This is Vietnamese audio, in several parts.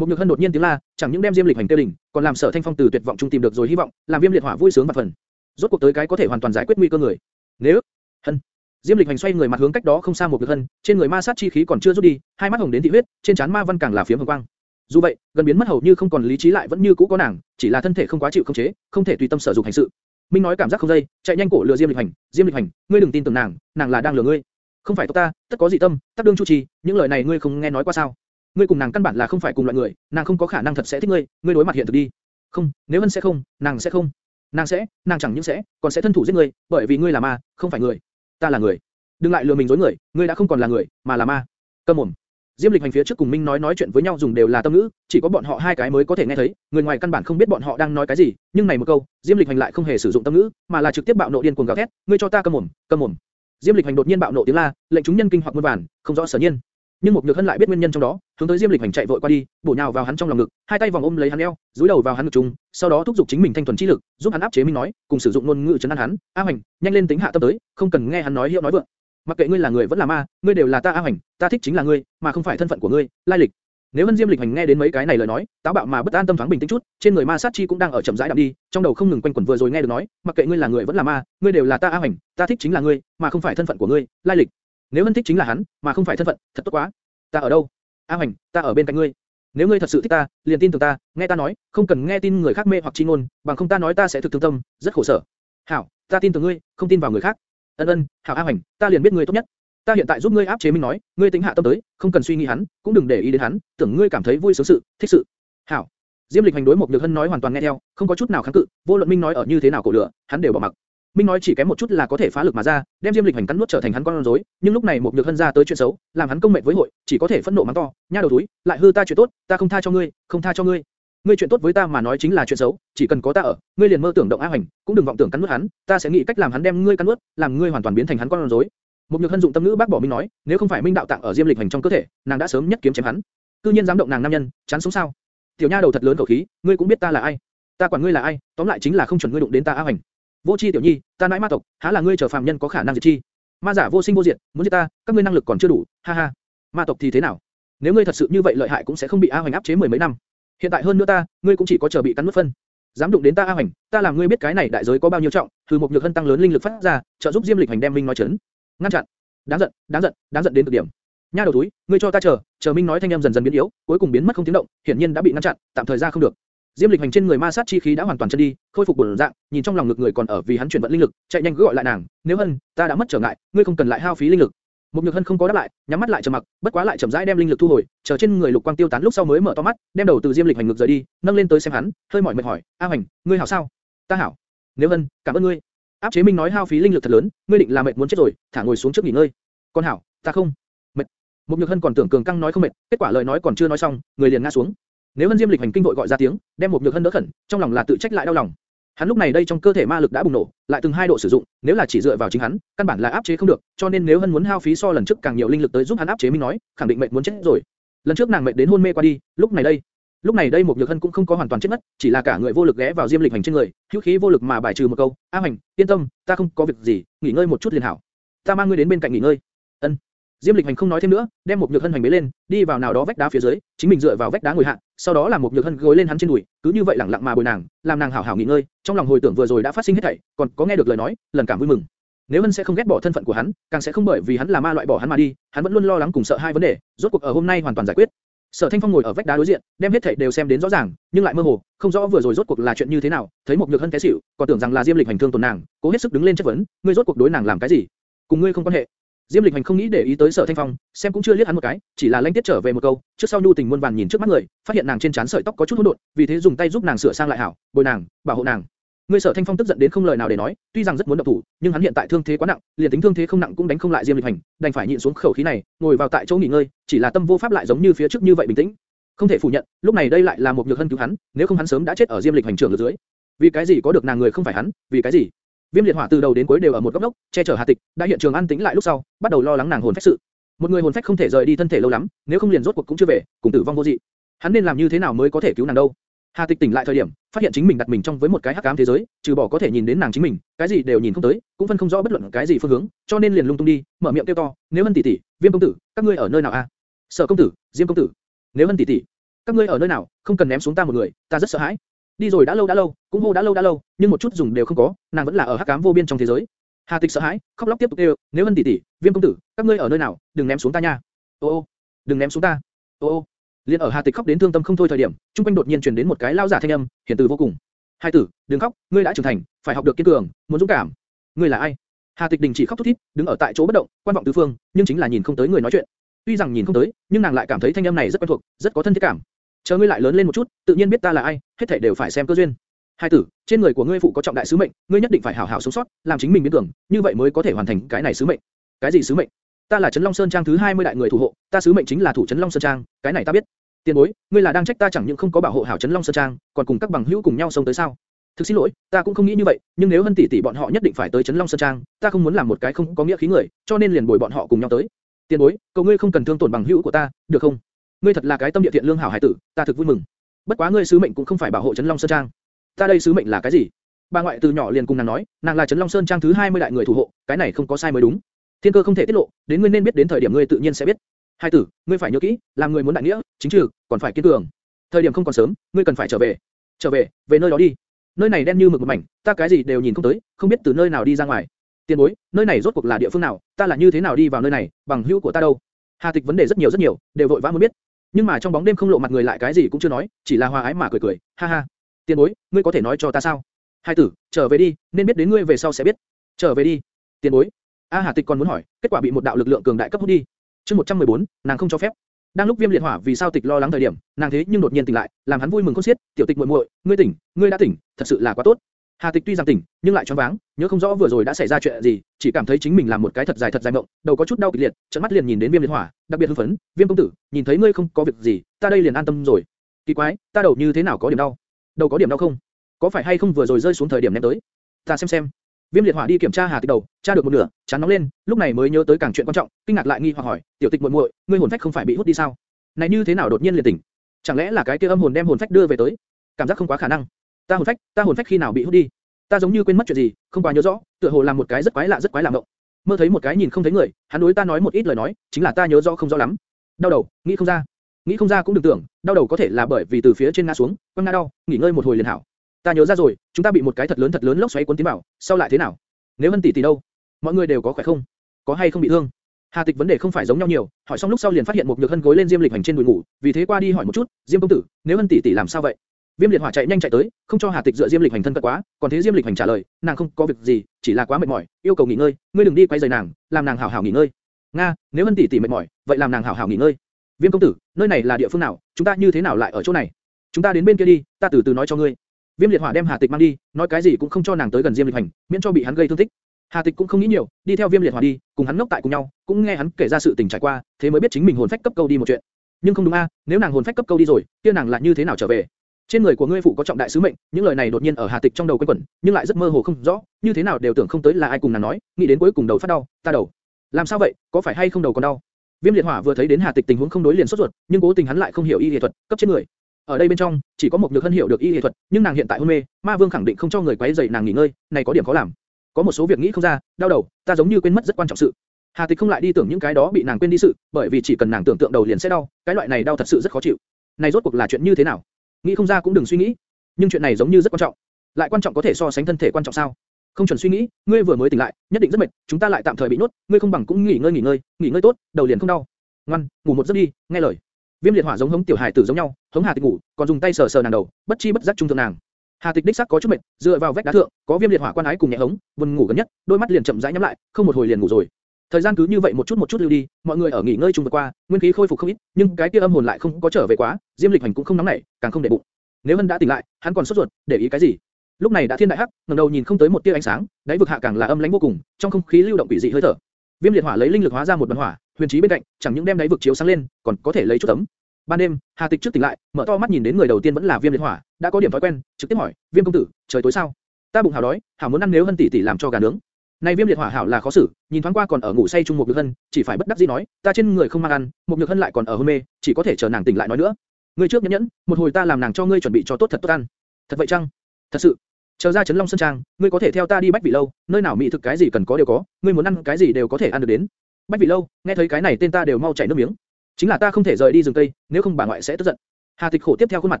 Một nhược hân đột nhiên tiếng la, chẳng những đem Diêm Lịch hành tiêu đỉnh, còn làm Sở Thanh Phong từ tuyệt vọng trung tìm được rồi hy vọng, làm Viêm liệt hỏa vui sướng và phần. Rốt cuộc tới cái có thể hoàn toàn giải quyết nguy cơ người. Nếu hân Diêm Lịch hành xoay người mặt hướng cách đó không xa một nhược hân, trên người ma sát chi khí còn chưa rút đi, hai mắt hồng đến thị huyết, trên trán ma văn càng là phiếm hồng quang. Dù vậy, gần biến mất hầu như không còn lý trí lại vẫn như cũ có nàng, chỉ là thân thể không quá chịu không chế, không thể tùy tâm sở dụng hành sự. Minh nói cảm giác không dây, chạy nhanh cổ lừa Diêm Lịch Hành, Diêm Lịch Hành, ngươi đừng tin tưởng nàng, nàng là đang lừa ngươi. Không phải tộc ta, tất có dị tâm, tất đương chu trì, những lời này ngươi không nghe nói qua sao? Ngươi cùng nàng căn bản là không phải cùng loại người, nàng không có khả năng thật sẽ thích ngươi, ngươi đối mặt hiện thực đi. Không, nếu Vân sẽ không, nàng sẽ không. Nàng sẽ, nàng chẳng những sẽ, còn sẽ thân thủ giết ngươi, bởi vì ngươi là ma, không phải người. Ta là người. Đừng lại lừa mình dối người, ngươi đã không còn là người, mà là ma. Câm mồm. Diêm Lịch Hành phía trước cùng Minh nói nói chuyện với nhau dùng đều là tâm ngữ, chỉ có bọn họ hai cái mới có thể nghe thấy, người ngoài căn bản không biết bọn họ đang nói cái gì, nhưng này một câu, Diêm Lịch Hành lại không hề sử dụng tâm ngữ, mà là trực tiếp bạo nộ điên cuồng gào thét, ngươi cho ta câm mồm, câm mồm. Diêm Lịch Hành đột nhiên bạo nộ tiếng la, lệnh chúng nhân kinh hoặc muôn vàn, không rõ sở nhiên. Nhưng một nhược hân lại biết nguyên nhân trong đó, hướng tới Diêm Lịch Hành chạy vội qua đi, bổ nhào vào hắn trong lòng ngực, hai tay vòng ôm lấy hắn eo, dúi đầu vào hắn ngực trung, sau đó thúc giục chính mình thanh thuần chi lực, giúp hắn áp chế Minh nói, cùng sử dụng ngôn ngữ chấn an hắn, A Hành, nhanh lên tính hạ tâm tới, không cần nghe hắn nói hiệu nói vượng. Mặc kệ ngươi là người vẫn là ma, ngươi đều là ta A Hành, ta thích chính là ngươi, mà không phải thân phận của ngươi, lai lịch. Nếu Vân Diêm Lịch Hành nghe đến mấy cái này lời nói, táo bạo mà bất an tâm thoáng bình tĩnh chút, trên người ma sát chi cũng đang ở chậm rãi đạm đi, trong đầu không ngừng quanh quẩn vừa rồi nghe được nói, mặc kệ ngươi là người vẫn là ma, ngươi đều là ta A Hành, ta thích chính là ngươi, mà không phải thân phận của ngươi, lai lịch. Nếu ân thích chính là hắn, mà không phải thân phận, thật tốt quá. Ta ở đâu? A Hành, ta ở bên cạnh ngươi. Nếu ngươi thật sự thích ta, liền tin tưởng ta, nghe ta nói, không cần nghe tin người khác mê hoặc chi ngôn, bằng không ta nói ta sẽ thực thương tâm, rất khổ sở. Hảo, ta tin tưởng ngươi, không tin vào người khác. Ân ân, Hảo A Hành, ta liền biết ngươi tốt nhất. Ta hiện tại giúp ngươi áp chế Minh nói, ngươi tính hạ tâm tới, không cần suy nghĩ hắn, cũng đừng để ý đến hắn, tưởng ngươi cảm thấy vui sướng sự, thích sự. Hảo. Diêm Lịch hành đối một nhược hân nói hoàn toàn nghe theo, không có chút nào kháng cự, vô luận Minh nói ở như thế nào cổ lửa, hắn đều bỏ mặc. Minh nói chỉ kém một chút là có thể phá lực mà ra, đem Diêm Lịch hành cắn nuốt trở thành hắn con rối, nhưng lúc này một nhược hân ra tới chuyện xấu, làm hắn công mệnh với hội, chỉ có thể phẫn nộ mắng to, nha đầu túi, lại hư ta chuyện tốt, ta không tha cho ngươi, không tha cho ngươi. Ngươi chuyện tốt với ta mà nói chính là chuyện xấu, chỉ cần có ta ở, ngươi liền mơ tưởng động A Hành, cũng đừng vọng tưởng cắn nuốt hắn, ta sẽ nghĩ cách làm hắn đem ngươi cắn nuốt, làm ngươi hoàn toàn biến thành hắn con rối. Một nhược hân dụng tâm ngữ bác bỏ Minh nói, nếu không phải Minh đạo tạng ở Diêm Lịch hành trong cơ thể, nàng đã sớm nhất kiếm chém hắn. Cư nhiên dám động nàng nam nhân, chán sống sao? Tiểu nha đầu thật lớn khẩu khí, ngươi cũng biết ta là ai? Ta quản ngươi là ai, tóm lại chính là không chuẩn ngươi đụng đến ta A Hành. Vô chi tiểu nhi, ta nãi ma tộc, há là ngươi trở phàm nhân có khả năng diệt chi? Ma giả vô sinh vô diệt, muốn giết ta, các ngươi năng lực còn chưa đủ, ha ha. Ma tộc thì thế nào? Nếu ngươi thật sự như vậy lợi hại cũng sẽ không bị A Hoành áp chế mười mấy năm. Hiện tại hơn nữa ta, ngươi cũng chỉ có chờ bị cắn nuốt phân. Dám đụng đến ta A Hoành, ta làm ngươi biết cái này đại giới có bao nhiêu trọng. Từ một nhược hân tăng lớn linh lực phát ra, trợ giúp Diêm Lịch hành đem Minh nói chấn, ngăn chặn. Đáng giận, đáng giận, đáng giận đến cực điểm. Nha đầu túi, ngươi cho ta chờ, chờ Minh nói thanh âm dần dần biến yếu, cuối cùng biến mất không tiếng động, hiển nhiên đã bị ngăn chặn, tạm thời ra không được. Diêm Lịch hành trên người ma sát chi khí đã hoàn toàn chân đi, khôi phục bổn dạng, nhìn trong lòng ngực người còn ở vì hắn chuyển vận linh lực, chạy nhanh gọi lại nàng, nếu hân, ta đã mất trở ngại, ngươi không cần lại hao phí linh lực. Một nhược hân không có đáp lại, nhắm mắt lại trầm mặc, bất quá lại chậm rãi đem linh lực thu hồi, chờ trên người lục quang tiêu tán lúc sau mới mở to mắt, đem đầu từ Diêm Lịch hành ngực rời đi, nâng lên tới xem hắn, hơi mỏi mệt hỏi, A hành, ngươi hảo sao? Ta hảo. Nếu hân, cảm ơn ngươi. Áp chế Minh nói hao phí linh lực thật lớn, ngươi định là mệt muốn chết rồi, thả ngồi xuống trước nghỉ ngơi. Con hảo, ta không. Mệt. Một nhược hân còn tưởng cường căng nói không mệt, kết quả lời nói còn chưa nói xong, người liền ngã xuống. Nếu Hân Diêm Lịch hành kinh vội gọi ra tiếng, đem một nhược hân đỡ khẩn, trong lòng là tự trách lại đau lòng. Hắn lúc này đây trong cơ thể ma lực đã bùng nổ, lại từng hai độ sử dụng, nếu là chỉ dựa vào chính hắn, căn bản là áp chế không được, cho nên nếu Hân muốn hao phí so lần trước càng nhiều linh lực tới giúp hắn áp chế Minh nói, khẳng định mệt muốn chết rồi. Lần trước nàng mệt đến hôn mê qua đi, lúc này đây, lúc này đây một nhược hân cũng không có hoàn toàn chết mất, chỉ là cả người vô lực ghé vào Diêm Lịch hành trên người, hữu khí vô lực mà bài trừ một câu, A hành, yên tâm, ta không có việc gì, nghỉ ngơi một chút liền hảo. Ta mang ngươi đến bên cạnh nghỉ ngơi. Ân. Diêm Lịch Hành không nói thêm nữa, đem một nhược hân hành bế lên, đi vào nào đó vách đá phía dưới, chính mình dựa vào vách đá ngồi hạ, sau đó làm một nhược hân gối lên hắn trên đùi, cứ như vậy lặng lặng mà bồi nàng, làm nàng hảo hảo nghỉ ngơi, trong lòng hồi tưởng vừa rồi đã phát sinh hết thảy, còn có nghe được lời nói, lần cảm vui mừng. Nếu hân sẽ không ghét bỏ thân phận của hắn, càng sẽ không bởi vì hắn là ma loại bỏ hắn mà đi, hắn vẫn luôn lo lắng cùng sợ hai vấn đề, rốt cuộc ở hôm nay hoàn toàn giải quyết. Sở Thanh Phong ngồi ở vách đá đối diện, đem hết thảy đều xem đến rõ ràng, nhưng lại mơ hồ, không rõ vừa rồi rốt cuộc là chuyện như thế nào. Thấy một nhược hân té xỉu, còn tưởng rằng là Diêm Lịch hành thương tổn nàng, cố hết sức đứng lên chất vấn, ngươi rốt cuộc đối nàng làm cái gì? Cùng ngươi không quan hệ. Diêm Lịch Hành không nghĩ để ý tới Sở Thanh Phong, xem cũng chưa liếc hắn một cái, chỉ là lanh tiết trở về một câu, trước sau nhu tình muôn vàn nhìn trước mắt người, phát hiện nàng trên trán sợi tóc có chút hỗn độn, vì thế dùng tay giúp nàng sửa sang lại hảo, bồi nàng, bảo hộ nàng. Ngươi Sở Thanh Phong tức giận đến không lời nào để nói, tuy rằng rất muốn động thủ, nhưng hắn hiện tại thương thế quá nặng, liền tính thương thế không nặng cũng đánh không lại Diêm Lịch Hành, đành phải nhịn xuống khẩu khí này, ngồi vào tại chỗ nghỉ ngơi, chỉ là tâm vô pháp lại giống như phía trước như vậy bình tĩnh. Không thể phủ nhận, lúc này đây lại là một nhược hân cứu hắn, nếu không hắn sớm đã chết ở Diêm Lịch Hành trưởng ở dưới. Vì cái gì có được nàng người không phải hắn, vì cái gì? Viêm liệt hỏa từ đầu đến cuối đều ở một góc góc, che chở Hà Tịch, đã hiện trường an tĩnh lại lúc sau, bắt đầu lo lắng nàng hồn phách sự. Một người hồn phách không thể rời đi thân thể lâu lắm, nếu không liền rốt cuộc cũng chưa về, cùng tử vong vô dị. Hắn nên làm như thế nào mới có thể cứu nàng đâu? Hà Tịch tỉnh lại thời điểm, phát hiện chính mình đặt mình trong với một cái hắc ám thế giới, trừ bỏ có thể nhìn đến nàng chính mình, cái gì đều nhìn không tới, cũng phân không rõ bất luận cái gì phương hướng, cho nên liền lung tung đi, mở miệng kêu to, nếu Hân tỷ tỷ, Viêm công tử, các ngươi ở nơi nào a? Sở công tử, Diêm công tử, nếu Hân tỷ tỷ, các ngươi ở nơi nào, không cần ném xuống ta một người, ta rất sợ hãi. Đi rồi đã lâu đã lâu, cũng hô đã lâu đã lâu, nhưng một chút dùng đều không có, nàng vẫn là ở hắc ám vô biên trong thế giới. Hà Tịch sợ hãi, khóc lóc tiếp tục kêu, nếu vân tỷ tỷ, Viêm công tử, các ngươi ở nơi nào, đừng ném xuống ta nha. Ô ô, đừng ném xuống ta. Ô ô. Liên ở Hà Tịch khóc đến thương tâm không thôi thời điểm, trung quanh đột nhiên truyền đến một cái lao giả thanh âm, hiển từ vô cùng. Hai tử, đừng khóc, ngươi đã trưởng thành, phải học được kiên cường, muốn dũng cảm. Ngươi là ai? Hà Tịch đình chỉ khóc thút thít, đứng ở tại chỗ bất động, quan vọng tứ phương, nhưng chính là nhìn không tới người nói chuyện. Tuy rằng nhìn không tới, nhưng nàng lại cảm thấy thanh âm này rất quen thuộc, rất có thân thiết cảm. Chờ ngươi lại lớn lên một chút, tự nhiên biết ta là ai, hết thảy đều phải xem cơ duyên. Hai tử, trên người của ngươi phụ có trọng đại sứ mệnh, ngươi nhất định phải hảo hảo sống sót, làm chính mình biến cường, như vậy mới có thể hoàn thành cái này sứ mệnh. Cái gì sứ mệnh? Ta là Trấn Long Sơn Trang thứ 20 đại người thủ hộ, ta sứ mệnh chính là thủ Trấn Long Sơn Trang, cái này ta biết. Tiền bối, ngươi là đang trách ta chẳng những không có bảo hộ hảo Trấn Long Sơn Trang, còn cùng các bằng hữu cùng nhau xông tới sao? Thực xin lỗi, ta cũng không nghĩ như vậy, nhưng nếu Hân tỷ tỷ bọn họ nhất định phải tới Trấn Long Sơn Trang, ta không muốn làm một cái không có nghĩa khí người, cho nên liền bồi bọn họ cùng nhau tới. Tiền bối, cầu ngươi không cần thương tổn bằng hữu của ta, được không? Ngươi thật là cái tâm địa thiện lương hảo hải tử, ta thực vui mừng. Bất quá ngươi sứ mệnh cũng không phải bảo hộ Trấn Long Sơn Trang. Ta đây sứ mệnh là cái gì? Bà ngoại từ nhỏ liền cùng nàng nói, nàng là Trấn Long Sơn Trang thứ 20 đại người thủ hộ, cái này không có sai mới đúng. Thiên cơ không thể tiết lộ, đến ngươi nên biết đến thời điểm ngươi tự nhiên sẽ biết. Hai tử, ngươi phải nhớ kỹ, làm người muốn đại nghĩa, chính trực, còn phải kiên cường. Thời điểm không còn sớm, ngươi cần phải trở về. Trở về, về nơi đó đi. Nơi này đen như mực một mảnh, ta cái gì đều nhìn không tới, không biết từ nơi nào đi ra ngoài. Tiền bối, nơi này rốt cuộc là địa phương nào, ta là như thế nào đi vào nơi này, bằng hữu của ta đâu? Hà Tịch vấn đề rất nhiều rất nhiều, đều vội vã muốn biết. Nhưng mà trong bóng đêm không lộ mặt người lại cái gì cũng chưa nói, chỉ là hòa ái mà cười cười, ha ha. Tiền bối, ngươi có thể nói cho ta sao? Hai tử, trở về đi, nên biết đến ngươi về sau sẽ biết. Trở về đi. Tiền bối. A Hà Tịch còn muốn hỏi, kết quả bị một đạo lực lượng cường đại cấp hút đi. Chương 114, nàng không cho phép. Đang lúc Viêm Liệt Hỏa vì sao Tịch lo lắng thời điểm, nàng thế nhưng đột nhiên tỉnh lại, làm hắn vui mừng khôn xiết, "Tiểu Tịch muội muội, ngươi tỉnh, ngươi đã tỉnh, thật sự là quá tốt." Hà Tịch tuy rằng tỉnh, nhưng lại choáng váng, nhớ không rõ vừa rồi đã xảy ra chuyện gì, chỉ cảm thấy chính mình làm một cái thật dài thật dài mộng, đầu có chút đau kịch liệt, trợn mắt liền nhìn đến Viêm Liệt Hỏa, đặc biệt hưng phấn, "Viêm công tử, nhìn thấy ngươi không có việc gì, ta đây liền an tâm rồi." Kỳ quái, ta đầu như thế nào có điểm đau? Đầu có điểm đau không? Có phải hay không vừa rồi rơi xuống thời điểm ném tới? Ta xem xem. Viêm liệt hỏa đi kiểm tra Hà Tịch đầu, tra được một nửa, chán nóng lên, lúc này mới nhớ tới càng chuyện quan trọng, kinh ngạc lại nghi hoặc hỏi, tiểu Tịch muội muội, ngươi hồn phách không phải bị hút đi sao? Này như thế nào đột nhiên liền tỉnh? Chẳng lẽ là cái kia âm hồn đem hồn phách đưa về tới? Cảm giác không quá khả năng. Ta hồn phách, ta hồn phách khi nào bị hút đi? Ta giống như quên mất chuyện gì, không quá nhớ rõ, tựa hồ làm một cái rất quái lạ rất quái lạ mộng. Mơ thấy một cái nhìn không thấy người, hắn đối ta nói một ít lời nói, chính là ta nhớ rõ không rõ lắm. Đau đầu, nghĩ không ra. Nghĩ không ra cũng đừng tưởng, đau đầu có thể là bởi vì từ phía trên ngã xuống, quăng ngã đau, nghỉ ngơi một hồi liền hảo. Ta nhớ ra rồi, chúng ta bị một cái thật lớn thật lớn lốc xoáy cuốn tiến vào, sau lại thế nào? Nếu Hân tỷ tỷ đâu? Mọi người đều có khỏe không? Có hay không bị thương? Hà Tịch vấn đề không phải giống nhau nhiều, hỏi xong lúc sau liền phát hiện một nhược hân gối lên Diêm Lịch Hành trên đùi ngủ, vì thế qua đi hỏi một chút, Diêm công tử, nếu Hân tỷ tỷ làm sao vậy? Viêm liệt hỏa chạy nhanh chạy tới, không cho Hà Tịch dựa Diêm Lịch Hành thân cận quá, còn thế Diêm Lịch Hành trả lời, nàng không có việc gì, chỉ là quá mệt mỏi, yêu cầu nghỉ ngơi, ngươi đừng đi quấy rầy nàng, làm nàng hảo hảo nghỉ ngơi. Nga, nếu Hân tỷ tỷ mệt mỏi, vậy làm nàng hảo hảo nghỉ ngơi. Viêm công tử, nơi này là địa phương nào, chúng ta như thế nào lại ở chỗ này? Chúng ta đến bên kia đi, ta từ từ nói cho ngươi. Viêm liệt hỏa đem Hà Tịch mang đi, nói cái gì cũng không cho nàng tới gần Diêm Lịch Hành, miễn cho bị hắn gây thương tích. Hà Tịch cũng không nghĩ nhiều, đi theo Viêm liệt hỏa đi, cùng hắn ngốc tại cùng nhau, cũng nghe hắn kể ra sự tình trải qua, thế mới biết chính mình hồn phách cấp câu đi một chuyện. Nhưng không đúng a, nếu nàng hồn phách cấp câu đi rồi, kia nàng lại như thế nào trở về? Trên người của ngươi phụ có trọng đại sứ mệnh, những lời này đột nhiên ở Hà Tịch trong đầu quanh quẩn, nhưng lại rất mơ hồ không rõ, như thế nào đều tưởng không tới là ai cùng nàng nói, nghĩ đến cuối cùng đầu phát đau, ta đầu. Làm sao vậy, có phải hay không đầu còn đau? Viêm liệt hỏa vừa thấy đến Hà Tịch tình huống không đối liền sốt ruột, nhưng cố tình hắn lại không hiểu y y thuật, cấp trên người. Ở đây bên trong, chỉ có một nhược hân hiểu được y y thuật, nhưng nàng hiện tại hôn mê, Ma Vương khẳng định không cho người quấy rầy nàng nghỉ ngơi, này có điểm khó làm. Có một số việc nghĩ không ra, đau đầu, ta giống như quên mất rất quan trọng sự. Hà Tịch không lại đi tưởng những cái đó bị nàng quên đi sự, bởi vì chỉ cần nàng tưởng tượng đầu liền sẽ đau, cái loại này đau thật sự rất khó chịu. Này rốt cuộc là chuyện như thế nào? Nghĩ không ra cũng đừng suy nghĩ. Nhưng chuyện này giống như rất quan trọng. Lại quan trọng có thể so sánh thân thể quan trọng sao? Không chuẩn suy nghĩ, ngươi vừa mới tỉnh lại, nhất định rất mệt, chúng ta lại tạm thời bị nuốt, ngươi không bằng cũng nghỉ ngơi nghỉ ngơi, nghỉ ngơi tốt, đầu liền không đau. Ngoan, ngủ một giấc đi, nghe lời. Viêm liệt hỏa giống hống tiểu hải tử giống nhau, hống Hà Tịch ngủ, còn dùng tay sờ sờ nàng đầu, bất chi bất giác trung thượng nàng. Hà Tịch đích xác có chút mệt, dựa vào vách đá thượng, có viêm liệt hỏa quan ái cùng nhẹ hống, buồn ngủ gần nhất, đôi mắt liền chậm rãi nhắm lại, không một hồi liền ngủ rồi. Thời gian cứ như vậy một chút một chút lưu đi, mọi người ở nghỉ ngơi chung vượt qua, nguyên khí khôi phục không ít, nhưng cái kia âm hồn lại không có trở về quá, Diêm Lịch Hành cũng không nóng nảy, càng không để bụng. Nếu Hân đã tỉnh lại, hắn còn sốt ruột, để ý cái gì? Lúc này đã thiên đại hắc, ngẩng đầu nhìn không tới một tia ánh sáng, đáy vực hạ càng là âm lãnh vô cùng, trong không khí lưu động quỷ dị hơi thở. Viêm liệt hỏa lấy linh lực hóa ra một đoàn hỏa, huyền trí bên cạnh, chẳng những đem đáy vực chiếu sáng lên, còn có thể lấy chút tấm. Ban đêm, Hà Tịch trước tỉnh lại, mở to mắt nhìn đến người đầu tiên vẫn là Viêm liệt hỏa, đã có điểm thói quen, trực tiếp hỏi, Viêm công tử, trời tối sao? Ta bụng hào đói, hảo muốn ăn nếu Hân tỷ tỷ làm cho gà nướng. Này Viêm liệt hỏa hảo là khó xử, nhìn thoáng qua còn ở ngủ say chung một nhược hân, chỉ phải bất đắc dĩ nói, ta trên người không mang ăn, một nhược hân lại còn ở hôn mê, chỉ có thể chờ nàng tỉnh lại nói nữa. Ngươi trước nhẫn nhẫn, một hồi ta làm nàng cho ngươi chuẩn bị cho tốt thật tốt ăn. Thật vậy chăng? Thật sự. Chờ ra Trấn Long Sơn Trang, ngươi có thể theo ta đi Bách Vị lâu, nơi nào mỹ thực cái gì cần có đều có, ngươi muốn ăn cái gì đều có thể ăn được đến. Bách Vị lâu, nghe thấy cái này tên ta đều mau chảy nước miếng. Chính là ta không thể rời đi rừng cây, nếu không bà ngoại sẽ tức giận. Hà Tịch khổ tiếp theo khuôn mặt,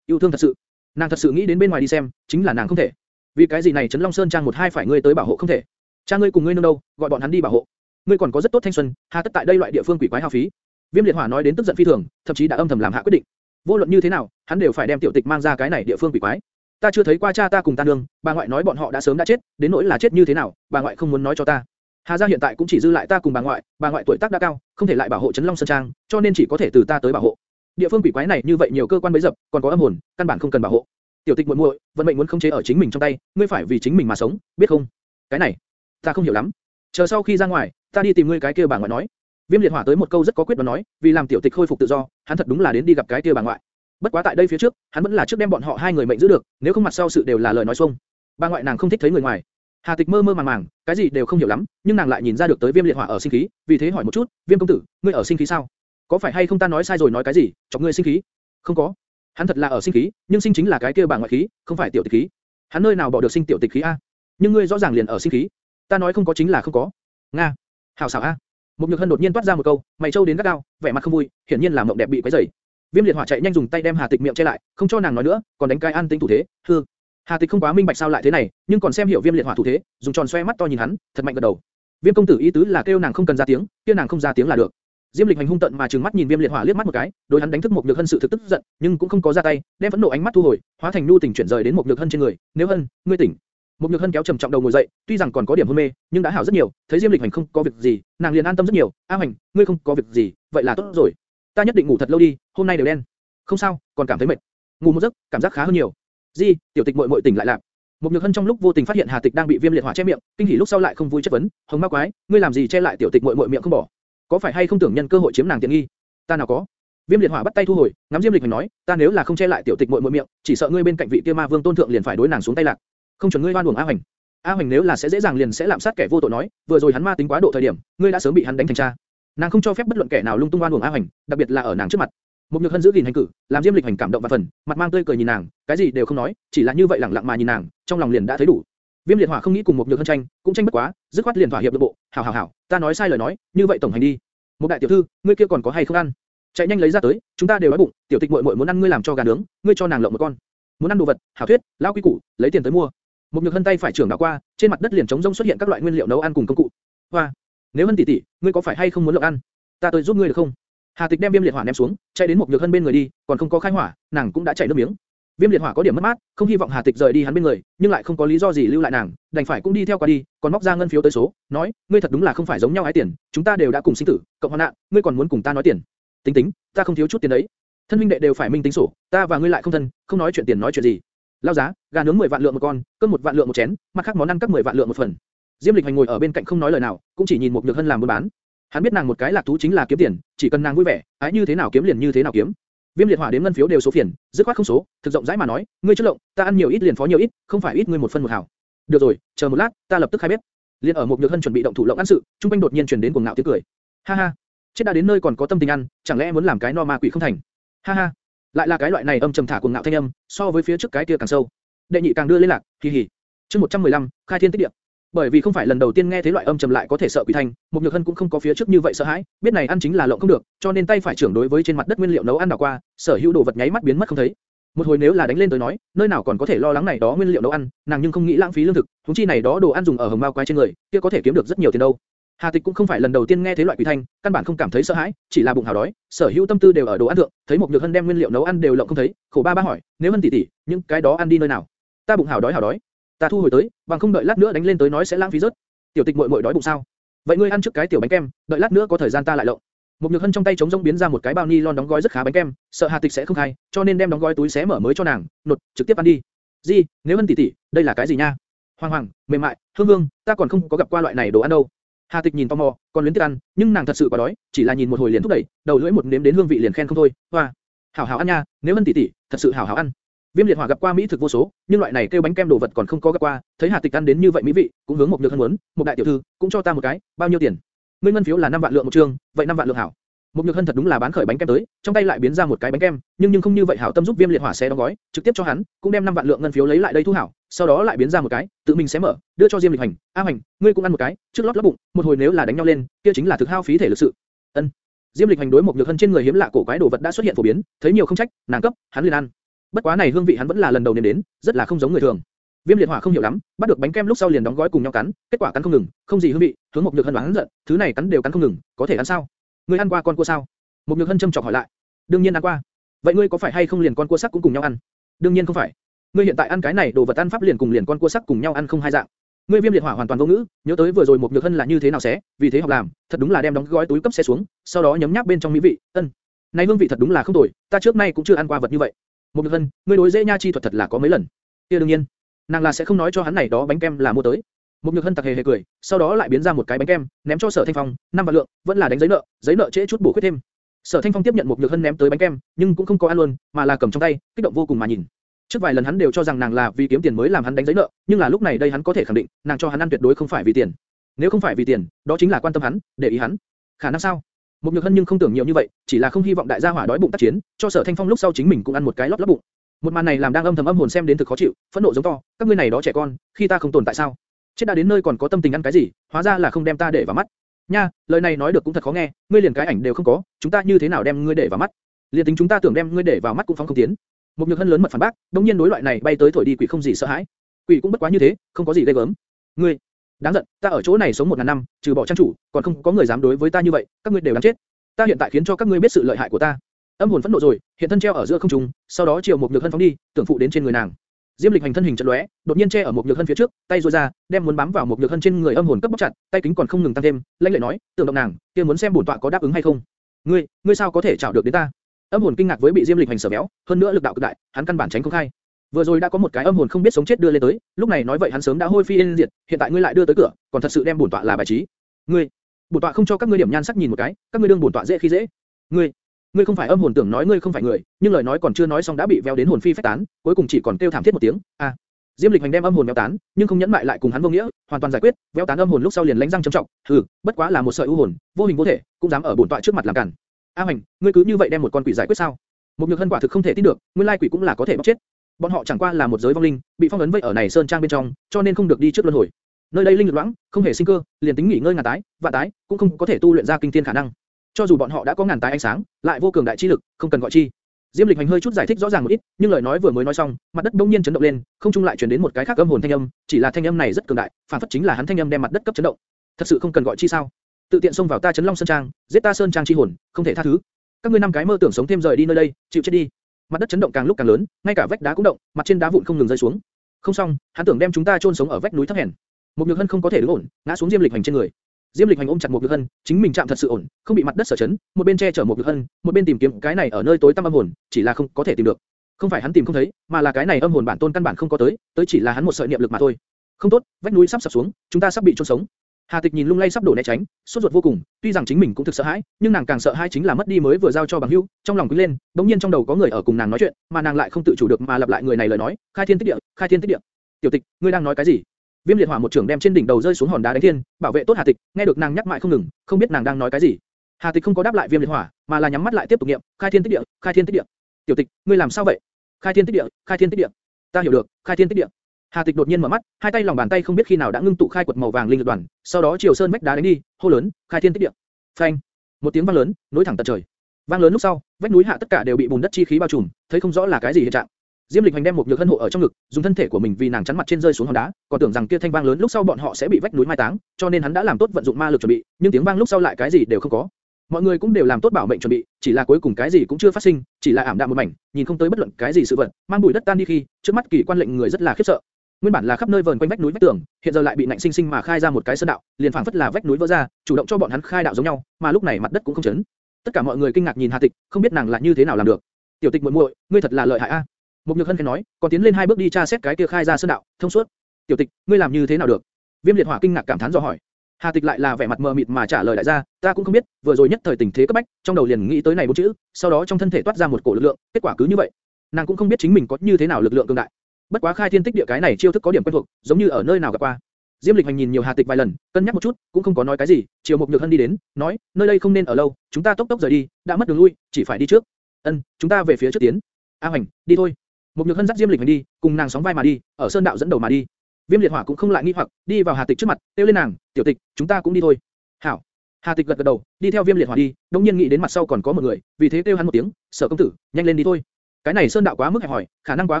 yêu thương thật sự. Nàng thật sự nghĩ đến bên ngoài đi xem, chính là nàng không thể. Vì cái gì này Trấn Long Sơn trang một hai phải ngươi tới bảo hộ không thể? Cha ngươi cùng ngươi nương đâu, gọi bọn hắn đi bảo hộ. Ngươi còn có rất tốt thanh xuân, hà tất tại đây loại địa phương quỷ quái hao phí. Viêm liệt hỏa nói đến tức giận phi thường, thậm chí đã âm thầm làm hạ quyết định. Vô luận như thế nào, hắn đều phải đem tiểu tịch mang ra cái này địa phương quỷ quái. Ta chưa thấy qua cha ta cùng ta nương, bà ngoại nói bọn họ đã sớm đã chết, đến nỗi là chết như thế nào, bà ngoại không muốn nói cho ta. Hà gia hiện tại cũng chỉ dư lại ta cùng bà ngoại, bà ngoại tuổi tác đã cao, không thể lại bảo hộ Trấn Long Sơn Trang, cho nên chỉ có thể từ ta tới bảo hộ. Địa phương quỷ quái này như vậy nhiều cơ quan bấy dập, còn có âm hồn, căn bản không cần bảo hộ. Tiểu Tịch muội muội, vận mệnh muốn khống chế ở chính mình trong tay, ngươi phải vì chính mình mà sống, biết không? Cái này, ta không hiểu lắm. Chờ sau khi ra ngoài, ta đi tìm ngươi cái kia bà ngoại nói. Viêm liệt hỏa tới một câu rất có quyết đoán nói, vì làm Tiểu Tịch khôi phục tự do, hắn thật đúng là đến đi gặp cái kia bà ngoại. Bất quá tại đây phía trước, hắn vẫn là trước đem bọn họ hai người mệnh giữ được, nếu không mặt sau sự đều là lời nói xuông. Bà ngoại nàng không thích thấy người ngoài. Hà Tịch mơ mơ màng màng, cái gì đều không hiểu lắm, nhưng nàng lại nhìn ra được tới Viêm liệt hỏa ở sinh khí, vì thế hỏi một chút, Viêm công tử, ngươi ở sinh khí sao? Có phải hay không ta nói sai rồi nói cái gì, chọc ngươi sinh khí? Không có. Hắn thật là ở sinh khí, nhưng sinh chính là cái kia bà ngoại khí, không phải tiểu tịch khí. Hắn nơi nào bỏ được sinh tiểu tịch khí a? Nhưng ngươi rõ ràng liền ở sinh khí. Ta nói không có chính là không có. Nga. Hảo xảo a. Một nhược hân đột nhiên toát ra một câu, mày trâu đến gắt gao, vẻ mặt không vui, hiển nhiên là mộng đẹp bị quấy rầy. Viêm liệt hỏa chạy nhanh dùng tay đem Hà Tịch miệng che lại, không cho nàng nói nữa, còn đánh cái an tĩnh thủ thế, hư. Hà Tịch không quá minh bạch sao lại thế này, nhưng còn xem hiểu Viêm liệt hỏa thủ thế, dùng tròn xoe mắt to nhìn hắn, thật mạnh gật đầu. Viêm công tử ý tứ là kêu nàng không cần ra tiếng, kia nàng không ra tiếng là được. Diêm Lịch hành hung tận mà trừng mắt nhìn Viêm liệt hỏa liếc mắt một cái, đối hắn đánh thức một nhược hân sự thực tức giận, nhưng cũng không có ra tay, đem phẫn nộ ánh mắt thu hồi, hóa thành nu tình chuyển rời đến một nhược hân trên người. Nếu hân, ngươi tỉnh. Một nhược hân kéo trầm trọng đầu ngồi dậy, tuy rằng còn có điểm hôn mê, nhưng đã hảo rất nhiều. Thấy Diêm Lịch hành không có việc gì, nàng liền an tâm rất nhiều. A hành, ngươi không có việc gì, vậy là tốt rồi. Ta nhất định ngủ thật lâu đi, hôm nay đều đen. Không sao, còn cảm thấy mệt. Ngủ một giấc, cảm giác khá hơn nhiều. Di, tiểu tịch muội muội tỉnh lại lạc. Một nhược hân trong lúc vô tình phát hiện Hà Tịch đang bị viêm liệt hỏa che miệng, kinh hỉ lúc sau lại không vui chất vấn, hồng ma quái, ngươi làm gì che lại tiểu tịch muội muội miệng không bỏ? Có phải hay không tưởng nhân cơ hội chiếm nàng tiện nghi? Ta nào có? Viêm liệt hỏa bắt tay thu hồi, ngắm Diêm Lịch hành nói, ta nếu là không che lại tiểu tịch muội muội miệng, chỉ sợ ngươi bên cạnh vị kia ma vương tôn thượng liền phải đối nàng xuống tay lạc. Không chuẩn ngươi oan uổng A Hoành. A Hoành nếu là sẽ dễ dàng liền sẽ lạm sát kẻ vô tội nói, vừa rồi hắn ma tính quá độ thời điểm, ngươi đã sớm bị hắn đánh thành cha. Nàng không cho phép bất luận kẻ nào lung tung oan uổng A Hoành, đặc biệt là ở nàng trước mặt. Một nhược hân giữ gìn hành cử, làm Diêm Lịch hành cảm động và phần, mặt mang tươi cười nhìn nàng, cái gì đều không nói, chỉ là như vậy lặng lặng mà nhìn nàng, trong lòng liền đã thấy đủ. Viêm liệt hỏa không nghĩ cùng một nhược hân tranh, cũng tranh bất quá, dứt khoát liền thỏa hiệp được bộ, hảo hảo hảo, ta nói sai lời nói, như vậy tổng hành đi. Một đại tiểu thư, ngươi kia còn có hay không ăn? Chạy nhanh lấy ra tới, chúng ta đều đói bụng, tiểu tịch muội muội muốn ăn ngươi làm cho gà nướng, ngươi cho nàng lộng một con. Muốn ăn đồ vật, hảo thuyết, lao quý củ, lấy tiền tới mua. Một nhược hân tay phải trưởng đảo qua, trên mặt đất liền trống rỗng xuất hiện các loại nguyên liệu nấu ăn cùng công cụ. Hoa, nếu hân tỷ tỷ, ngươi có phải hay không muốn lộng ăn? Ta tới giúp ngươi được không? Hà Tịch đem viêm liệt hỏa ném xuống, chạy đến một nhược hân bên người đi, còn không có khai hỏa, nàng cũng đã chảy nước miếng. Viêm liệt hỏa có điểm mất mát, không hy vọng Hà Tịch rời đi hắn bên người, nhưng lại không có lý do gì lưu lại nàng, đành phải cũng đi theo qua đi, còn móc ra ngân phiếu tới số, nói, ngươi thật đúng là không phải giống nhau ái tiền, chúng ta đều đã cùng sinh tử, cộng hoạn nạn, ngươi còn muốn cùng ta nói tiền. Tính tính, ta không thiếu chút tiền đấy. Thân huynh đệ đều phải minh tính sổ, ta và ngươi lại không thân, không nói chuyện tiền nói chuyện gì. Lao giá, gà nướng 10 vạn lượng một con, cơm một vạn lượng một chén, mặt khác món ăn các 10 vạn lượng một phần. Diêm Lịch Hành ngồi ở bên cạnh không nói lời nào, cũng chỉ nhìn một nhược hân làm buôn bán. Hắn biết nàng một cái lạc thú chính là kiếm tiền, chỉ cần nàng vui vẻ, ái như thế nào kiếm liền như thế nào kiếm. Viêm liệt hỏa đếm ngân phiếu đều số phiền, dứt khoát không số, thực rộng rãi mà nói, ngươi chất lộng, ta ăn nhiều ít liền phó nhiều ít, không phải ít ngươi một phân một hảo. Được rồi, chờ một lát, ta lập tức khai bếp. Liên ở một nhược hân chuẩn bị động thủ lộng ăn sự, trung quanh đột nhiên truyền đến cuồng ngạo tiếng cười. Ha ha, chết đã đến nơi còn có tâm tình ăn, chẳng lẽ muốn làm cái no ma quỷ không thành? Ha ha, lại là cái loại này âm trầm thả cuồng ngạo thanh âm, so với phía trước cái kia càng sâu. Đệ nhị càng đưa lên lạc, kỳ hỉ. Chương 115, khai thiên tích địa. Bởi vì không phải lần đầu tiên nghe thấy loại âm trầm lại có thể sợ quỷ thanh, một nhược hân cũng không có phía trước như vậy sợ hãi, biết này ăn chính là lộng không được, cho nên tay phải trưởng đối với trên mặt đất nguyên liệu nấu ăn đảo qua, sở hữu đồ vật nháy mắt biến mất không thấy. Một hồi nếu là đánh lên tới nói, nơi nào còn có thể lo lắng này đó nguyên liệu nấu ăn, nàng nhưng không nghĩ lãng phí lương thực, chúng chi này đó đồ ăn dùng ở hồng mao quái trên người, kia có thể kiếm được rất nhiều tiền đâu. Hà Tịch cũng không phải lần đầu tiên nghe thấy loại quỷ thanh, căn bản không cảm thấy sợ hãi, chỉ là bụng hào đói, sở hữu tâm tư đều ở đồ ăn thượng, thấy một nhược hân đem nguyên liệu nấu ăn đều lộng không thấy, khổ ba ba hỏi, nếu hân tỷ tỷ, những cái đó ăn đi nơi nào? Ta bụng hào đói hào đói, ta thu hồi tới, bằng không đợi lát nữa đánh lên tới nói sẽ lãng phí rớt. Tiểu Tịch muội muội đói bụng sao? Vậy ngươi ăn trước cái tiểu bánh kem, đợi lát nữa có thời gian ta lại lộng. Một nhược hân trong tay chống rông biến ra một cái bao ni lon đóng gói rất khá bánh kem, sợ Hà Tịch sẽ không khai, cho nên đem đóng gói túi xé mở mới cho nàng, nột, trực tiếp ăn đi. Gì? Nếu hân tỷ tỷ, đây là cái gì nha? Hoàng hoàng, mềm mại, hương hương, ta còn không có gặp qua loại này đồ ăn đâu. Hà Tịch nhìn tò mò, còn luyến tiếc ăn, nhưng nàng thật sự quá đói, chỉ là nhìn một hồi liền thúc đẩy, đầu lưỡi một nếm đến hương vị liền khen không thôi. Hoa, hảo hảo ăn nha, nếu hân tỷ tỷ, thật sự hảo hảo ăn. Viêm liệt hỏa gặp qua mỹ thực vô số, nhưng loại này kêu bánh kem đồ vật còn không có gặp qua, thấy Hà Tịch ăn đến như vậy mỹ vị, cũng hướng một nhược hân muốn, một đại tiểu thư, cũng cho ta một cái, bao nhiêu tiền? Ngươi ngân phiếu là 5 vạn lượng một trường, vậy 5 vạn lượng hảo. Một nhược hân thật đúng là bán khởi bánh kem tới, trong tay lại biến ra một cái bánh kem, nhưng nhưng không như vậy hảo tâm giúp viêm liệt hỏa xé đóng gói, trực tiếp cho hắn, cũng đem 5 vạn lượng ngân phiếu lấy lại đây thu hảo, sau đó lại biến ra một cái, tự mình xé mở, đưa cho diêm lịch hành, a hành, ngươi cũng ăn một cái, trước lót lót bụng, một hồi nếu là đánh nhau lên, kia chính là thực hao phí thể lực sự. Ân. Diêm Lịch hành đối một nhược hân trên người hiếm lạ cổ quái đồ vật đã xuất hiện phổ biến, thấy nhiều không trách, nàng cấp, hắn liền ăn. Bất quá này hương vị hắn vẫn là lần đầu nếm đến, rất là không giống người thường. Viêm liệt hỏa không hiểu lắm, bắt được bánh kem lúc sau liền đóng gói cùng nhau cắn, kết quả cắn không ngừng, không gì hương vị, hướng một nhược hân đoán giận, thứ này cắn đều cắn không ngừng, có thể ăn sao? Ngươi ăn qua con cua sao? Một nhược hân châm chọc hỏi lại. đương nhiên ăn qua. vậy ngươi có phải hay không liền con cua sắc cũng cùng nhau ăn? đương nhiên không phải. ngươi hiện tại ăn cái này đồ vật ăn pháp liền cùng liền con cua sắc cùng nhau ăn không hai dạng. ngươi viêm liệt hỏa hoàn toàn vô ngữ, nhớ tới vừa rồi một nhược hân là như thế nào xé, vì thế học làm, thật đúng là đem đóng gói túi cấp xé xuống, sau đó nhấm nháp bên trong mỹ vị, ân. Này hương vị thật đúng là không tồi, ta trước nay cũng chưa ăn qua vật như vậy. Một nhược hân, ngươi đối dễ nha chi thuật thật là có mấy lần. kia đương nhiên nàng là sẽ không nói cho hắn này đó bánh kem là mua tới. Một nhược hân tặc hề hề cười, sau đó lại biến ra một cái bánh kem, ném cho sở thanh phong, năm vạn lượng, vẫn là đánh giấy nợ, giấy nợ trễ chút bổ khuyết thêm. sở thanh phong tiếp nhận một nhược hân ném tới bánh kem, nhưng cũng không có ăn luôn, mà là cầm trong tay, kích động vô cùng mà nhìn. trước vài lần hắn đều cho rằng nàng là vì kiếm tiền mới làm hắn đánh giấy nợ, nhưng là lúc này đây hắn có thể khẳng định, nàng cho hắn ăn tuyệt đối không phải vì tiền. nếu không phải vì tiền, đó chính là quan tâm hắn, để ý hắn. khả năng sao? Một nhược hân nhưng không tưởng nhiều như vậy, chỉ là không hy vọng đại gia hỏa đói bụng tác chiến, cho sở thanh phong lúc sau chính mình cũng ăn một cái lót lót bụng. Một màn này làm đang âm thầm âm hồn xem đến thực khó chịu, phẫn nộ giống to, các ngươi này đó trẻ con, khi ta không tồn tại sao? Chết đã đến nơi còn có tâm tình ăn cái gì, hóa ra là không đem ta để vào mắt. Nha, lời này nói được cũng thật khó nghe, ngươi liền cái ảnh đều không có, chúng ta như thế nào đem ngươi để vào mắt? Liên tính chúng ta tưởng đem ngươi để vào mắt cũng phóng không tiến. Một nhược hân lớn mật phản bác, đống nhiên đối loại này bay tới thổi đi quỷ không gì sợ hãi. Quỷ cũng bất quá như thế, không có gì ghê gớm. Ngươi, đáng giận, ta ở chỗ này sống một ngàn năm, trừ bỏ trang chủ, còn không có người dám đối với ta như vậy, các ngươi đều đáng chết. Ta hiện tại khiến cho các ngươi biết sự lợi hại của ta. Âm hồn phẫn nộ rồi, hiện thân treo ở giữa không trung, sau đó chiều một nhược hân phóng đi, tưởng phụ đến trên người nàng. Diêm Lịch hành thân hình chợt lóe, đột nhiên che ở một nhược hân phía trước, tay duỗi ra, đem muốn bám vào một nhược hân trên người âm hồn cấp bóc chặt, tay kính còn không ngừng tăng thêm, lãnh lệ nói, tưởng động nàng, kia muốn xem bổn tọa có đáp ứng hay không. Ngươi, ngươi sao có thể chảo được đến ta? Âm hồn kinh ngạc với bị Diêm Lịch hành sở béo, hơn nữa lực đạo cực đại, hắn căn bản tránh không khai. Vừa rồi đã có một cái âm hồn không biết sống chết đưa lên tới, lúc này nói vậy hắn sớm đã hôi phiên diệt, hiện tại ngươi lại đưa tới cửa, còn thật sự đem bổn tọa là bài trí. Ngươi, bổn tọa không cho các ngươi điểm nhan sắc nhìn một cái, các ngươi đương bổn tọa dễ khi dễ. Ngươi, Ngươi không phải âm hồn tưởng nói ngươi không phải người, nhưng lời nói còn chưa nói xong đã bị véo đến hồn phi phách tán, cuối cùng chỉ còn kêu thảm thiết một tiếng. A. À. Diêm Lịch Hành đem âm hồn véo tán, nhưng không nhẫn mại lại cùng hắn vô nghĩa, hoàn toàn giải quyết, véo tán âm hồn lúc sau liền lãnh răng trầm trọng, hừ, bất quá là một sợi u hồn, vô hình vô thể, cũng dám ở bổn tọa trước mặt làm cản. A Hành, ngươi cứ như vậy đem một con quỷ giải quyết sao? Một nhược hân quả thực không thể tin được, nguyên lai quỷ cũng là có thể bóc chết. Bọn họ chẳng qua là một giới vong linh, bị phong ấn vây ở này sơn trang bên trong, cho nên không được đi trước luân hồi. Nơi đây linh lực loãng, không hề sinh cơ, liền tính nghỉ ngơi ngàn tái, vạn tái, cũng không có thể tu luyện ra kinh thiên khả năng. Cho dù bọn họ đã có ngàn tái ánh sáng, lại vô cường đại chi lực, không cần gọi chi. Diêm Lịch Hành hơi chút giải thích rõ ràng một ít, nhưng lời nói vừa mới nói xong, mặt đất bỗng nhiên chấn động lên, không trung lại truyền đến một cái khác âm hồn thanh âm, chỉ là thanh âm này rất cường đại, phản phất chính là hắn thanh âm đem mặt đất cấp chấn động. Thật sự không cần gọi chi sao? Tự tiện xông vào ta chấn long sơn trang, giết ta sơn trang chi hồn, không thể tha thứ. Các ngươi năm cái mơ tưởng sống thêm rời đi nơi đây, chịu chết đi. Mặt đất chấn động càng lúc càng lớn, ngay cả vách đá cũng động, mặt trên đá vụn không ngừng rơi xuống. Không xong, hắn tưởng đem chúng ta chôn sống ở vách núi thấp hèn. Một nhược hân không có thể đứng ổn, ngã xuống Diêm Lịch Hành trên người. Diêm Lịch Hành ôm chặt một Nhược Hân, chính mình chạm thật sự ổn, không bị mặt đất sở chấn, một bên che chở một Nhược Hân, một bên tìm kiếm cái này ở nơi tối tăm âm hồn, chỉ là không có thể tìm được. Không phải hắn tìm không thấy, mà là cái này âm hồn bản tôn căn bản không có tới, tới chỉ là hắn một sợi niệm lực mà thôi. Không tốt, vách núi sắp sập xuống, chúng ta sắp bị chôn sống. Hà Tịch nhìn lung lay sắp đổ né tránh, sốt ruột vô cùng, tuy rằng chính mình cũng thực sợ hãi, nhưng nàng càng sợ hãi chính là mất đi mới vừa giao cho bằng hữu, trong lòng quý lên, đống nhiên trong đầu có người ở cùng nàng nói chuyện, mà nàng lại không tự chủ được mà lặp lại người này lời nói, khai thiên tích địa, khai thiên tích địa. Tiểu Tịch, ngươi đang nói cái gì? Viêm liệt hỏa một trường đem trên đỉnh đầu rơi xuống hòn đá đánh thiên, bảo vệ tốt Hà Tịch, nghe được nàng nhắc mãi không ngừng, không biết nàng đang nói cái gì. Hà Tịch không có đáp lại Viêm liệt hỏa, mà là nhắm mắt lại tiếp tục niệm, khai thiên tích địa, khai thiên tích địa. Tiểu Tịch, ngươi làm sao vậy? Khai thiên tích địa, khai thiên tích địa. Ta hiểu được, khai thiên tích địa. Hà Tịch đột nhiên mở mắt, hai tay lòng bàn tay không biết khi nào đã ngưng tụ khai quật màu vàng linh lực đoàn, sau đó chiều sơn vách đá đánh đi, hô lớn, khai thiên tích địa. Phanh! Một tiếng vang lớn, nối thẳng tận trời. Vang lớn lúc sau, vách núi hạ tất cả đều bị bùn đất chi khí bao trùm, thấy không rõ là cái gì hiện trạng. Diêm Lịch Hành đem một nhược hân hộ ở trong ngực, dùng thân thể của mình vì nàng chắn mặt trên rơi xuống hòn đá, còn tưởng rằng kia thanh vang lớn lúc sau bọn họ sẽ bị vách núi mai táng, cho nên hắn đã làm tốt vận dụng ma lực chuẩn bị, nhưng tiếng vang lúc sau lại cái gì đều không có. Mọi người cũng đều làm tốt bảo mệnh chuẩn bị, chỉ là cuối cùng cái gì cũng chưa phát sinh, chỉ là ảm đạm một mảnh, nhìn không tới bất luận cái gì sự vật, mang bụi đất tan đi khi, trước mắt kỳ quan lệnh người rất là khiếp sợ. Nguyên bản là khắp nơi vờn quanh vách núi vách tường, hiện giờ lại bị nạnh sinh sinh mà khai ra một cái sơn đạo, liền phảng phất là vách núi vỡ ra, chủ động cho bọn hắn khai đạo giống nhau, mà lúc này mặt đất cũng không chấn. Tất cả mọi người kinh ngạc nhìn Hà Tịch, không biết nàng là như thế nào làm được. Tiểu Tịch muội muội, ngươi thật là lợi hại a. Mục Nhược Hân khẽ nói, còn tiến lên hai bước đi tra xét cái kia khai ra sơn đạo, thông suốt. Tiểu Tịch, ngươi làm như thế nào được? Viêm liệt hỏa kinh ngạc cảm thán do hỏi. Hà Tịch lại là vẻ mặt mờ mịt mà trả lời đại gia, ta cũng không biết, vừa rồi nhất thời tình thế cấp bách, trong đầu liền nghĩ tới này bốn chữ, sau đó trong thân thể toát ra một cổ lực lượng, kết quả cứ như vậy. Nàng cũng không biết chính mình có như thế nào lực lượng cường đại. Bất quá khai thiên tích địa cái này chiêu thức có điểm quen thuộc, giống như ở nơi nào gặp qua. Diêm Lịch Hành nhìn nhiều Hà Tịch vài lần, cân nhắc một chút, cũng không có nói cái gì, chiều Mục nhược hân đi đến, nói, nơi đây không nên ở lâu, chúng ta tốc tốc rời đi, đã mất đường lui, chỉ phải đi trước. Ân, chúng ta về phía trước tiến. A Hành, đi thôi. Một nhược hân dắt Diêm Lịch Hành đi, cùng nàng sóng vai mà đi, ở sơn đạo dẫn đầu mà đi. Viêm liệt hỏa cũng không lại nghi hoặc, đi vào Hà Tịch trước mặt, kêu lên nàng, tiểu tịch, chúng ta cũng đi thôi. Hảo. Hà Tịch gật gật đầu, đi theo Viêm Liệt Hỏa đi, đương nhiên nghĩ đến mặt sau còn có một người, vì thế kêu hắn một tiếng, "Sở công tử, nhanh lên đi thôi." Cái này sơn đạo quá mức hẹp hỏi, khả năng quá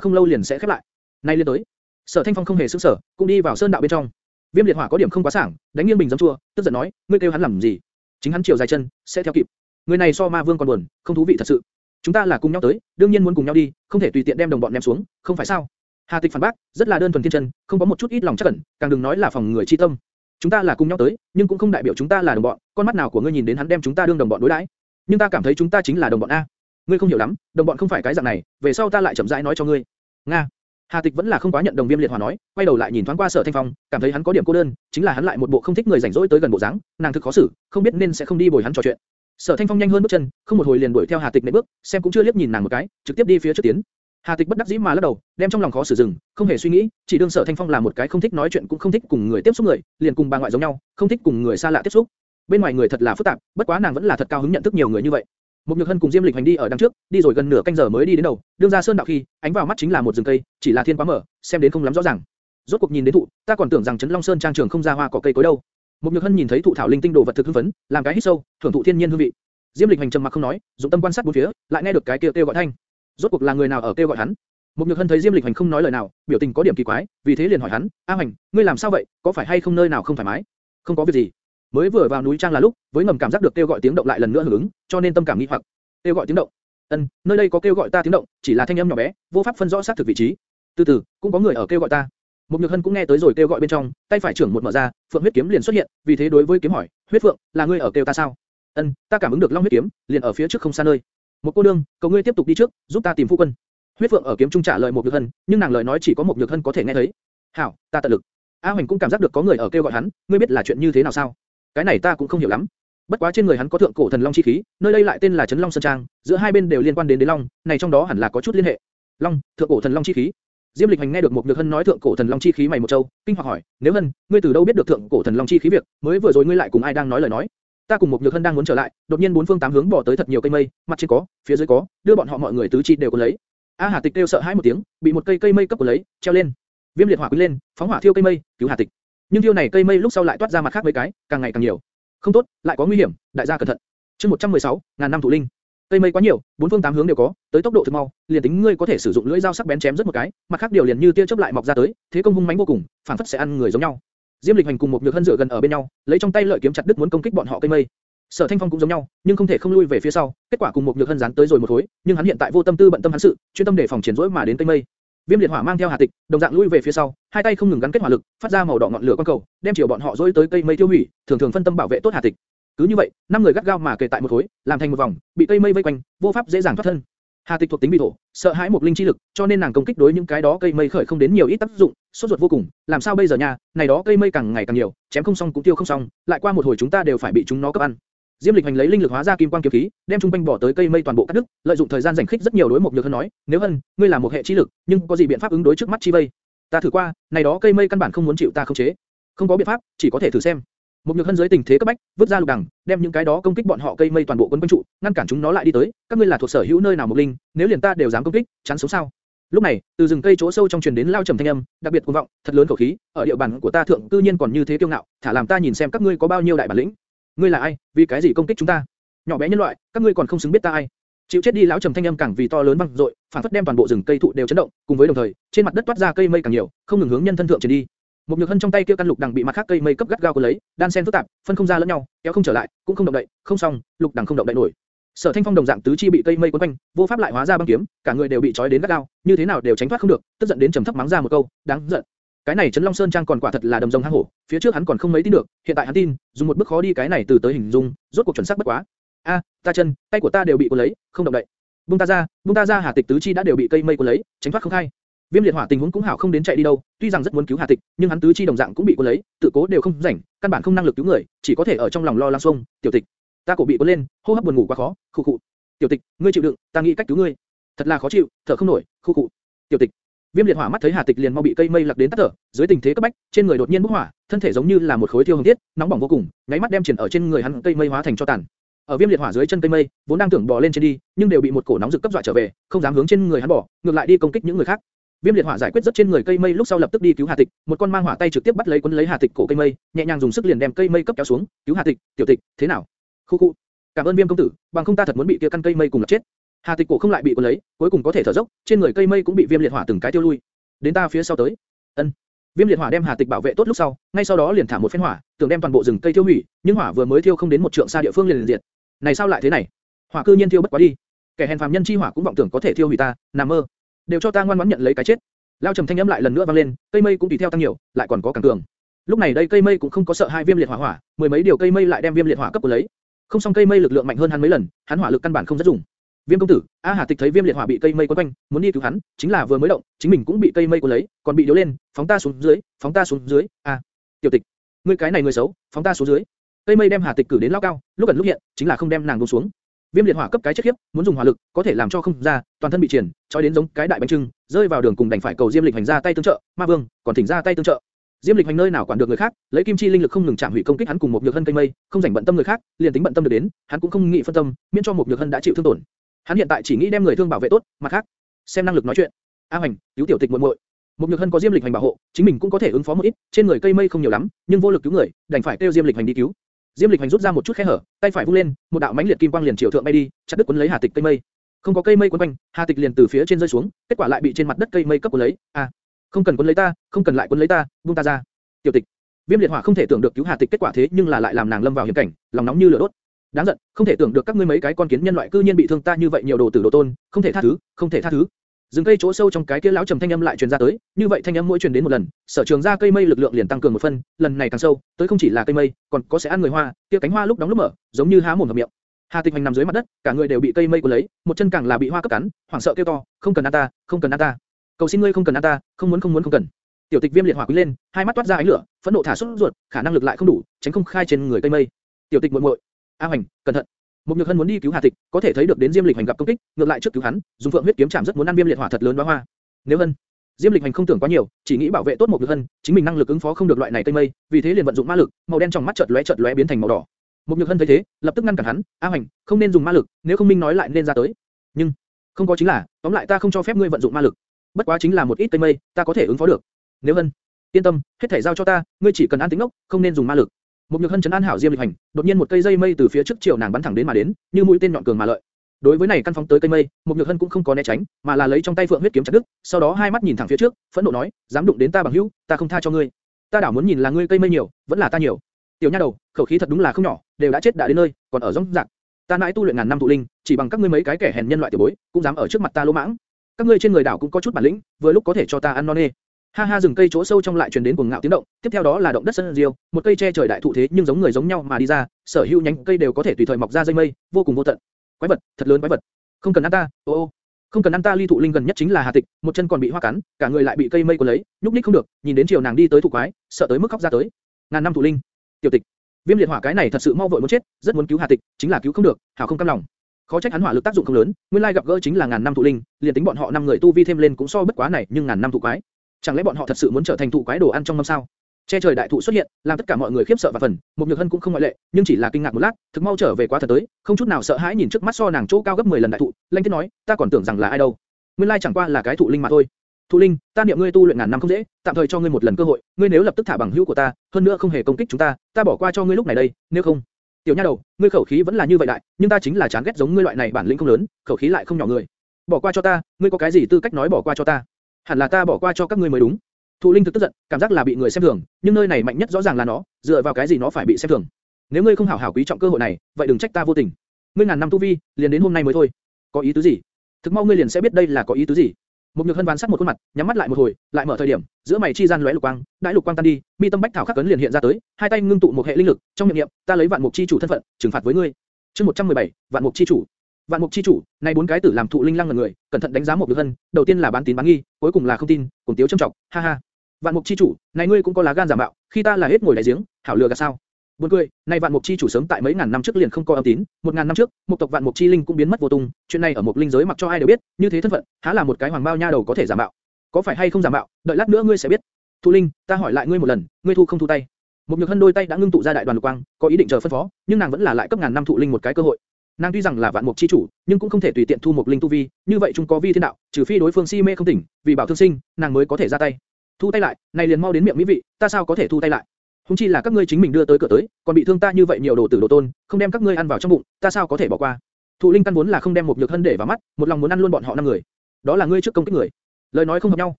không lâu liền sẽ khép lại. Nay liên tới. Sở Thanh Phong không hề sững sở, cũng đi vào sơn đạo bên trong. Viêm Liệt Hỏa có điểm không quá sảng, đánh nghiêng bình giấm chua, tức giận nói, "Ngươi kêu hắn làm gì? Chính hắn chiều dài chân, sẽ theo kịp. Người này so Ma Vương còn buồn, không thú vị thật sự. Chúng ta là cùng nhau tới, đương nhiên muốn cùng nhau đi, không thể tùy tiện đem đồng bọn ném xuống, không phải sao?" Hà Tịch phản bác, rất là đơn thuần thiên chân, không có một chút ít lòng chắc cẩn, càng đừng nói là phòng người chi tâm. Chúng ta là cùng nhau tới, nhưng cũng không đại biểu chúng ta là đồng bọn, con mắt nào của ngươi nhìn đến hắn đem chúng ta đương đồng bọn đối đãi? Nhưng ta cảm thấy chúng ta chính là đồng bọn a. Ngươi không hiểu lắm, đồng bọn không phải cái dạng này, về sau ta lại chậm rãi nói cho ngươi. Nga. Hà Tịch vẫn là không quá nhận đồng Viêm Liệt Hòa nói, quay đầu lại nhìn thoáng qua Sở Thanh Phong, cảm thấy hắn có điểm cô đơn, chính là hắn lại một bộ không thích người rảnh rỗi tới gần bộ dáng, nàng thực khó xử, không biết nên sẽ không đi bồi hắn trò chuyện. Sở Thanh Phong nhanh hơn bước chân, không một hồi liền đuổi theo Hà Tịch mấy bước, xem cũng chưa liếc nhìn nàng một cái, trực tiếp đi phía trước tiến. Hà Tịch bất đắc dĩ mà lắc đầu, đem trong lòng khó xử dừng, không hề suy nghĩ, chỉ đương Sở Thanh Phong là một cái không thích nói chuyện cũng không thích cùng người tiếp xúc người, liền cùng bà ngoại giống nhau, không thích cùng người xa lạ tiếp xúc. Bên ngoài người thật là phức tạp, bất quá nàng vẫn là thật cao hứng nhận thức nhiều người như vậy. Một Nhược Hân cùng Diêm Lịch hành đi ở đằng trước, đi rồi gần nửa canh giờ mới đi đến đầu, đương ra sơn đạo khi, ánh vào mắt chính là một rừng cây, chỉ là thiên quá mở, xem đến không lắm rõ ràng. Rốt cuộc nhìn đến thụ, ta còn tưởng rằng Trấn Long Sơn trang trường không ra hoa cỏ cây cối đâu. Một Nhược Hân nhìn thấy thụ thảo linh tinh đồ vật thực hưng phấn, làm cái hít sâu, thưởng thụ thiên nhiên hương vị. Diêm Lịch hành trầm mặc không nói, dụng tâm quan sát bốn phía, lại nghe được cái kêu kêu gọi thanh. Rốt cuộc là người nào ở kêu gọi hắn? Một Nhược Hân thấy Diêm Lịch Hành không nói lời nào, biểu tình có điểm kỳ quái, vì thế liền hỏi hắn, A Hành, ngươi làm sao vậy, có phải hay không nơi nào không thoải mái? Không có việc gì. Mới vừa vào núi trang là lúc, với ngầm cảm giác được kêu gọi tiếng động lại lần nữa hưởng ứng, cho nên tâm cảm nghi hoặc. Kêu gọi tiếng động. Ân, nơi đây có kêu gọi ta tiếng động, chỉ là thanh âm nhỏ bé, vô pháp phân rõ xác thực vị trí. Từ từ, cũng có người ở kêu gọi ta. Một Nhược Hân cũng nghe tới rồi kêu gọi bên trong, tay phải trưởng một mở ra, phượng huyết kiếm liền xuất hiện, vì thế đối với kiếm hỏi, huyết phượng, là ngươi ở kêu ta sao? Ân, ta cảm ứng được long huyết kiếm, liền ở phía trước không xa nơi. Một cô đương, cầu ngươi tiếp tục đi trước, giúp ta tìm phu quân. Huyết Phượng ở kiếm trung trả lời một Nhược Hân, nhưng nàng lời nói chỉ có một Nhược Hân có thể nghe thấy. "Hảo, ta tận lực." A Hoành cũng cảm giác được có người ở kêu gọi hắn, ngươi biết là chuyện như thế nào sao? Cái này ta cũng không hiểu lắm. Bất quá trên người hắn có thượng cổ thần long chi khí, nơi đây lại tên là Trấn Long Sơn Trang, giữa hai bên đều liên quan đến đế long, này trong đó hẳn là có chút liên hệ. Long, thượng cổ thần long chi khí. Diêm Lịch Hành nghe được một Nhược Hân nói thượng cổ thần long chi khí mày một châu, kinh hoặc hỏi, nếu Hân, ngươi từ đâu biết được thượng cổ thần long chi khí việc? Mới vừa rồi ngươi lại cùng ai đang nói lời nói? Ta cùng một Nhược Hân đang muốn trở lại, đột nhiên bốn phương tám hướng bỏ tới thật nhiều cây mây, mặt trên có, phía dưới có, đưa bọn họ mọi người tứ chi đều có lấy. A Hà Tịch kêu sợ hãi một tiếng, bị một cây cây mây cấp của lấy, treo lên. Viêm liệt hỏa quý lên, phóng hỏa thiêu cây mây, cứu Hà Tịch. Nhưng thiêu này cây mây lúc sau lại toát ra mặt khác mấy cái, càng ngày càng nhiều. Không tốt, lại có nguy hiểm, đại gia cẩn thận. Chương 116, ngàn năm thủ linh. Cây mây quá nhiều, bốn phương tám hướng đều có, tới tốc độ thực mau, liền tính ngươi có thể sử dụng lưỡi dao sắc bén chém rất một cái, mặt khác điều liền như tia chớp lại mọc ra tới, thế công hung mãnh vô cùng, phản phất sẽ ăn người giống nhau. Diêm Lịch Hành cùng một nhược hân dựa gần ở bên nhau, lấy trong tay lợi kiếm chặt đứt muốn công kích bọn họ cây mây. Sở Thanh Phong cũng giống nhau, nhưng không thể không lui về phía sau, kết quả cùng một nhược hân dán tới rồi một khối, nhưng hắn hiện tại vô tâm tư bận tâm hắn sự, chuyên tâm để phòng triển rỗi mà đến cây mây. Viêm liệt hỏa mang theo Hà Tịch, đồng dạng lui về phía sau, hai tay không ngừng gắn kết hỏa lực, phát ra màu đỏ ngọn lửa quang cầu, đem chiều bọn họ dối tới cây mây tiêu hủy, thường thường phân tâm bảo vệ tốt Hà Tịch. Cứ như vậy, năm người gắt gao mà kề tại một khối, làm thành một vòng, bị cây mây vây quanh, vô pháp dễ dàng thoát thân. Hà Tịch thuộc tính bị thổ, sợ hãi một linh chi lực, cho nên nàng công kích đối những cái đó cây mây khởi không đến nhiều ít tác dụng, sốt ruột vô cùng. Làm sao bây giờ nha? Này đó cây mây càng ngày càng nhiều, chém không xong cũng tiêu không xong, lại qua một hồi chúng ta đều phải bị chúng nó cấp ăn. Diêm Lịch Hành lấy linh lực hóa ra kim quang kiếm khí, đem trung quanh bỏ tới cây mây toàn bộ cắt đứt, lợi dụng thời gian rảnh khích rất nhiều đối một nhược hơn nói, nếu hơn, ngươi là một hệ chi lực, nhưng có gì biện pháp ứng đối trước mắt chi vây? Ta thử qua, này đó cây mây căn bản không muốn chịu ta không chế, không có biện pháp, chỉ có thể thử xem. Một nhược hân dưới tình thế cấp bách, vứt ra lục đằng, đem những cái đó công kích bọn họ cây mây toàn bộ quân quanh trụ, ngăn cản chúng nó lại đi tới. Các ngươi là thuộc sở hữu nơi nào một linh, nếu liền ta đều dám công kích, chán sống sao? Lúc này, từ rừng cây chỗ sâu trong truyền đến lao trầm thanh âm, đặc biệt cuồng vọng, thật lớn khẩu khí, ở địa bàn của ta thượng cư nhiên còn như thế kiêu ngạo, thả làm ta nhìn xem các ngươi có bao nhiêu đại bản lĩnh. Ngươi là ai? Vì cái gì công kích chúng ta? Nhỏ bé nhân loại, các ngươi còn không xứng biết ta ai? Chịu chết đi lão trầm thanh âm càng vì to lớn vang dội, phản phất đem toàn bộ rừng cây thụ đều chấn động, cùng với đồng thời, trên mặt đất toát ra cây mây càng nhiều, không ngừng hướng nhân thân thượng truyền đi. Một nhược hân trong tay kia căn lục đằng bị mặt khác cây mây cấp gắt gao cuốn lấy, đan xen phức tạp, phân không ra lẫn nhau, kéo không trở lại, cũng không động đậy, không xong, lục đằng không động đậy nổi. Sở Thanh Phong đồng dạng tứ chi bị cây mây quấn quanh, vô pháp lại hóa ra băng kiếm, cả người đều bị trói đến gắt gao, như thế nào đều tránh thoát không được, tức giận đến trầm thấp mắng ra một câu, đáng giận. Cái này Trấn Long Sơn Trang còn quả thật là đầm rồng hang hổ, phía trước hắn còn không mấy tin được, hiện tại hắn tin, dùng một bước khó đi cái này từ tới hình dung, rốt cuộc chuẩn xác bất quá. A, ta chân, tay của ta đều bị cuốn lấy, không động đậy. Buông ta ra, buông ta ra Hà Tịch tứ chi đã đều bị cây mây cuốn lấy, tránh thoát không khai. Viêm liệt hỏa tình huống cũng hảo không đến chạy đi đâu, tuy rằng rất muốn cứu Hà Tịch, nhưng hắn tứ chi đồng dạng cũng bị cuốn lấy, tự cố đều không rảnh, căn bản không năng lực cứu người, chỉ có thể ở trong lòng lo lắng Xung, Tiểu Tịch, ta cổ bị cuốn lên, hô hấp buồn ngủ quá khó, khụ khụ. Tiểu Tịch, ngươi chịu đựng, ta nghĩ cách cứu ngươi. Thật là khó chịu, thở không nổi, khụ khụ. Tiểu Tịch, Viêm liệt hỏa mắt thấy Hà Tịch liền mau bị cây mây lặc đến tắt thở, dưới tình thế cấp bách, trên người đột nhiên bốc hỏa, thân thể giống như là một khối thiêu hồng thiết, nóng bỏng vô cùng, nháy mắt đem triển ở trên người hắn cây mây hóa thành cho tàn. Ở viêm liệt hỏa dưới chân cây mây, vốn đang tưởng bò lên trên đi, nhưng đều bị một cổ nóng rực cấp dọa trở về, không dám hướng trên người hắn bò, ngược lại đi công kích những người khác. Viêm liệt hỏa giải quyết rất trên người cây mây lúc sau lập tức đi cứu Hà Tịch, một con mang hỏa tay trực tiếp bắt lấy cuốn lấy Hà Tịch cổ cây mây, nhẹ nhàng dùng sức liền đem cây mây cấp kéo xuống, cứu Hà Tịch, tiểu Tịch, thế nào? Khu khu. Cảm ơn Viêm công tử, bằng không ta thật muốn bị kia căn cây mây cùng lập chết. Hà Tịch cổ không lại bị cuốn lấy, cuối cùng có thể thở dốc, trên người cây mây cũng bị Viêm liệt hỏa từng cái tiêu lui. Đến ta phía sau tới. Ân. Viêm liệt hỏa đem Hà Tịch bảo vệ tốt lúc sau, ngay sau đó liền thả một phen hỏa, tưởng đem toàn bộ rừng cây thiêu hủy, nhưng hỏa vừa mới thiêu không đến một trượng xa địa phương liền liền diệt. Này sao lại thế này? Hỏa cư nhiên thiêu bất quá đi. Kẻ hèn phàm nhân chi hỏa cũng vọng tưởng có thể thiêu hủy ta, nằm mơ. Đều cho ta ngoan ngoãn nhận lấy cái chết. Lao trầm thanh âm lại lần nữa vang lên, cây mây cũng tùy theo tăng nhiều, lại còn có càng cường. Lúc này đây cây mây cũng không có sợ hai viêm liệt hỏa hỏa, mười mấy điều cây mây lại đem viêm liệt hỏa cấp của lấy. Không xong cây mây lực lượng mạnh hơn hắn mấy lần, hắn hỏa lực căn bản không dễ dùng. Viêm công tử, A Hà Tịch thấy Viêm liệt hỏa bị cây mây quấn quanh, muốn đi cứu hắn, chính là vừa mới động, chính mình cũng bị cây mây cuốn lấy, còn bị điếu lên, phóng ta xuống dưới, phóng ta xuống dưới. A, tiểu tịch, ngươi cái này người xấu, phóng ta xuống dưới. Cây mây đem Hà Tịch cử đến lao cao, lúc gần lúc hiện, chính là không đem nàng buông xuống. Viêm liệt hỏa cấp cái chết khiếp, muốn dùng hỏa lực, có thể làm cho không ra, toàn thân bị triển, trói đến giống cái đại bánh trưng, rơi vào đường cùng đành phải cầu Diêm Lịch hành ra tay tương trợ, Ma Vương, còn thỉnh ra tay tương trợ. Diêm Lịch hành nơi nào quản được người khác, lấy kim chi linh lực không ngừng chạm hủy công kích hắn cùng một nhược hân cây mây, không rảnh bận tâm người khác, liền tính bận tâm được đến, hắn cũng không nghĩ phân tâm, miễn cho một nhược hân đã chịu thương tổn. Hắn hiện tại chỉ nghĩ đem người thương bảo vệ tốt, mặt khác, xem năng lực nói chuyện. A Hoành, cứu tiểu tịch muội muội. Một nhược hân có Diêm Lịch hành bảo hộ, chính mình cũng có thể ứng phó một ít, trên người cây mây không nhiều lắm, nhưng vô lực cứu người, đành phải kêu Diêm Lịch hành đi cứu. Diêm Lịch hành rút ra một chút khe hở, tay phải vung lên, một đạo mãnh liệt kim quang liền chiều thượng bay đi, chặt đứt cuốn lấy Hà Tịch cây mây. Không có cây mây quấn quanh, Hà Tịch liền từ phía trên rơi xuống, kết quả lại bị trên mặt đất cây mây cấp cuốn lấy. À, không cần cuốn lấy ta, không cần lại cuốn lấy ta, buông ta ra. Tiểu Tịch, Viêm liệt hỏa không thể tưởng được cứu Hà Tịch kết quả thế nhưng là lại làm nàng lâm vào hiểm cảnh, lòng nóng như lửa đốt. Đáng giận, không thể tưởng được các ngươi mấy cái con kiến nhân loại cư nhiên bị thương ta như vậy nhiều đồ tử đồ tôn, không thể tha thứ, không thể tha thứ. Dừng cây chỗ sâu trong cái kia lão trầm thanh âm lại truyền ra tới, như vậy thanh âm mỗi truyền đến một lần, sở trường ra cây mây lực lượng liền tăng cường một phân, lần này càng sâu, tới không chỉ là cây mây, còn có sẽ ăn người hoa, kia cánh hoa lúc đóng lúc mở, giống như há mồm ngậm miệng. Hà Tịch Hành nằm dưới mặt đất, cả người đều bị cây mây cuốn lấy, một chân càng là bị hoa cấp cắn, hoảng sợ kêu to, không cần ăn ta, không cần ăn ta, cầu xin ngươi không cần ăn ta, không muốn không muốn không cần. Tiểu Tịch Viêm liệt hỏa quý lên, hai mắt toát ra ánh lửa, phẫn nộ thả xuất ruột, khả năng lực lại không đủ, tránh không khai trên người cây mây. Tiểu Tịch muội muội, A Hành, cẩn thận. Một Nhược Hân muốn đi cứu Hà Tịch, có thể thấy được đến Diêm Lịch Hành gặp công kích, ngược lại trước cứu hắn, dùng Phượng huyết kiếm chạm rất muốn ăn Viêm liệt hỏa thật lớn đóa hoa. Nếu Hân, Diêm Lịch Hành không tưởng quá nhiều, chỉ nghĩ bảo vệ tốt một Nhược Hân, chính mình năng lực ứng phó không được loại này cây mây, vì thế liền vận dụng ma lực, màu đen trong mắt chợt lóe chợt lóe biến thành màu đỏ. Một Nhược Hân thấy thế, lập tức ngăn cản hắn, A Hành, không nên dùng ma lực, nếu không minh nói lại nên ra tới. Nhưng, không có chính là, tóm lại ta không cho phép ngươi vận dụng ma lực. Bất quá chính là một ít cây mây, ta có thể ứng phó được. Nếu Hân, yên tâm, hết thảy giao cho ta, ngươi chỉ cần an tĩnh ngốc, không nên dùng ma lực. Một nhược hân chấn an hảo Diêm Lịch Hành, đột nhiên một cây dây mây từ phía trước chiều nàng bắn thẳng đến mà đến, như mũi tên nhọn cường mà lợi. Đối với này căn phóng tới cây mây, một nhược hân cũng không có né tránh, mà là lấy trong tay phượng huyết kiếm chặt đứt, sau đó hai mắt nhìn thẳng phía trước, phẫn nộ nói, dám đụng đến ta bằng hữu, ta không tha cho ngươi. Ta đảo muốn nhìn là ngươi cây mây nhiều, vẫn là ta nhiều. Tiểu nha đầu, khẩu khí thật đúng là không nhỏ, đều đã chết đã đến nơi, còn ở rong rạc. Ta nãi tu luyện ngàn năm tụ linh, chỉ bằng các ngươi mấy cái kẻ hèn nhân loại tiểu bối, cũng dám ở trước mặt ta lỗ mãng. Các ngươi trên người đảo cũng có chút bản lĩnh, vừa lúc có thể cho ta ăn non nê. Ha ha rừng cây chỗ sâu trong lại truyền đến cuồng ngạo tiếng động, tiếp theo đó là động đất sân diêu, một cây che trời đại thụ thế nhưng giống người giống nhau mà đi ra, sở hữu nhánh cây đều có thể tùy thời mọc ra dây mây, vô cùng vô tận. Quái vật, thật lớn quái vật. Không cần ăn ta, ô ô. Không cần ăn ta ly thụ linh gần nhất chính là Hà Tịch, một chân còn bị hoa cắn, cả người lại bị cây mây cuốn lấy, nhúc nhích không được, nhìn đến chiều nàng đi tới thụ quái, sợ tới mức khóc ra tới. Ngàn năm thụ linh, tiểu tịch, viêm liệt hỏa cái này thật sự mau vội muốn chết, rất muốn cứu Hà Tịch, chính là cứu không được, hảo không cam lòng. Khó trách hắn hỏa lực tác dụng không lớn, nguyên lai gặp gỡ chính là ngàn năm thụ linh, liền tính bọn họ năm người tu vi thêm lên cũng so bất quá này, nhưng ngàn năm thụ quái, chẳng lẽ bọn họ thật sự muốn trở thành thụ quái đồ ăn trong năm sao? Che trời đại thụ xuất hiện, làm tất cả mọi người khiếp sợ và phần, một nhược hân cũng không ngoại lệ, nhưng chỉ là kinh ngạc một lát, thực mau trở về quá thật tới, không chút nào sợ hãi nhìn trước mắt so nàng chỗ cao gấp 10 lần đại thụ, lanh tiết nói, ta còn tưởng rằng là ai đâu, nguyên lai chẳng qua là cái thụ linh mà thôi. Thụ linh, ta niệm ngươi tu luyện ngàn năm không dễ, tạm thời cho ngươi một lần cơ hội, ngươi nếu lập tức thả bằng hữu của ta, hơn nữa không hề công kích chúng ta, ta bỏ qua cho ngươi lúc này đây, nếu không, tiểu nha đầu, ngươi khẩu khí vẫn là như vậy đại, nhưng ta chính là chán ghét giống ngươi loại này bản lĩnh không lớn, khẩu khí lại không nhỏ người. Bỏ qua cho ta, ngươi có cái gì tư cách nói bỏ qua cho ta? Hẳn là ta bỏ qua cho các ngươi mới đúng. Thụ Linh thực tức giận, cảm giác là bị người xem thường, nhưng nơi này mạnh nhất rõ ràng là nó, dựa vào cái gì nó phải bị xem thường? Nếu ngươi không hảo hảo quý trọng cơ hội này, vậy đừng trách ta vô tình. Ngươi ngàn năm tu vi, liền đến hôm nay mới thôi. Có ý tứ gì? Thực mau ngươi liền sẽ biết đây là có ý tứ gì. Một nhược hân ván sát một khuôn mặt, nhắm mắt lại một hồi, lại mở thời điểm, giữa mày chi gian lóe lục quang, đại lục quang tan đi, mi tâm bách thảo khắc cấn liền hiện ra tới, hai tay ngưng tụ một hệ linh lực, trong miệng niệm, ta lấy vạn mục chi chủ thân phận, trừng phạt với ngươi. Chương 117, vạn mục chi chủ. Vạn mục chi chủ, này bốn cái tử làm thụ linh lăng ngẩn người, cẩn thận đánh giá một được hân, đầu tiên là bán tín bán nghi, cuối cùng là không tin, cùng tiếu trâm trọng, ha ha. Vạn mục chi chủ, này ngươi cũng có lá gan giả mạo, khi ta là hết ngồi đáy giếng, hảo lừa gạt sao? Buồn cười, này vạn mục chi chủ sớm tại mấy ngàn năm trước liền không có âm tín, một ngàn năm trước, một tộc vạn mục chi linh cũng biến mất vô tung, chuyện này ở một linh giới mặc cho ai đều biết, như thế thân phận, há là một cái hoàng bao nha đầu có thể giả mạo? Có phải hay không giả mạo, đợi lát nữa ngươi sẽ biết. Thu Linh, ta hỏi lại ngươi một lần, ngươi thu không thu tay? Một nhược hân đôi tay đã ngưng tụ ra đại đoàn lục quang, có ý định chờ phân phó, nhưng nàng vẫn là lại cấp ngàn năm thụ linh một cái cơ hội. Nàng tuy rằng là vạn mục chi chủ, nhưng cũng không thể tùy tiện thu một linh tu vi, như vậy chúng có vi thiên đạo, trừ phi đối phương si mê không tỉnh, vì bảo thương sinh, nàng mới có thể ra tay. Thu tay lại, này liền mau đến miệng mỹ vị, ta sao có thể thu tay lại? Hùng chi là các ngươi chính mình đưa tới cửa tới, còn bị thương ta như vậy nhiều đồ tử đồ tôn, không đem các ngươi ăn vào trong bụng, ta sao có thể bỏ qua? Thụ Linh căn vốn là không đem một nhược thân để vào mắt, một lòng muốn ăn luôn bọn họ năm người. Đó là ngươi trước công kích người. Lời nói không hợp nhau,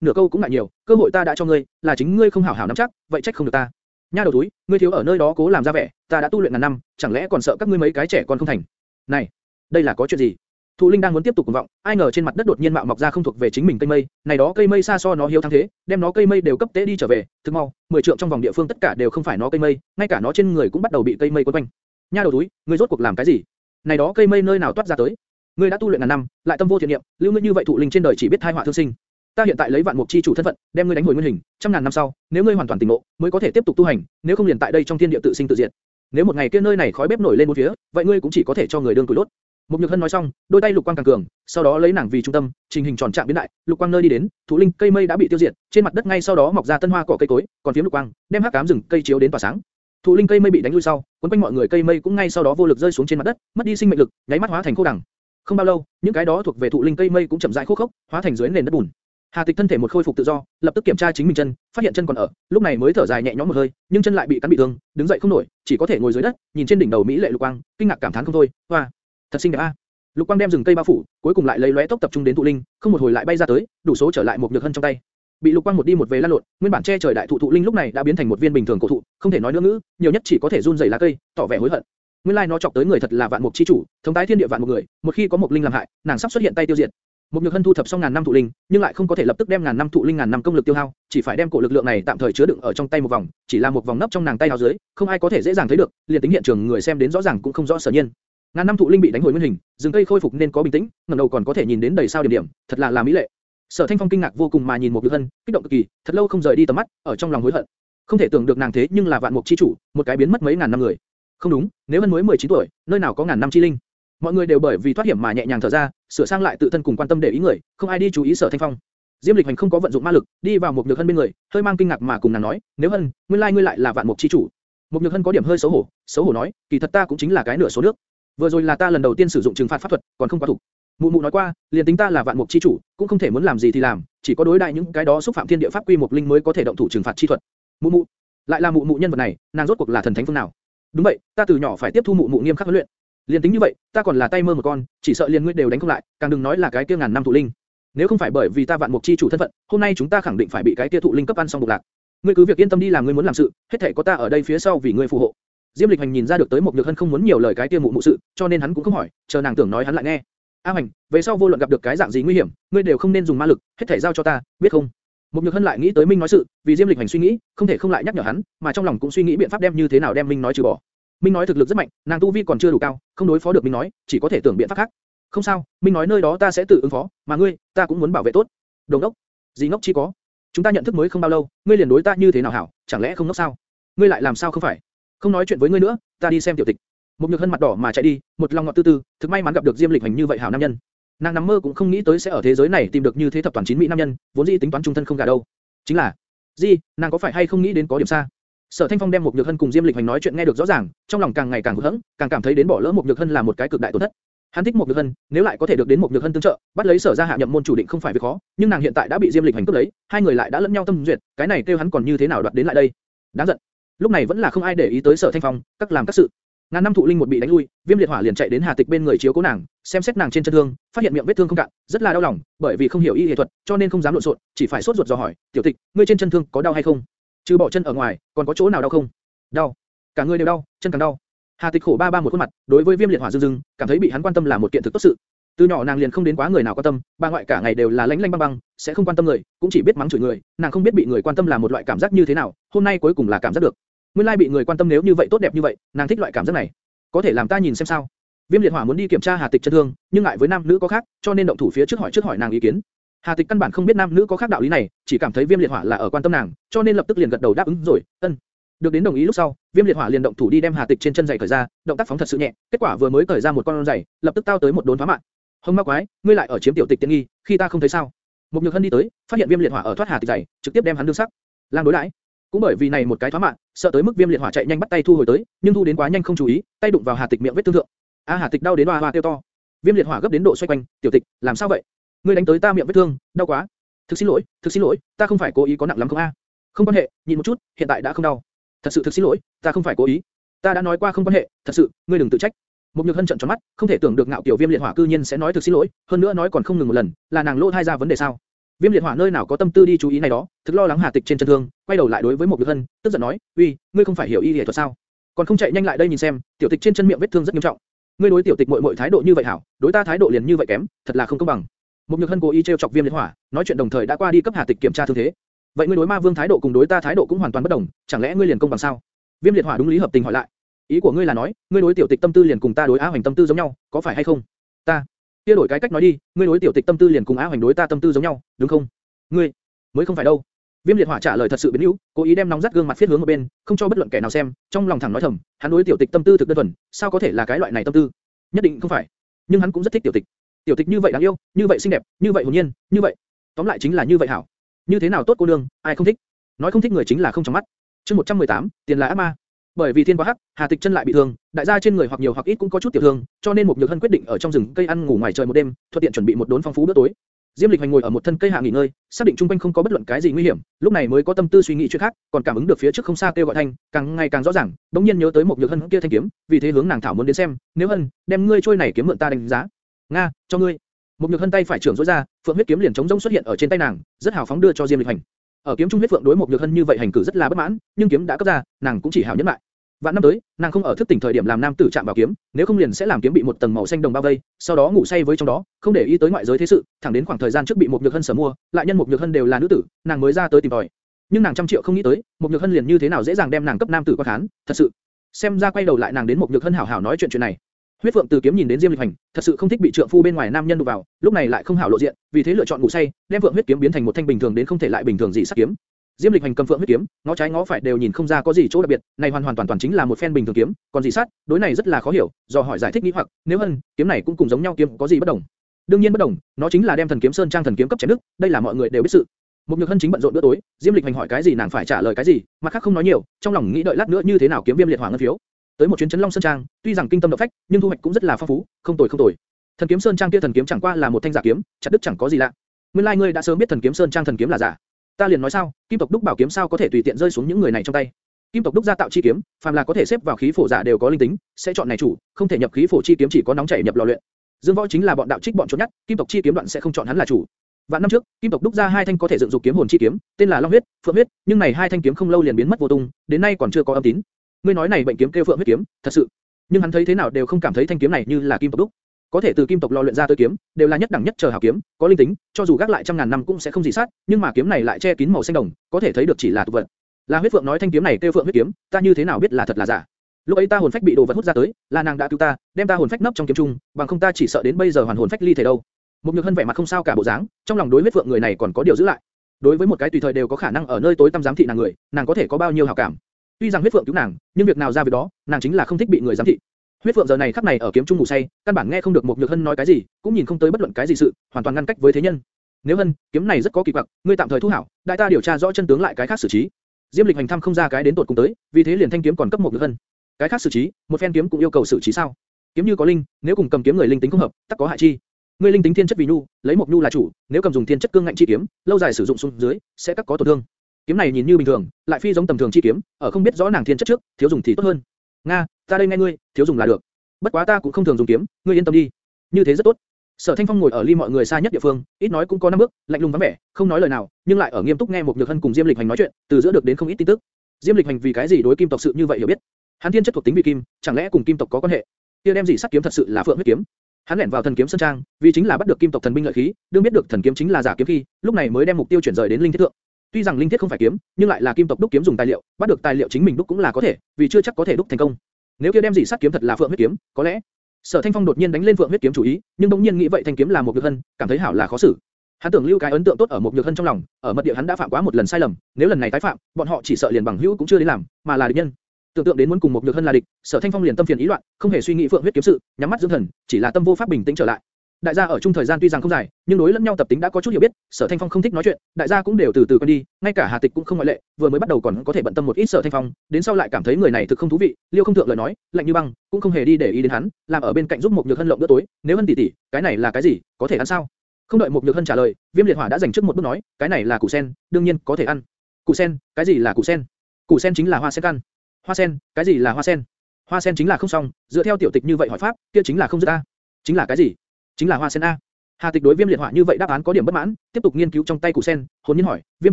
nửa câu cũng ngại nhiều, cơ hội ta đã cho ngươi, là chính ngươi không hảo hảo nắm chắc, vậy trách không được ta. Nha đầu túi, ngươi thiếu ở nơi đó cố làm ra vẻ, ta đã tu luyện ngàn năm, chẳng lẽ còn sợ các ngươi mấy cái trẻ con không thành? Này, đây là có chuyện gì? Thụ Linh đang muốn tiếp tục cuồng vọng, ai ngờ trên mặt đất đột nhiên mạo mọc ra không thuộc về chính mình cây mây, này đó cây mây xa so nó hiếu thắng thế, đem nó cây mây đều cấp tế đi trở về, thực mau, mười trượng trong vòng địa phương tất cả đều không phải nó cây mây, ngay cả nó trên người cũng bắt đầu bị cây mây quấn quanh. Nha đầu túi, ngươi rốt cuộc làm cái gì? Này đó cây mây nơi nào toát ra tới? Ngươi đã tu luyện ngàn năm, lại tâm vô thiện niệm, lưu ngươi như vậy thụ linh trên đời chỉ biết tai họa thương sinh. Ta hiện tại lấy vạn mục chi chủ thân phận, đem ngươi đánh hồi nguyên hình, trăm ngàn năm sau, nếu ngươi hoàn toàn tỉnh ngộ, mới có thể tiếp tục tu hành, nếu không liền tại đây trong thiên địa tự sinh tự diệt. Nếu một ngày kia nơi này khói bếp nổi lên bốn phía, vậy ngươi cũng chỉ có thể cho người đương tuổi đốt. Mục Nhược Hân nói xong, đôi tay lục quang càng cường, sau đó lấy nàng vì trung tâm, trình hình tròn trạng biến đại, lục quang nơi đi đến, thú linh cây mây đã bị tiêu diệt, trên mặt đất ngay sau đó mọc ra tân hoa cỏ cây cối, còn phiếm lục quang, đem hắc ám rừng cây chiếu đến tỏa sáng. Thụ linh cây mây bị đánh lui sau, cuốn quanh mọi người cây mây cũng ngay sau đó vô lực rơi xuống trên mặt đất, mất đi sinh mệnh lực, nháy mắt hóa thành khô đằng. Không bao lâu, những cái đó thuộc về thụ linh cây mây cũng chậm rãi khô khốc, hóa thành dưới nền đất bùn. Hà Tịch thân thể một khôi phục tự do, lập tức kiểm tra chính mình chân, phát hiện chân còn ở, lúc này mới thở dài nhẹ nhõm một hơi, nhưng chân lại bị cắn bị thương, đứng dậy không nổi, chỉ có thể ngồi dưới đất, nhìn trên đỉnh đầu mỹ lệ lục quang, kinh ngạc cảm thán không thôi, hoa, thật xinh đẹp a. À. Lục quang đem rừng cây bao phủ, cuối cùng lại lấy lóe tốc tập trung đến thụ linh, không một hồi lại bay ra tới, đủ số trở lại một nhược hân trong tay. Bị lục quang một đi một về lan lộn, nguyên bản che trời đại thụ thụ linh lúc này đã biến thành một viên bình thường cổ thụ, không thể nói nữa ngữ, nhiều nhất chỉ có thể run rẩy lá cây, tỏ vẻ hối hận. Nguyên lai like nó chọc tới người thật là vạn mục chi chủ, thống tái thiên địa vạn một người, một khi có một linh làm hại, nàng sắp xuất hiện tay tiêu diệt. Một nhược hân thu thập xong ngàn năm thụ linh, nhưng lại không có thể lập tức đem ngàn năm thụ linh ngàn năm công lực tiêu hao, chỉ phải đem cổ lực lượng này tạm thời chứa đựng ở trong tay một vòng, chỉ là một vòng nấp trong nàng tay áo dưới, không ai có thể dễ dàng thấy được, liền tính hiện trường người xem đến rõ ràng cũng không rõ sở nhiên. Ngàn năm thụ linh bị đánh hồi nguyên hình, rừng cây khôi phục nên có bình tĩnh, ngẩng đầu còn có thể nhìn đến đầy sao điểm điểm, thật là là mỹ lệ. Sở Thanh Phong kinh ngạc vô cùng mà nhìn một nhược hân, kích động cực kỳ, thật lâu không rời đi tầm mắt, ở trong lòng hối hận. Không thể tưởng được nàng thế nhưng là vạn mục chi chủ, một cái biến mất mấy ngàn năm người. Không đúng, nếu hân mới 19 tuổi, nơi nào có ngàn năm chi linh? Mọi người đều bởi vì thoát hiểm mà nhẹ nhàng thở ra, sửa sang lại tự thân cùng quan tâm để ý người, không ai đi chú ý Sở Thanh Phong. Diêm Lịch Hành không có vận dụng ma lực, đi vào một nhược hân bên người, hơi mang kinh ngạc mà cùng nàng nói, nếu hân, nguyên lai ngươi lại là vạn mục chi chủ. Một nhược hân có điểm hơi xấu hổ, xấu hổ nói, kỳ thật ta cũng chính là cái nửa số nước. Vừa rồi là ta lần đầu tiên sử dụng trừng phạt pháp thuật, còn không quá thủ. Mụ mụ nói qua, liền tính ta là vạn mục chi chủ, cũng không thể muốn làm gì thì làm, chỉ có đối đại những cái đó xúc phạm thiên địa pháp quy một linh mới có thể động thủ trừng phạt chi thuật. Mụ mụ, lại là mụ mụ nhân vật này, nàng rốt cuộc là thần thánh phương nào? Đúng vậy, ta từ nhỏ phải tiếp thu mụ mụ nghiêm khắc huấn luyện. Liên tính như vậy, ta còn là tay mơ một con, chỉ sợ liền ngươi đều đánh không lại, càng đừng nói là cái kia ngàn năm thụ linh. Nếu không phải bởi vì ta vạn mục chi chủ thân phận, hôm nay chúng ta khẳng định phải bị cái kia thụ linh cấp ăn xong bục lạc. Ngươi cứ việc yên tâm đi làm ngươi muốn làm sự, hết thảy có ta ở đây phía sau vì ngươi phù hộ. Diêm Lịch Hành nhìn ra được tới một nhược hân không muốn nhiều lời cái kia mụ mụ sự, cho nên hắn cũng không hỏi, chờ nàng tưởng nói hắn lại nghe. A Hành, về sau vô luận gặp được cái dạng gì nguy hiểm, ngươi đều không nên dùng ma lực, hết thảy giao cho ta, biết không? Một nhược hân lại nghĩ tới Minh nói sự, vì Diêm Lịch Hành suy nghĩ, không thể không lại nhắc nhở hắn, mà trong lòng cũng suy nghĩ biện pháp đem như thế nào đem Minh nói trừ bỏ. Minh nói thực lực rất mạnh, nàng tu vi còn chưa đủ cao, không đối phó được Minh nói, chỉ có thể tưởng biện pháp khác. Không sao, Minh nói nơi đó ta sẽ tự ứng phó, mà ngươi, ta cũng muốn bảo vệ tốt. Đồng đốc, gì ngốc chi có? Chúng ta nhận thức mới không bao lâu, ngươi liền đối ta như thế nào hảo, chẳng lẽ không ngốc sao? Ngươi lại làm sao không phải? Không nói chuyện với ngươi nữa, ta đi xem tiểu tịch. Một nhược hân mặt đỏ mà chạy đi, một lòng ngọt tư tư, thực may mắn gặp được Diêm Lịch Hành như vậy hảo nam nhân. Nàng nằm mơ cũng không nghĩ tới sẽ ở thế giới này tìm được như thế thập toàn chín mỹ nam nhân, vốn dĩ tính toán trung thân không gả đâu. Chính là, gì, nàng có phải hay không nghĩ đến có điểm xa? Sở Thanh Phong đem một nhược hân cùng Diêm Lịch Hành nói chuyện nghe được rõ ràng, trong lòng càng ngày càng hụt hẫng, càng cảm thấy đến bỏ lỡ một nhược hân là một cái cực đại tổn thất. Hắn thích một nhược hân, nếu lại có thể được đến một nhược hân tương trợ, bắt lấy sở gia hạ nhậm môn chủ định không phải việc khó, nhưng nàng hiện tại đã bị Diêm Lịch Hành cướp lấy, hai người lại đã lẫn nhau tâm duyệt, cái này kêu hắn còn như thế nào đoạt đến lại đây? Đáng giận. Lúc này vẫn là không ai để ý tới Sở Thanh Phong, các làm các sự. Ngàn năm thụ linh một bị đánh lui, Viêm liệt hỏa liền chạy đến Hà Tịch bên người chiếu cố nàng, xem xét nàng trên chân thương, phát hiện miệng vết thương không cạn, rất là đau lòng, bởi vì không hiểu y y thuật, cho nên không dám lộn xộn, chỉ phải sốt ruột dò hỏi, "Tiểu Tịch, ngươi trên chân thương có đau hay không? Trừ bỏ chân ở ngoài, còn có chỗ nào đau không?" "Đau, cả người đều đau, chân càng đau." Hà Tịch khổ ba ba một khuôn mặt, đối với Viêm liệt hỏa Dương Dương, cảm thấy bị hắn quan tâm là một kiện thực tốt sự. Từ nhỏ nàng liền không đến quá người nào quan tâm, bà ngoại cả ngày đều là lánh lánh băng băng, sẽ không quan tâm người, cũng chỉ biết mắng chửi người, nàng không biết bị người quan tâm là một loại cảm giác như thế nào, hôm nay cuối cùng là cảm giác được. Nguyên lai bị người quan tâm nếu như vậy tốt đẹp như vậy, nàng thích loại cảm giác này. Có thể làm ta nhìn xem sao? Viêm liệt hỏa muốn đi kiểm tra Hà Tịch chân thương, nhưng ngại với nam nữ có khác, cho nên động thủ phía trước hỏi trước hỏi nàng ý kiến. Hà Tịch căn bản không biết nam nữ có khác đạo lý này, chỉ cảm thấy Viêm liệt hỏa là ở quan tâm nàng, cho nên lập tức liền gật đầu đáp ứng rồi, ân. Được đến đồng ý lúc sau, Viêm liệt hỏa liền động thủ đi đem Hà Tịch trên chân giày cởi ra, động tác phóng thật sự nhẹ, kết quả vừa mới cởi ra một con giày, lập tức tao tới một đốn phá mạng. Hông ma quái, ngươi lại ở chiếm tiểu tịch tiện nghi, khi ta không thấy sao? Một nhược hân đi tới, phát hiện Viêm liệt hỏa ở thoát Hà Tịch giày, trực tiếp đem hắn đương sắc. Lang đối đãi. Cũng bởi vì này một cái thoá mạng, sợ tới mức Viêm liệt hỏa chạy nhanh bắt tay thu hồi tới, nhưng thu đến quá nhanh không chú ý, tay đụng vào Hà Tịch miệng vết thương thượng. A Hà Tịch đau đến oa oa kêu to. Viêm liệt hỏa gấp đến độ xoay quanh, "Tiểu Tịch, làm sao vậy? Ngươi đánh tới ta miệng vết thương, đau quá." "Thực xin lỗi, thực xin lỗi, ta không phải cố ý có nặng lắm không a?" "Không quan hệ, nhịn một chút, hiện tại đã không đau." "Thật sự thực xin lỗi, ta không phải cố ý." "Ta đã nói qua không quan hệ, thật sự, ngươi đừng tự trách." Một nhược hân trợn tròn mắt, không thể tưởng được ngạo tiểu viêm liệt hỏa cư nhiên sẽ nói thực xin lỗi, hơn nữa nói còn không ngừng một lần, là nàng lỗ thay ra vấn đề sao? Viêm liệt hỏa nơi nào có tâm tư đi chú ý này đó, thực lo lắng Hà Tịch trên chân thương, quay đầu lại đối với một nhược hân, tức giận nói, uy, ngươi không phải hiểu y lý thuật sao? Còn không chạy nhanh lại đây nhìn xem, tiểu tịch trên chân miệng vết thương rất nghiêm trọng. Ngươi đối tiểu tịch muội muội thái độ như vậy hảo, đối ta thái độ liền như vậy kém, thật là không công bằng. Một nhược hân cố ý treo chọc viêm liệt hỏa, nói chuyện đồng thời đã qua đi cấp Hà Tịch kiểm tra thương thế. Vậy ngươi đối ma vương thái độ cùng đối ta thái độ cũng hoàn toàn bất đồng, chẳng lẽ ngươi liền công bằng sao? Viêm liệt hỏa đúng lý hợp tình hỏi lại, ý của ngươi là nói, ngươi đối tiểu tịch tâm tư liền cùng ta đối á hoành tâm tư giống nhau, có phải hay không? Ta, kia đổi cái cách nói đi, ngươi đối tiểu tịch tâm tư liền cùng á hoành đối ta tâm tư giống nhau, đúng không? Ngươi, mới không phải đâu. Viêm liệt hỏa trả lời thật sự biến yếu, cố ý đem nóng rát gương mặt phiết hướng một bên, không cho bất luận kẻ nào xem, trong lòng thẳng nói thầm, hắn đối tiểu tịch tâm tư thực đơn thuần, sao có thể là cái loại này tâm tư? Nhất định không phải. Nhưng hắn cũng rất thích tiểu tịch. Tiểu tịch như vậy đáng yêu, như vậy xinh đẹp, như vậy hồn nhiên, như vậy. Tóm lại chính là như vậy hảo. Như thế nào tốt cô nương, ai không thích? Nói không thích người chính là không trong mắt. Chương 118, tiền là ác ma. Bởi vì thiên quá hắc, Hà Tịch chân lại bị thương, đại gia trên người hoặc nhiều hoặc ít cũng có chút tiểu thương, cho nên một nhược hân quyết định ở trong rừng cây ăn ngủ ngoài trời một đêm, thuận tiện chuẩn bị một đốn phong phú bữa tối. Diêm Lịch Hành ngồi ở một thân cây hạ nghỉ ngơi, xác định trung quanh không có bất luận cái gì nguy hiểm, lúc này mới có tâm tư suy nghĩ chuyện khác, còn cảm ứng được phía trước không xa kêu gọi thanh, càng ngày càng rõ ràng, đống nhiên nhớ tới một nhược hân kia thanh kiếm, vì thế hướng nàng thảo muốn đến xem, nếu hân, đem ngươi trôi này kiếm mượn ta đánh giá. Nga, cho ngươi. Một nhược hân tay phải trưởng rối ra, phượng huyết kiếm liền chống rông xuất hiện ở trên tay nàng, rất hào phóng đưa cho Diêm Lịch Hành. Ở kiếm trung huyết phượng đối một nhược hân như vậy hành cử rất là bất mãn, nhưng kiếm đã cấp ra, nàng cũng chỉ hảo nhẫn lại. Vạn năm tới, nàng không ở thức tỉnh thời điểm làm nam tử chạm vào kiếm, nếu không liền sẽ làm kiếm bị một tầng màu xanh đồng bao vây, sau đó ngủ say với trong đó, không để ý tới ngoại giới thế sự, thẳng đến khoảng thời gian trước bị một nhược hân sở mua, lại nhân một nhược hân đều là nữ tử, nàng mới ra tới tìm tòi. Nhưng nàng trăm triệu không nghĩ tới, một nhược hân liền như thế nào dễ dàng đem nàng cấp nam tử qua khán, thật sự. Xem ra quay đầu lại nàng đến một nhược hân hảo hảo nói chuyện chuyện này. Huyết Phượng từ kiếm nhìn đến Diêm Lịch Hành, thật sự không thích bị trượng phu bên ngoài nam nhân đụng vào, lúc này lại không hảo lộ diện, vì thế lựa chọn ngủ say, đem Phượng huyết kiếm biến thành một thanh bình thường đến không thể lại bình thường gì sắc kiếm. Diêm Lịch Hành cầm phượng huyết kiếm, ngó trái ngó phải đều nhìn không ra có gì chỗ đặc biệt, này hoàn hoàn toàn toàn chính là một phen bình thường kiếm, còn gì sát, đối này rất là khó hiểu, do hỏi giải thích nghĩ hoặc, nếu hơn, kiếm này cũng cùng giống nhau kiếm, có gì bất đồng? Đương nhiên bất đồng, nó chính là đem thần kiếm sơn trang thần kiếm cấp chém nước, đây là mọi người đều biết sự. Một nhược hân chính bận rộn bữa tối, Diêm Lịch Hành hỏi cái gì nàng phải trả lời cái gì, mặt khác không nói nhiều, trong lòng nghĩ đợi lát nữa như thế nào kiếm viêm liệt hỏa ngân phiếu. Tới một chuyến chấn long sơn trang, tuy rằng kinh tâm động phách, nhưng thu hoạch cũng rất là phong phú, không tồi không tồi. Thần kiếm sơn trang kia thần kiếm chẳng qua là một thanh giả kiếm, chặt đứt chẳng có gì lạ. Nguyên lai like ngươi đã sớm biết thần kiếm sơn trang thần kiếm là giả. Ta liền nói sao, kim tộc đúc bảo kiếm sao có thể tùy tiện rơi xuống những người này trong tay? Kim tộc đúc ra tạo chi kiếm, phàm là có thể xếp vào khí phổ giả đều có linh tính, sẽ chọn này chủ, không thể nhập khí phổ chi kiếm chỉ có nóng chảy nhập lò luyện. Dương Võ chính là bọn đạo trích bọn trốn nhất, kim tộc chi kiếm đoạn sẽ không chọn hắn là chủ. Vạn năm trước, kim tộc đúc ra hai thanh có thể dựng dục kiếm hồn chi kiếm, tên là Long huyết, Phượng huyết, nhưng này hai thanh kiếm không lâu liền biến mất vô tung, đến nay còn chưa có âm tín. Ngươi nói này bệnh kiếm kêu Phượng huyết kiếm, thật sự. Nhưng hắn thấy thế nào đều không cảm thấy thanh kiếm này như là kim tộc đúc. Có thể từ kim tộc lò luyện ra tới kiếm, đều là nhất đẳng nhất chờ hảo kiếm, có linh tính, cho dù gác lại trăm ngàn năm cũng sẽ không gì sát, nhưng mà kiếm này lại che kín màu xanh đồng, có thể thấy được chỉ là tục vật. Là huyết phượng nói thanh kiếm này kêu phượng huyết kiếm, ta như thế nào biết là thật là giả? Lúc ấy ta hồn phách bị đồ vật hút ra tới, là nàng đã cứu ta, đem ta hồn phách nấp trong kiếm trung, bằng không ta chỉ sợ đến bây giờ hoàn hồn phách ly thể đâu. Một nhược hân vẻ mặt không sao cả bộ dáng, trong lòng đối huyết phượng người này còn có điều giữ lại. Đối với một cái tùy thời đều có khả năng ở nơi tối tăm giám thị nàng người, nàng có thể có bao nhiêu hảo cảm. Tuy rằng huyết phượng cứu nàng, nhưng việc nào ra việc đó, nàng chính là không thích bị người giám thị. Huyết Phượng giờ này khắc này ở kiếm trung ngủ say, căn bản nghe không được một Nhược Hân nói cái gì, cũng nhìn không tới bất luận cái gì sự, hoàn toàn ngăn cách với thế nhân. Nếu Hân, kiếm này rất có kỳ quặc, ngươi tạm thời thu hảo, đại ta điều tra rõ chân tướng lại cái khác xử trí. Diêm Lịch hành thăm không ra cái đến tột cùng tới, vì thế liền thanh kiếm còn cấp một Nhược Hân. Cái khác xử trí, một phen kiếm cũng yêu cầu xử trí sao? Kiếm như có linh, nếu cùng cầm kiếm người linh tính không hợp, tất có hại chi. Ngươi linh tính thiên chất vì nhu, lấy một nhu là chủ, nếu cầm dùng thiên chất cương ngạnh chi kiếm, lâu dài sử dụng xuống dưới, sẽ các có tổn thương. Kiếm này nhìn như bình thường, lại phi giống tầm thường chi kiếm, ở không biết rõ nàng thiên chất trước, thiếu dùng thì tốt hơn. Nga, ta đây nghe ngươi, thiếu dùng là được bất quá ta cũng không thường dùng kiếm, ngươi yên tâm đi. Như thế rất tốt. Sở Thanh Phong ngồi ở ly mọi người xa nhất địa phương, ít nói cũng có năm bước, lạnh lùng vắng vẻ, không nói lời nào, nhưng lại ở nghiêm túc nghe một nhược hân cùng Diêm Lịch Hành nói chuyện, từ giữa được đến không ít tin tức. Diêm Lịch Hành vì cái gì đối kim tộc sự như vậy hiểu biết? Hắn thiên chất thuộc tính vì kim, chẳng lẽ cùng kim tộc có quan hệ? Kia đem gì sắc kiếm thật sự là phượng huyết kiếm? Hắn lẻn vào thần kiếm sơn trang, vì chính là bắt được kim tộc thần binh lợi khí, đương biết được thần kiếm chính là giả kiếm khi, lúc này mới đem mục tiêu chuyển rời đến linh thiết thượng. Tuy rằng linh thiết không phải kiếm, nhưng lại là kim tộc đúc kiếm dùng tài liệu, bắt được tài liệu chính mình đúc cũng là có thể, vì chưa chắc có thể đúc thành công. Nếu kia đem gì sát kiếm thật là phượng huyết kiếm, có lẽ Sở Thanh Phong đột nhiên đánh lên Phượng huyết kiếm chủ ý, nhưng bỗng nhiên nghĩ vậy thanh kiếm là một nhược hân, cảm thấy hảo là khó xử. Hắn tưởng lưu cái ấn tượng tốt ở một nhược hân trong lòng, ở mật địa hắn đã phạm quá một lần sai lầm, nếu lần này tái phạm, bọn họ chỉ sợ liền bằng hữu cũng chưa đến làm, mà là địch nhân. Tưởng tượng đến muốn cùng một nhược hân là địch, Sở Thanh Phong liền tâm phiền ý loạn, không hề suy nghĩ Phượng huyết kiếm sự, nhắm mắt dưỡng thần, chỉ là tâm vô pháp bình tĩnh trở lại đại gia ở chung thời gian tuy rằng không dài, nhưng đối lẫn nhau tập tính đã có chút hiểu biết. Sở Thanh Phong không thích nói chuyện, đại gia cũng đều từ từ quen đi, ngay cả Hà Tịch cũng không ngoại lệ. Vừa mới bắt đầu còn có thể bận tâm một ít Sở Thanh Phong, đến sau lại cảm thấy người này thực không thú vị, liêu không thượng lời nói, lạnh như băng, cũng không hề đi để ý đến hắn, làm ở bên cạnh giúp một nhược hân lộng bữa tối. Nếu hân tỷ tỷ, cái này là cái gì, có thể ăn sao? Không đợi một nhược hân trả lời, Viêm liệt hỏa đã dành trước một bước nói, cái này là củ sen, đương nhiên có thể ăn. Củ sen, cái gì là củ sen? Củ sen chính là hoa sen căn. Hoa sen, cái gì là hoa sen? Hoa sen chính là không xong, dựa theo tiểu tịch như vậy hỏi pháp, kia chính là không dứt ta. Chính là cái gì? Chính là hoa sen a. Hà Tịch đối Viêm liệt hỏa như vậy đáp án có điểm bất mãn, tiếp tục nghiên cứu trong tay củ sen, hồn nhiên hỏi, Viêm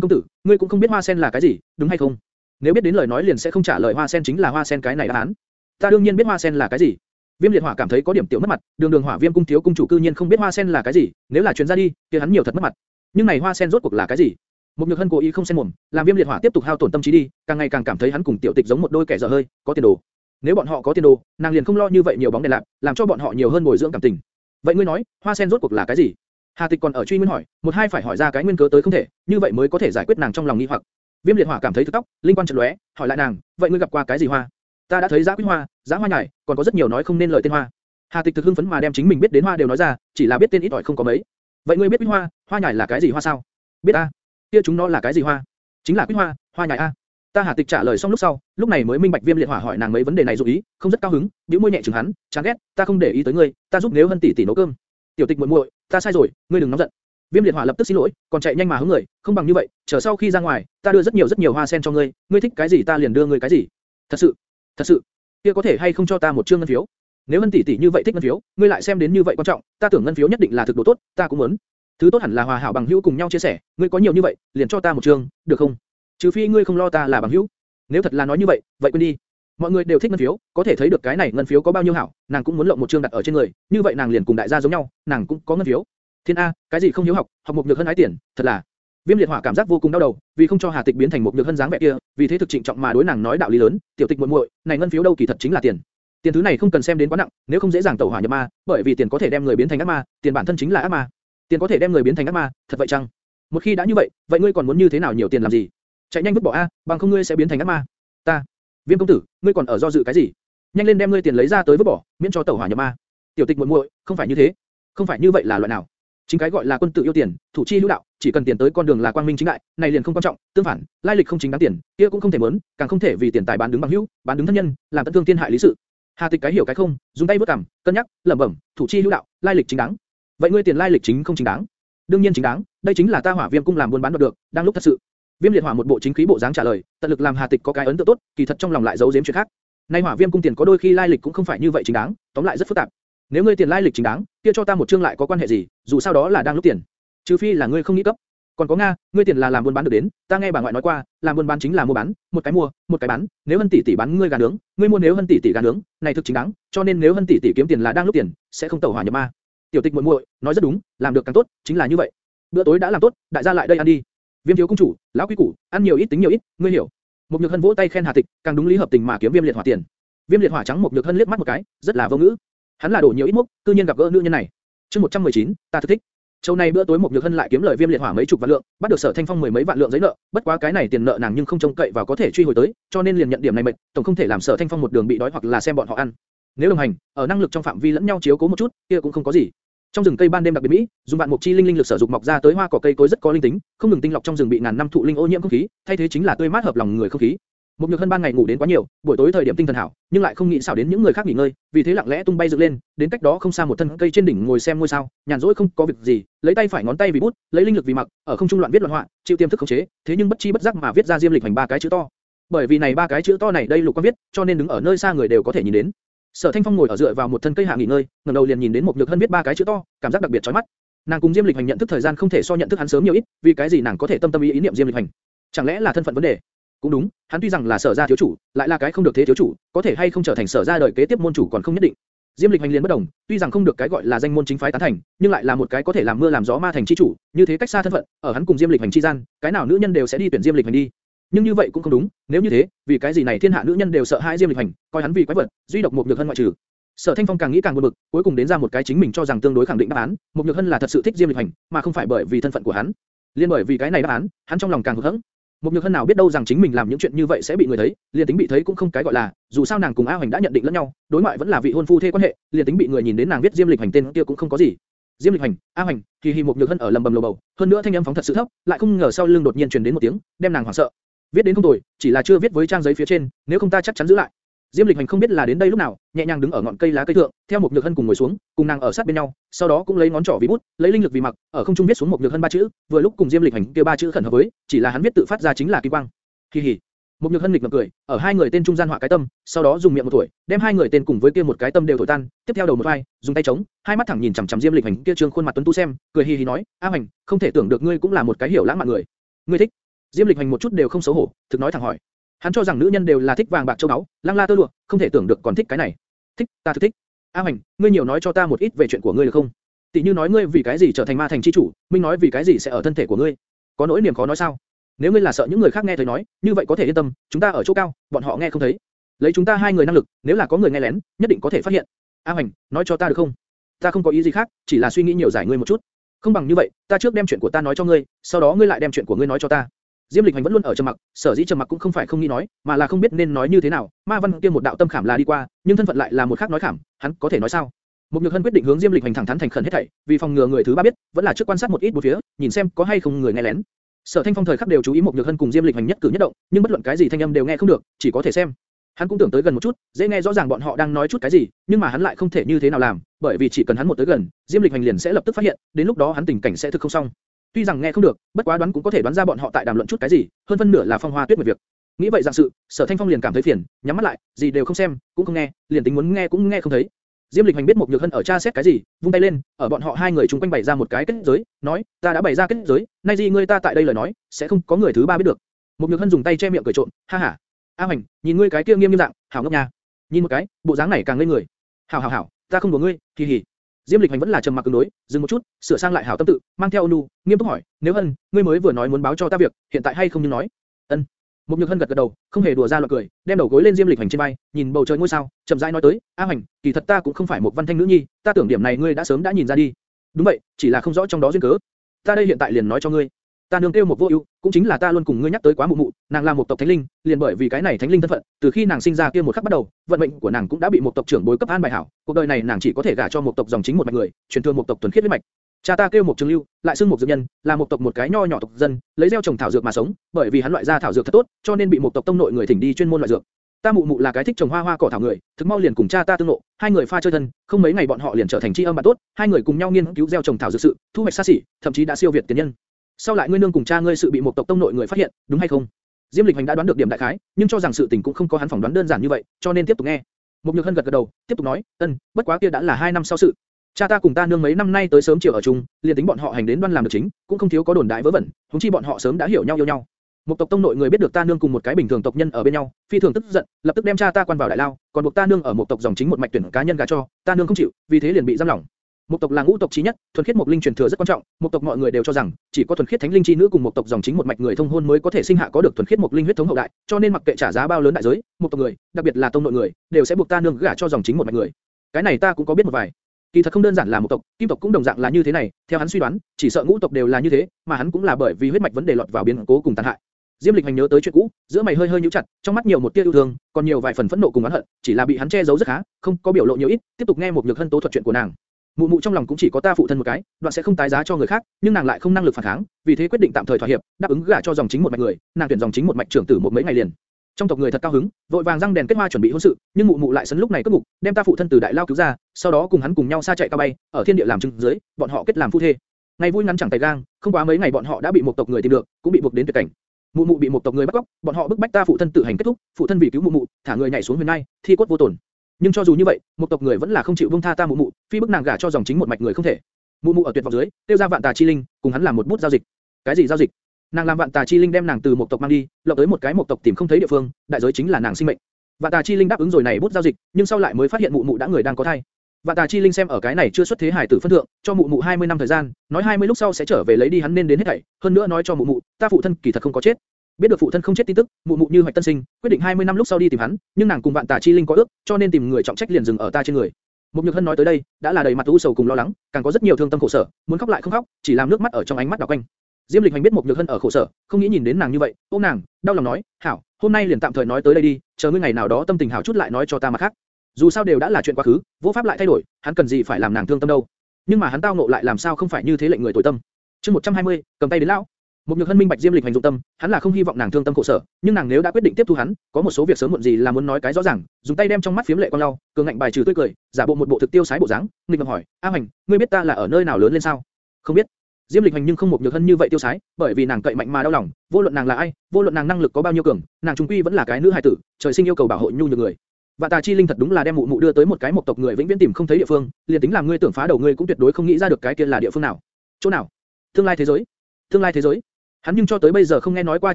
công tử, ngươi cũng không biết hoa sen là cái gì, đúng hay không? Nếu biết đến lời nói liền sẽ không trả lời hoa sen chính là hoa sen cái này đáp án. Ta đương nhiên biết hoa sen là cái gì. Viêm liệt hỏa cảm thấy có điểm tiểu mất mặt, đường đường hỏa viêm cung thiếu cung chủ cư nhiên không biết hoa sen là cái gì, nếu là truyền ra đi, kia hắn nhiều thật mất mặt. Nhưng này hoa sen rốt cuộc là cái gì? Một nhược hân cố ý không xen mồm, làm viêm liệt hỏa tiếp tục hao tổn tâm trí đi, càng ngày càng cảm thấy hắn cùng tiểu tịch giống một đôi kẻ dở hơi, có tiền đồ. Nếu bọn họ có tiền đồ, nàng liền không lo như vậy nhiều bóng đèn lạc, làm cho bọn họ nhiều hơn ngồi dưỡng cảm tình. Vậy ngươi nói, hoa sen rốt cuộc là cái gì? Hà Tịch còn ở truy nguyên hỏi, một hai phải hỏi ra cái nguyên cớ tới không thể, như vậy mới có thể giải quyết nàng trong lòng nghi hoặc. Viêm liệt hỏa cảm thấy thức tóc, linh quan chợt lóe, hỏi lại nàng, vậy ngươi gặp qua cái gì hoa? Ta đã thấy giá quý hoa, giá hoa nhài, còn có rất nhiều nói không nên lời tên hoa. Hà Tịch thực hưng phấn mà đem chính mình biết đến hoa đều nói ra, chỉ là biết tên ít ỏi không có mấy. Vậy ngươi biết quý hoa, hoa nhài là cái gì hoa sao? Biết a. Kia chúng nó là cái gì hoa? Chính là quý hoa, hoa nhài a. Ta Hà Tịch trả lời xong lúc sau, lúc này mới minh bạch Viêm Liệt Hỏa hỏi nàng mấy vấn đề này dụ ý, không rất cao hứng, bĩu môi nhẹ chừng hắn, chán ghét, ta không để ý tới ngươi, ta giúp nếu Hân tỷ tỷ nấu cơm. Tiểu Tịch muội muội, ta sai rồi, ngươi đừng nóng giận. Viêm Liệt Hỏa lập tức xin lỗi, còn chạy nhanh mà hướng người, không bằng như vậy, chờ sau khi ra ngoài, ta đưa rất nhiều rất nhiều hoa sen cho ngươi, ngươi thích cái gì ta liền đưa ngươi cái gì. Thật sự, thật sự, kia có thể hay không cho ta một trương ngân phiếu? Nếu Hân tỷ tỷ như vậy thích ngân phiếu, ngươi lại xem đến như vậy quan trọng, ta tưởng ngân phiếu nhất định là thực đồ tốt, ta cũng muốn. Thứ tốt hẳn là hòa hảo bằng hữu cùng nhau chia sẻ, ngươi có nhiều như vậy, liền cho ta một trương, được không? Trừ phi ngươi không lo ta là bằng hữu. Nếu thật là nói như vậy, vậy quên đi. Mọi người đều thích ngân phiếu, có thể thấy được cái này ngân phiếu có bao nhiêu hảo, nàng cũng muốn lộng một trương đặt ở trên người, như vậy nàng liền cùng đại gia giống nhau, nàng cũng có ngân phiếu. Thiên A, cái gì không hiếu học, học một nhược hơn ái tiền, thật là. Viêm liệt hỏa cảm giác vô cùng đau đầu, vì không cho Hà Tịch biến thành một nhược hơn dáng vẻ kia, vì thế thực trịnh trọng mà đối nàng nói đạo lý lớn, tiểu tịch muội muội, này ngân phiếu đâu kỳ thật chính là tiền. Tiền thứ này không cần xem đến quá nặng, nếu không dễ dàng tẩu hỏa nhập ma, bởi vì tiền có thể đem người biến thành ác ma, tiền bản thân chính là ác ma. Tiền có thể đem người biến thành ác ma, thật vậy chăng? Một khi đã như vậy, vậy ngươi còn muốn như thế nào nhiều tiền làm gì? Chạy nhanh vứt bỏ a, bằng không ngươi sẽ biến thành ác ma. Ta, Viêm công tử, ngươi còn ở do dự cái gì? Nhanh lên đem ngươi tiền lấy ra tới vứt bỏ, miễn cho tẩu hỏa nhập ma. Tiểu tịch muội muội, không phải như thế. Không phải như vậy là loại nào? Chính cái gọi là quân tử yêu tiền, thủ chi lưu đạo, chỉ cần tiền tới con đường là quang minh chính đại, này liền không quan trọng, tương phản, lai lịch không chính đáng tiền, kia cũng không thể muốn, càng không thể vì tiền tài bán đứng bằng hữu, bán đứng thân nhân, làm tận thương thiên hại lý sự. Hà Tịch cái hiểu cái không, dùng tay vớt cằm, cân nhắc, lẩm bẩm, thủ chi lưu đạo, lai lịch chính đáng. Vậy ngươi tiền lai lịch chính không chính đáng? Đương nhiên chính đáng, đây chính là ta Hỏa Viêm cung làm buôn bán đoạt được, đang lúc thật sự. Viêm liệt hỏa một bộ chính khí bộ dáng trả lời, tận lực làm Hà Tịch có cái ấn tượng tốt, kỳ thật trong lòng lại giấu giếm chuyện khác. Nay Hỏa Viêm cung tiền có đôi khi lai lịch cũng không phải như vậy chính đáng, tóm lại rất phức tạp. Nếu ngươi tiền lai lịch chính đáng, kia cho ta một chương lại có quan hệ gì, dù sao đó là đang lúc tiền. Trừ phi là ngươi không nghĩ cấp. Còn có nga, ngươi tiền là làm buôn bán được đến, ta nghe bà ngoại nói qua, làm buôn bán chính là mua bán, một cái mua, một cái bán, nếu Hân tỷ tỷ bán ngươi gà nướng, ngươi mua nếu Hân tỷ tỷ gà nướng, này thực chính đáng, cho nên nếu Hân tỷ tỷ kiếm tiền là đang lúc tiền, sẽ không tẩu hỏa nhập ma. Tiểu Tịch muội muội, nói rất đúng, làm được càng tốt, chính là như vậy. Bữa tối đã làm tốt, đại gia lại đây ăn đi. Viêm thiếu cung chủ, lão quý củ, ăn nhiều ít tính nhiều ít, ngươi hiểu. Một nhược hân vỗ tay khen Hà Tịch, càng đúng lý hợp tình mà kiếm Viêm liệt hỏa tiền. Viêm liệt hỏa trắng một nhược hân liếc mắt một cái, rất là vô ngữ. Hắn là đổ nhiều ít mốc, tự nhiên gặp gỡ nữ nhân này. Chương 119, ta thực thích. Châu này bữa tối một nhược hân lại kiếm lời Viêm liệt hỏa mấy chục vạn lượng, bắt được Sở Thanh Phong mười mấy vạn lượng giấy nợ, bất quá cái này tiền nợ nàng nhưng không trông cậy vào có thể truy hồi tới, cho nên liền nhận điểm này mệt, tổng không thể làm Sở Thanh Phong một đường bị đói hoặc là xem bọn họ ăn. Nếu đồng hành, ở năng lực trong phạm vi lẫn nhau chiếu cố một chút, kia cũng không có gì. Trong rừng cây ban đêm đặc biệt mỹ, dùng vạn mục chi linh linh lực sở dục mọc ra tới hoa cỏ cây cối rất có linh tính, không ngừng tinh lọc trong rừng bị ngàn năm thụ linh ô nhiễm không khí, thay thế chính là tươi mát hợp lòng người không khí. Một nhược hân ban ngày ngủ đến quá nhiều, buổi tối thời điểm tinh thần hảo, nhưng lại không nghĩ xảo đến những người khác nghỉ ngơi, vì thế lặng lẽ tung bay dựng lên, đến cách đó không xa một thân cây trên đỉnh ngồi xem ngôi sao, nhàn rỗi không có việc gì, lấy tay phải ngón tay vì bút, lấy linh lực vì mặc, ở không trung loạn viết loạn họa, chịu tiềm thức khống chế, thế nhưng bất chi bất giác mà viết ra diêm lịch hành ba cái chữ to. Bởi vì này ba cái chữ to này đây lục quan viết, cho nên đứng ở nơi xa người đều có thể nhìn đến. Sở Thanh Phong ngồi ở dựa vào một thân cây hạ nghỉ ngơi, ngẩng đầu liền nhìn đến một nhược hân viết ba cái chữ to, cảm giác đặc biệt chói mắt. Nàng cùng Diêm Lịch Hành nhận thức thời gian không thể so nhận thức hắn sớm nhiều ít, vì cái gì nàng có thể tâm tâm ý ý niệm Diêm Lịch Hành? Chẳng lẽ là thân phận vấn đề? Cũng đúng, hắn tuy rằng là sở gia thiếu chủ, lại là cái không được thế thiếu chủ, có thể hay không trở thành sở gia đời kế tiếp môn chủ còn không nhất định. Diêm Lịch Hành liền bất đồng, tuy rằng không được cái gọi là danh môn chính phái tán thành, nhưng lại là một cái có thể làm mưa làm gió ma thành chi chủ, như thế cách xa thân phận, ở hắn cùng Diêm Lịch Hành chi gian, cái nào nữ nhân đều sẽ đi tuyển Diêm Lịch Hành đi. Nhưng như vậy cũng không đúng, nếu như thế, vì cái gì này thiên hạ nữ nhân đều sợ hãi Diêm Lịch Hành, coi hắn vì quái vật, duy độc một nhược hơn ngoại trừ. Sở Thanh Phong càng nghĩ càng buồn bực, cuối cùng đến ra một cái chính mình cho rằng tương đối khẳng định đáp án, một nhược hân là thật sự thích Diêm Lịch Hành, mà không phải bởi vì thân phận của hắn. Liên bởi vì cái này đáp án, hắn trong lòng càng hụt hẫng. Một nhược hân nào biết đâu rằng chính mình làm những chuyện như vậy sẽ bị người thấy, liền tính bị thấy cũng không cái gọi là, dù sao nàng cùng A Hoành đã nhận định lẫn nhau, đối ngoại vẫn là vị hôn phu thê quan hệ, liền tính bị người nhìn đến nàng biết Diêm Lịch Hành tên kia cũng không có gì. Diêm Lịch Hành, A Hành, Kỳ Hi một nhược hân ở lầm bầm lồ bầu, hơn nữa thanh âm phóng thật sự thấp, lại không ngờ sau lưng đột nhiên truyền đến một tiếng, đem nàng hoảng sợ. Viết đến không tồi, chỉ là chưa viết với trang giấy phía trên, nếu không ta chắc chắn giữ lại. Diêm Lịch Hành không biết là đến đây lúc nào, nhẹ nhàng đứng ở ngọn cây lá cây thượng, theo một nhược hân cùng ngồi xuống, cùng nàng ở sát bên nhau, sau đó cũng lấy ngón trỏ vì bút, lấy linh lực vì mặc, ở không trung viết xuống một nhược hân ba chữ, vừa lúc cùng Diêm Lịch Hành kia ba chữ khẩn hợp với, chỉ là hắn viết tự phát ra chính là kỳ quang. Kỳ hỉ. Một nhược hân lịch ngậm cười, ở hai người tên trung gian họa cái tâm, sau đó dùng miệng một tuổi, đem hai người tên cùng với kia một cái tâm đều thổi tan, tiếp theo đầu một vai, dùng tay chống, hai mắt thẳng nhìn chằm chằm Diêm Lịch Hành kia trương khuôn mặt tuấn tú xem, cười hì hì nói, A Hành, không thể tưởng được ngươi cũng là một cái hiểu lãng mạn người. Ngươi thích? Diêm Lịch Hành một chút đều không xấu hổ, thực nói thẳng hỏi. Hắn cho rằng nữ nhân đều là thích vàng bạc châu báu, lăng la tơ lụa, không thể tưởng được còn thích cái này. Thích, ta thực thích. A Hành, ngươi nhiều nói cho ta một ít về chuyện của ngươi được không? Tỷ như nói ngươi vì cái gì trở thành ma thành chi chủ, Minh nói vì cái gì sẽ ở thân thể của ngươi. Có nỗi niềm khó nói sao? Nếu ngươi là sợ những người khác nghe thấy nói, như vậy có thể yên tâm, chúng ta ở chỗ cao, bọn họ nghe không thấy. Lấy chúng ta hai người năng lực, nếu là có người nghe lén, nhất định có thể phát hiện. A Hành, nói cho ta được không? Ta không có ý gì khác, chỉ là suy nghĩ nhiều giải ngươi một chút. Không bằng như vậy, ta trước đem chuyện của ta nói cho ngươi, sau đó ngươi lại đem chuyện của ngươi nói cho ta. Diêm Lịch Hành vẫn luôn ở trầm mặc, sở dĩ trầm mặc cũng không phải không nghĩ nói, mà là không biết nên nói như thế nào. Ma Văn kia một đạo tâm khảm là đi qua, nhưng thân phận lại là một khác nói khảm, hắn có thể nói sao? Một Nhược Hân quyết định hướng Diêm Lịch Hành thẳng thắn thành khẩn hết thảy, vì phòng ngừa người thứ ba biết, vẫn là trước quan sát một ít bốn phía, nhìn xem có hay không người nghe lén. Sở Thanh Phong thời khắc đều chú ý một Nhược Hân cùng Diêm Lịch Hành nhất cử nhất động, nhưng bất luận cái gì thanh âm đều nghe không được, chỉ có thể xem. Hắn cũng tưởng tới gần một chút, dễ nghe rõ ràng bọn họ đang nói chút cái gì, nhưng mà hắn lại không thể như thế nào làm, bởi vì chỉ cần hắn một tới gần, Diêm Lịch Hành liền sẽ lập tức phát hiện, đến lúc đó hắn tình cảnh sẽ thực không xong. Tuy rằng nghe không được, bất quá đoán cũng có thể đoán ra bọn họ tại đàm luận chút cái gì, hơn phân nửa là phong hoa tuyết một việc. Nghĩ vậy dạng sự, Sở Thanh Phong liền cảm thấy phiền, nhắm mắt lại, gì đều không xem, cũng không nghe, liền tính muốn nghe cũng nghe không thấy. Diêm Lịch Hành biết một nhược hân ở tra xét cái gì, vung tay lên, ở bọn họ hai người chúng quanh bày ra một cái kết giới, nói, ta đã bày ra kết giới, nay gì ngươi ta tại đây lời nói, sẽ không có người thứ ba biết được. Một nhược hân dùng tay che miệng cười trộn, ha ha. A Hành, nhìn ngươi cái kia nghiêm nghiêm dạng, hảo ngốc nha. Nhìn một cái, bộ dáng này càng lên người. Hảo hảo hảo, ta không đùa ngươi, kỳ hỉ. Diêm Lịch Hành vẫn là trầm mặc cứng đối, dừng một chút, sửa sang lại hảo tâm tự, mang theo nu, nghiêm túc hỏi, nếu hân, ngươi mới vừa nói muốn báo cho ta việc, hiện tại hay không nhưng nói. Ân. Một nhược hân gật gật đầu, không hề đùa ra loạn cười, đem đầu gối lên Diêm Lịch Hành trên vai, nhìn bầu trời ngôi sao, chậm rãi nói tới, A Hành, kỳ thật ta cũng không phải một văn thanh nữ nhi, ta tưởng điểm này ngươi đã sớm đã nhìn ra đi. Đúng vậy, chỉ là không rõ trong đó duyên cớ. Ta đây hiện tại liền nói cho ngươi. Ta nương tiêu một vô ưu, cũng chính là ta luôn cùng ngươi nhắc tới quá mụ mụ, nàng là một tộc thánh linh, liền bởi vì cái này thánh linh thân phận, từ khi nàng sinh ra kia một khắc bắt đầu, vận mệnh của nàng cũng đã bị một tộc trưởng bối cấp an bài hảo, cuộc đời này nàng chỉ có thể gả cho một tộc dòng chính một mạch người, truyền thừa một tộc thuần khiết huyết mạch. Cha ta kêu một trường lưu, lại xưng một dược nhân, là một tộc một cái nho nhỏ tộc dân, lấy gieo trồng thảo dược mà sống, bởi vì hắn loại ra thảo dược thật tốt, cho nên bị một tộc tông nội người thỉnh đi chuyên môn loại dược. Ta mụ mụ là cái thích trồng hoa hoa cỏ thảo người, thực mau liền cùng cha ta tương ngộ, hai người pha chơi thân, không mấy ngày bọn họ liền trở thành tri âm bạn tốt, hai người cùng nhau nghiên cứu gieo trồng thảo dược sự, thu hoạch xa xỉ, thậm chí đã siêu việt tiền nhân. Sau lại ngươi nương cùng cha ngươi sự bị một tộc tông nội người phát hiện, đúng hay không? Diêm Lịch Hành đã đoán được điểm đại khái, nhưng cho rằng sự tình cũng không có hắn phỏng đoán đơn giản như vậy, cho nên tiếp tục nghe. Mục Nhược Hân gật gật đầu, tiếp tục nói, ân, bất quá kia đã là hai năm sau sự. Cha ta cùng ta nương mấy năm nay tới sớm chiều ở chung, liền tính bọn họ hành đến đoan làm được chính, cũng không thiếu có đồn đại vớ vẩn, huống chi bọn họ sớm đã hiểu nhau yêu nhau. Một tộc tông nội người biết được ta nương cùng một cái bình thường tộc nhân ở bên nhau, phi thường tức giận, lập tức đem cha ta quan vào đại lao, còn buộc ta nương ở một tộc dòng chính một mạch tuyển cá nhân gả cho, ta nương không chịu, vì thế liền bị giam lỏng. Một tộc là ngũ tộc chí nhất, thuần khiết một linh truyền thừa rất quan trọng. Một tộc mọi người đều cho rằng chỉ có thuần khiết thánh linh chi nữ cùng một tộc dòng chính một mạch người thông hôn mới có thể sinh hạ có được thuần khiết một linh huyết thống hậu đại, cho nên mặc kệ trả giá bao lớn đại giới, một tộc người, đặc biệt là tông nội người, đều sẽ buộc ta nương gả cho dòng chính một mạch người. Cái này ta cũng có biết một vài. Kỳ thật không đơn giản là một tộc, kim tộc cũng đồng dạng là như thế này. Theo hắn suy đoán, chỉ sợ ngũ tộc đều là như thế, mà hắn cũng là bởi vì huyết mạch vấn đề lọt vào biến cố cùng tàn hại. Diêm Lịch Hành nhớ tới chuyện cũ, giữa mày hơi hơi nhíu chặt, trong mắt nhiều một tia yêu thương, còn nhiều vài phần phẫn nộ cùng oán hận, chỉ là bị hắn che giấu rất khá, không có biểu lộ nhiều ít, tiếp tục nghe một nhược hân tố thuật chuyện của nàng. Mụ mụ trong lòng cũng chỉ có ta phụ thân một cái, đoạn sẽ không tái giá cho người khác, nhưng nàng lại không năng lực phản kháng, vì thế quyết định tạm thời thỏa hiệp, đáp ứng gả cho dòng chính một mạch người, nàng tuyển dòng chính một mạch trưởng tử một mấy ngày liền. Trong tộc người thật cao hứng, vội vàng răng đèn kết hoa chuẩn bị hôn sự, nhưng mụ mụ lại sấn lúc này cất ngục, đem ta phụ thân từ đại lao cứu ra, sau đó cùng hắn cùng nhau xa chạy cao bay, ở thiên địa làm chứng dưới, bọn họ kết làm phu thê. Ngày vui ngắn chẳng tay gang, không quá mấy ngày bọn họ đã bị một tộc người tìm được, cũng bị buộc đến tuyệt cảnh. Mụ mụ bị một tộc người bắt cóc, bọn họ bức bách ta phụ thân tự hành kết thúc, phụ thân vì cứu mụ mụ, thả người nhảy xuống huyền nai, thi cốt vô tổn. Nhưng cho dù như vậy, một tộc người vẫn là không chịu buông tha ta mụ mụ, phi bức nàng gả cho dòng chính một mạch người không thể. Mụ mụ ở tuyệt vọng dưới, tiêu ra vạn tà chi linh, cùng hắn làm một bút giao dịch. Cái gì giao dịch? Nàng làm vạn tà chi linh đem nàng từ một tộc mang đi, lộng tới một cái một tộc tìm không thấy địa phương, đại giới chính là nàng sinh mệnh. Vạn tà chi linh đáp ứng rồi này bút giao dịch, nhưng sau lại mới phát hiện mụ mụ đã người đang có thai. Vạn tà chi linh xem ở cái này chưa xuất thế hải tử phân thượng, cho mụ mụ 20 năm thời gian, nói 20 lúc sau sẽ trở về lấy đi hắn nên đến hết thảy, hơn nữa nói cho mụ mụ, ta phụ thân kỳ thật không có chết. Biết được phụ thân không chết tin tức, mụ mụ như hoạch tân sinh, quyết định 20 năm lúc sau đi tìm hắn, nhưng nàng cùng vạn tà chi linh có ước, cho nên tìm người trọng trách liền dừng ở ta trên người. Mục Nhược Hân nói tới đây, đã là đầy mặt u sầu cùng lo lắng, càng có rất nhiều thương tâm khổ sở, muốn khóc lại không khóc, chỉ làm nước mắt ở trong ánh mắt đảo quanh. Diêm Lịch Hành biết Mục Nhược Hân ở khổ sở, không nghĩ nhìn đến nàng như vậy, ôm nàng, đau lòng nói, "Hảo, hôm nay liền tạm thời nói tới đây đi, chờ ngươi ngày nào đó tâm tình hảo chút lại nói cho ta mà khác. Dù sao đều đã là chuyện quá khứ, vô pháp lại thay đổi, hắn cần gì phải làm nàng thương tâm đâu." Nhưng mà hắn tao ngộ lại làm sao không phải như thế lệnh người tuổi tâm. Chương 120, cầm tay đến lão. Một nhược hân minh bạch Diêm Lịch hành dụng tâm, hắn là không hy vọng nàng thương tâm khổ sở, nhưng nàng nếu đã quyết định tiếp thu hắn, có một số việc sớm muộn gì là muốn nói cái rõ ràng, dùng tay đem trong mắt phiếm lệ con lau, cường ngạnh bài trừ tươi cười, giả bộ một bộ thực tiêu sái bộ dáng, nghịch ngầm hỏi, A Hành, ngươi biết ta là ở nơi nào lớn lên sao? Không biết. Diêm Lịch Hành nhưng không một nhược hân như vậy tiêu sái, bởi vì nàng cậy mạnh mà đau lòng, vô luận nàng là ai, vô luận nàng năng lực có bao nhiêu cường, nàng trung quy vẫn là cái nữ hài tử, trời sinh yêu cầu bảo hộ nhu nhược người. Vạn Tà Chi Linh thật đúng là đem mụ mụ đưa tới một cái một tộc người vĩnh viễn tìm không thấy địa phương, liền tính làm ngươi tưởng phá đầu ngươi cũng tuyệt đối không nghĩ ra được cái kia là địa phương nào. Chỗ nào? Tương lai thế giới. Tương lai thế giới. Hắn nhưng cho tới bây giờ không nghe nói qua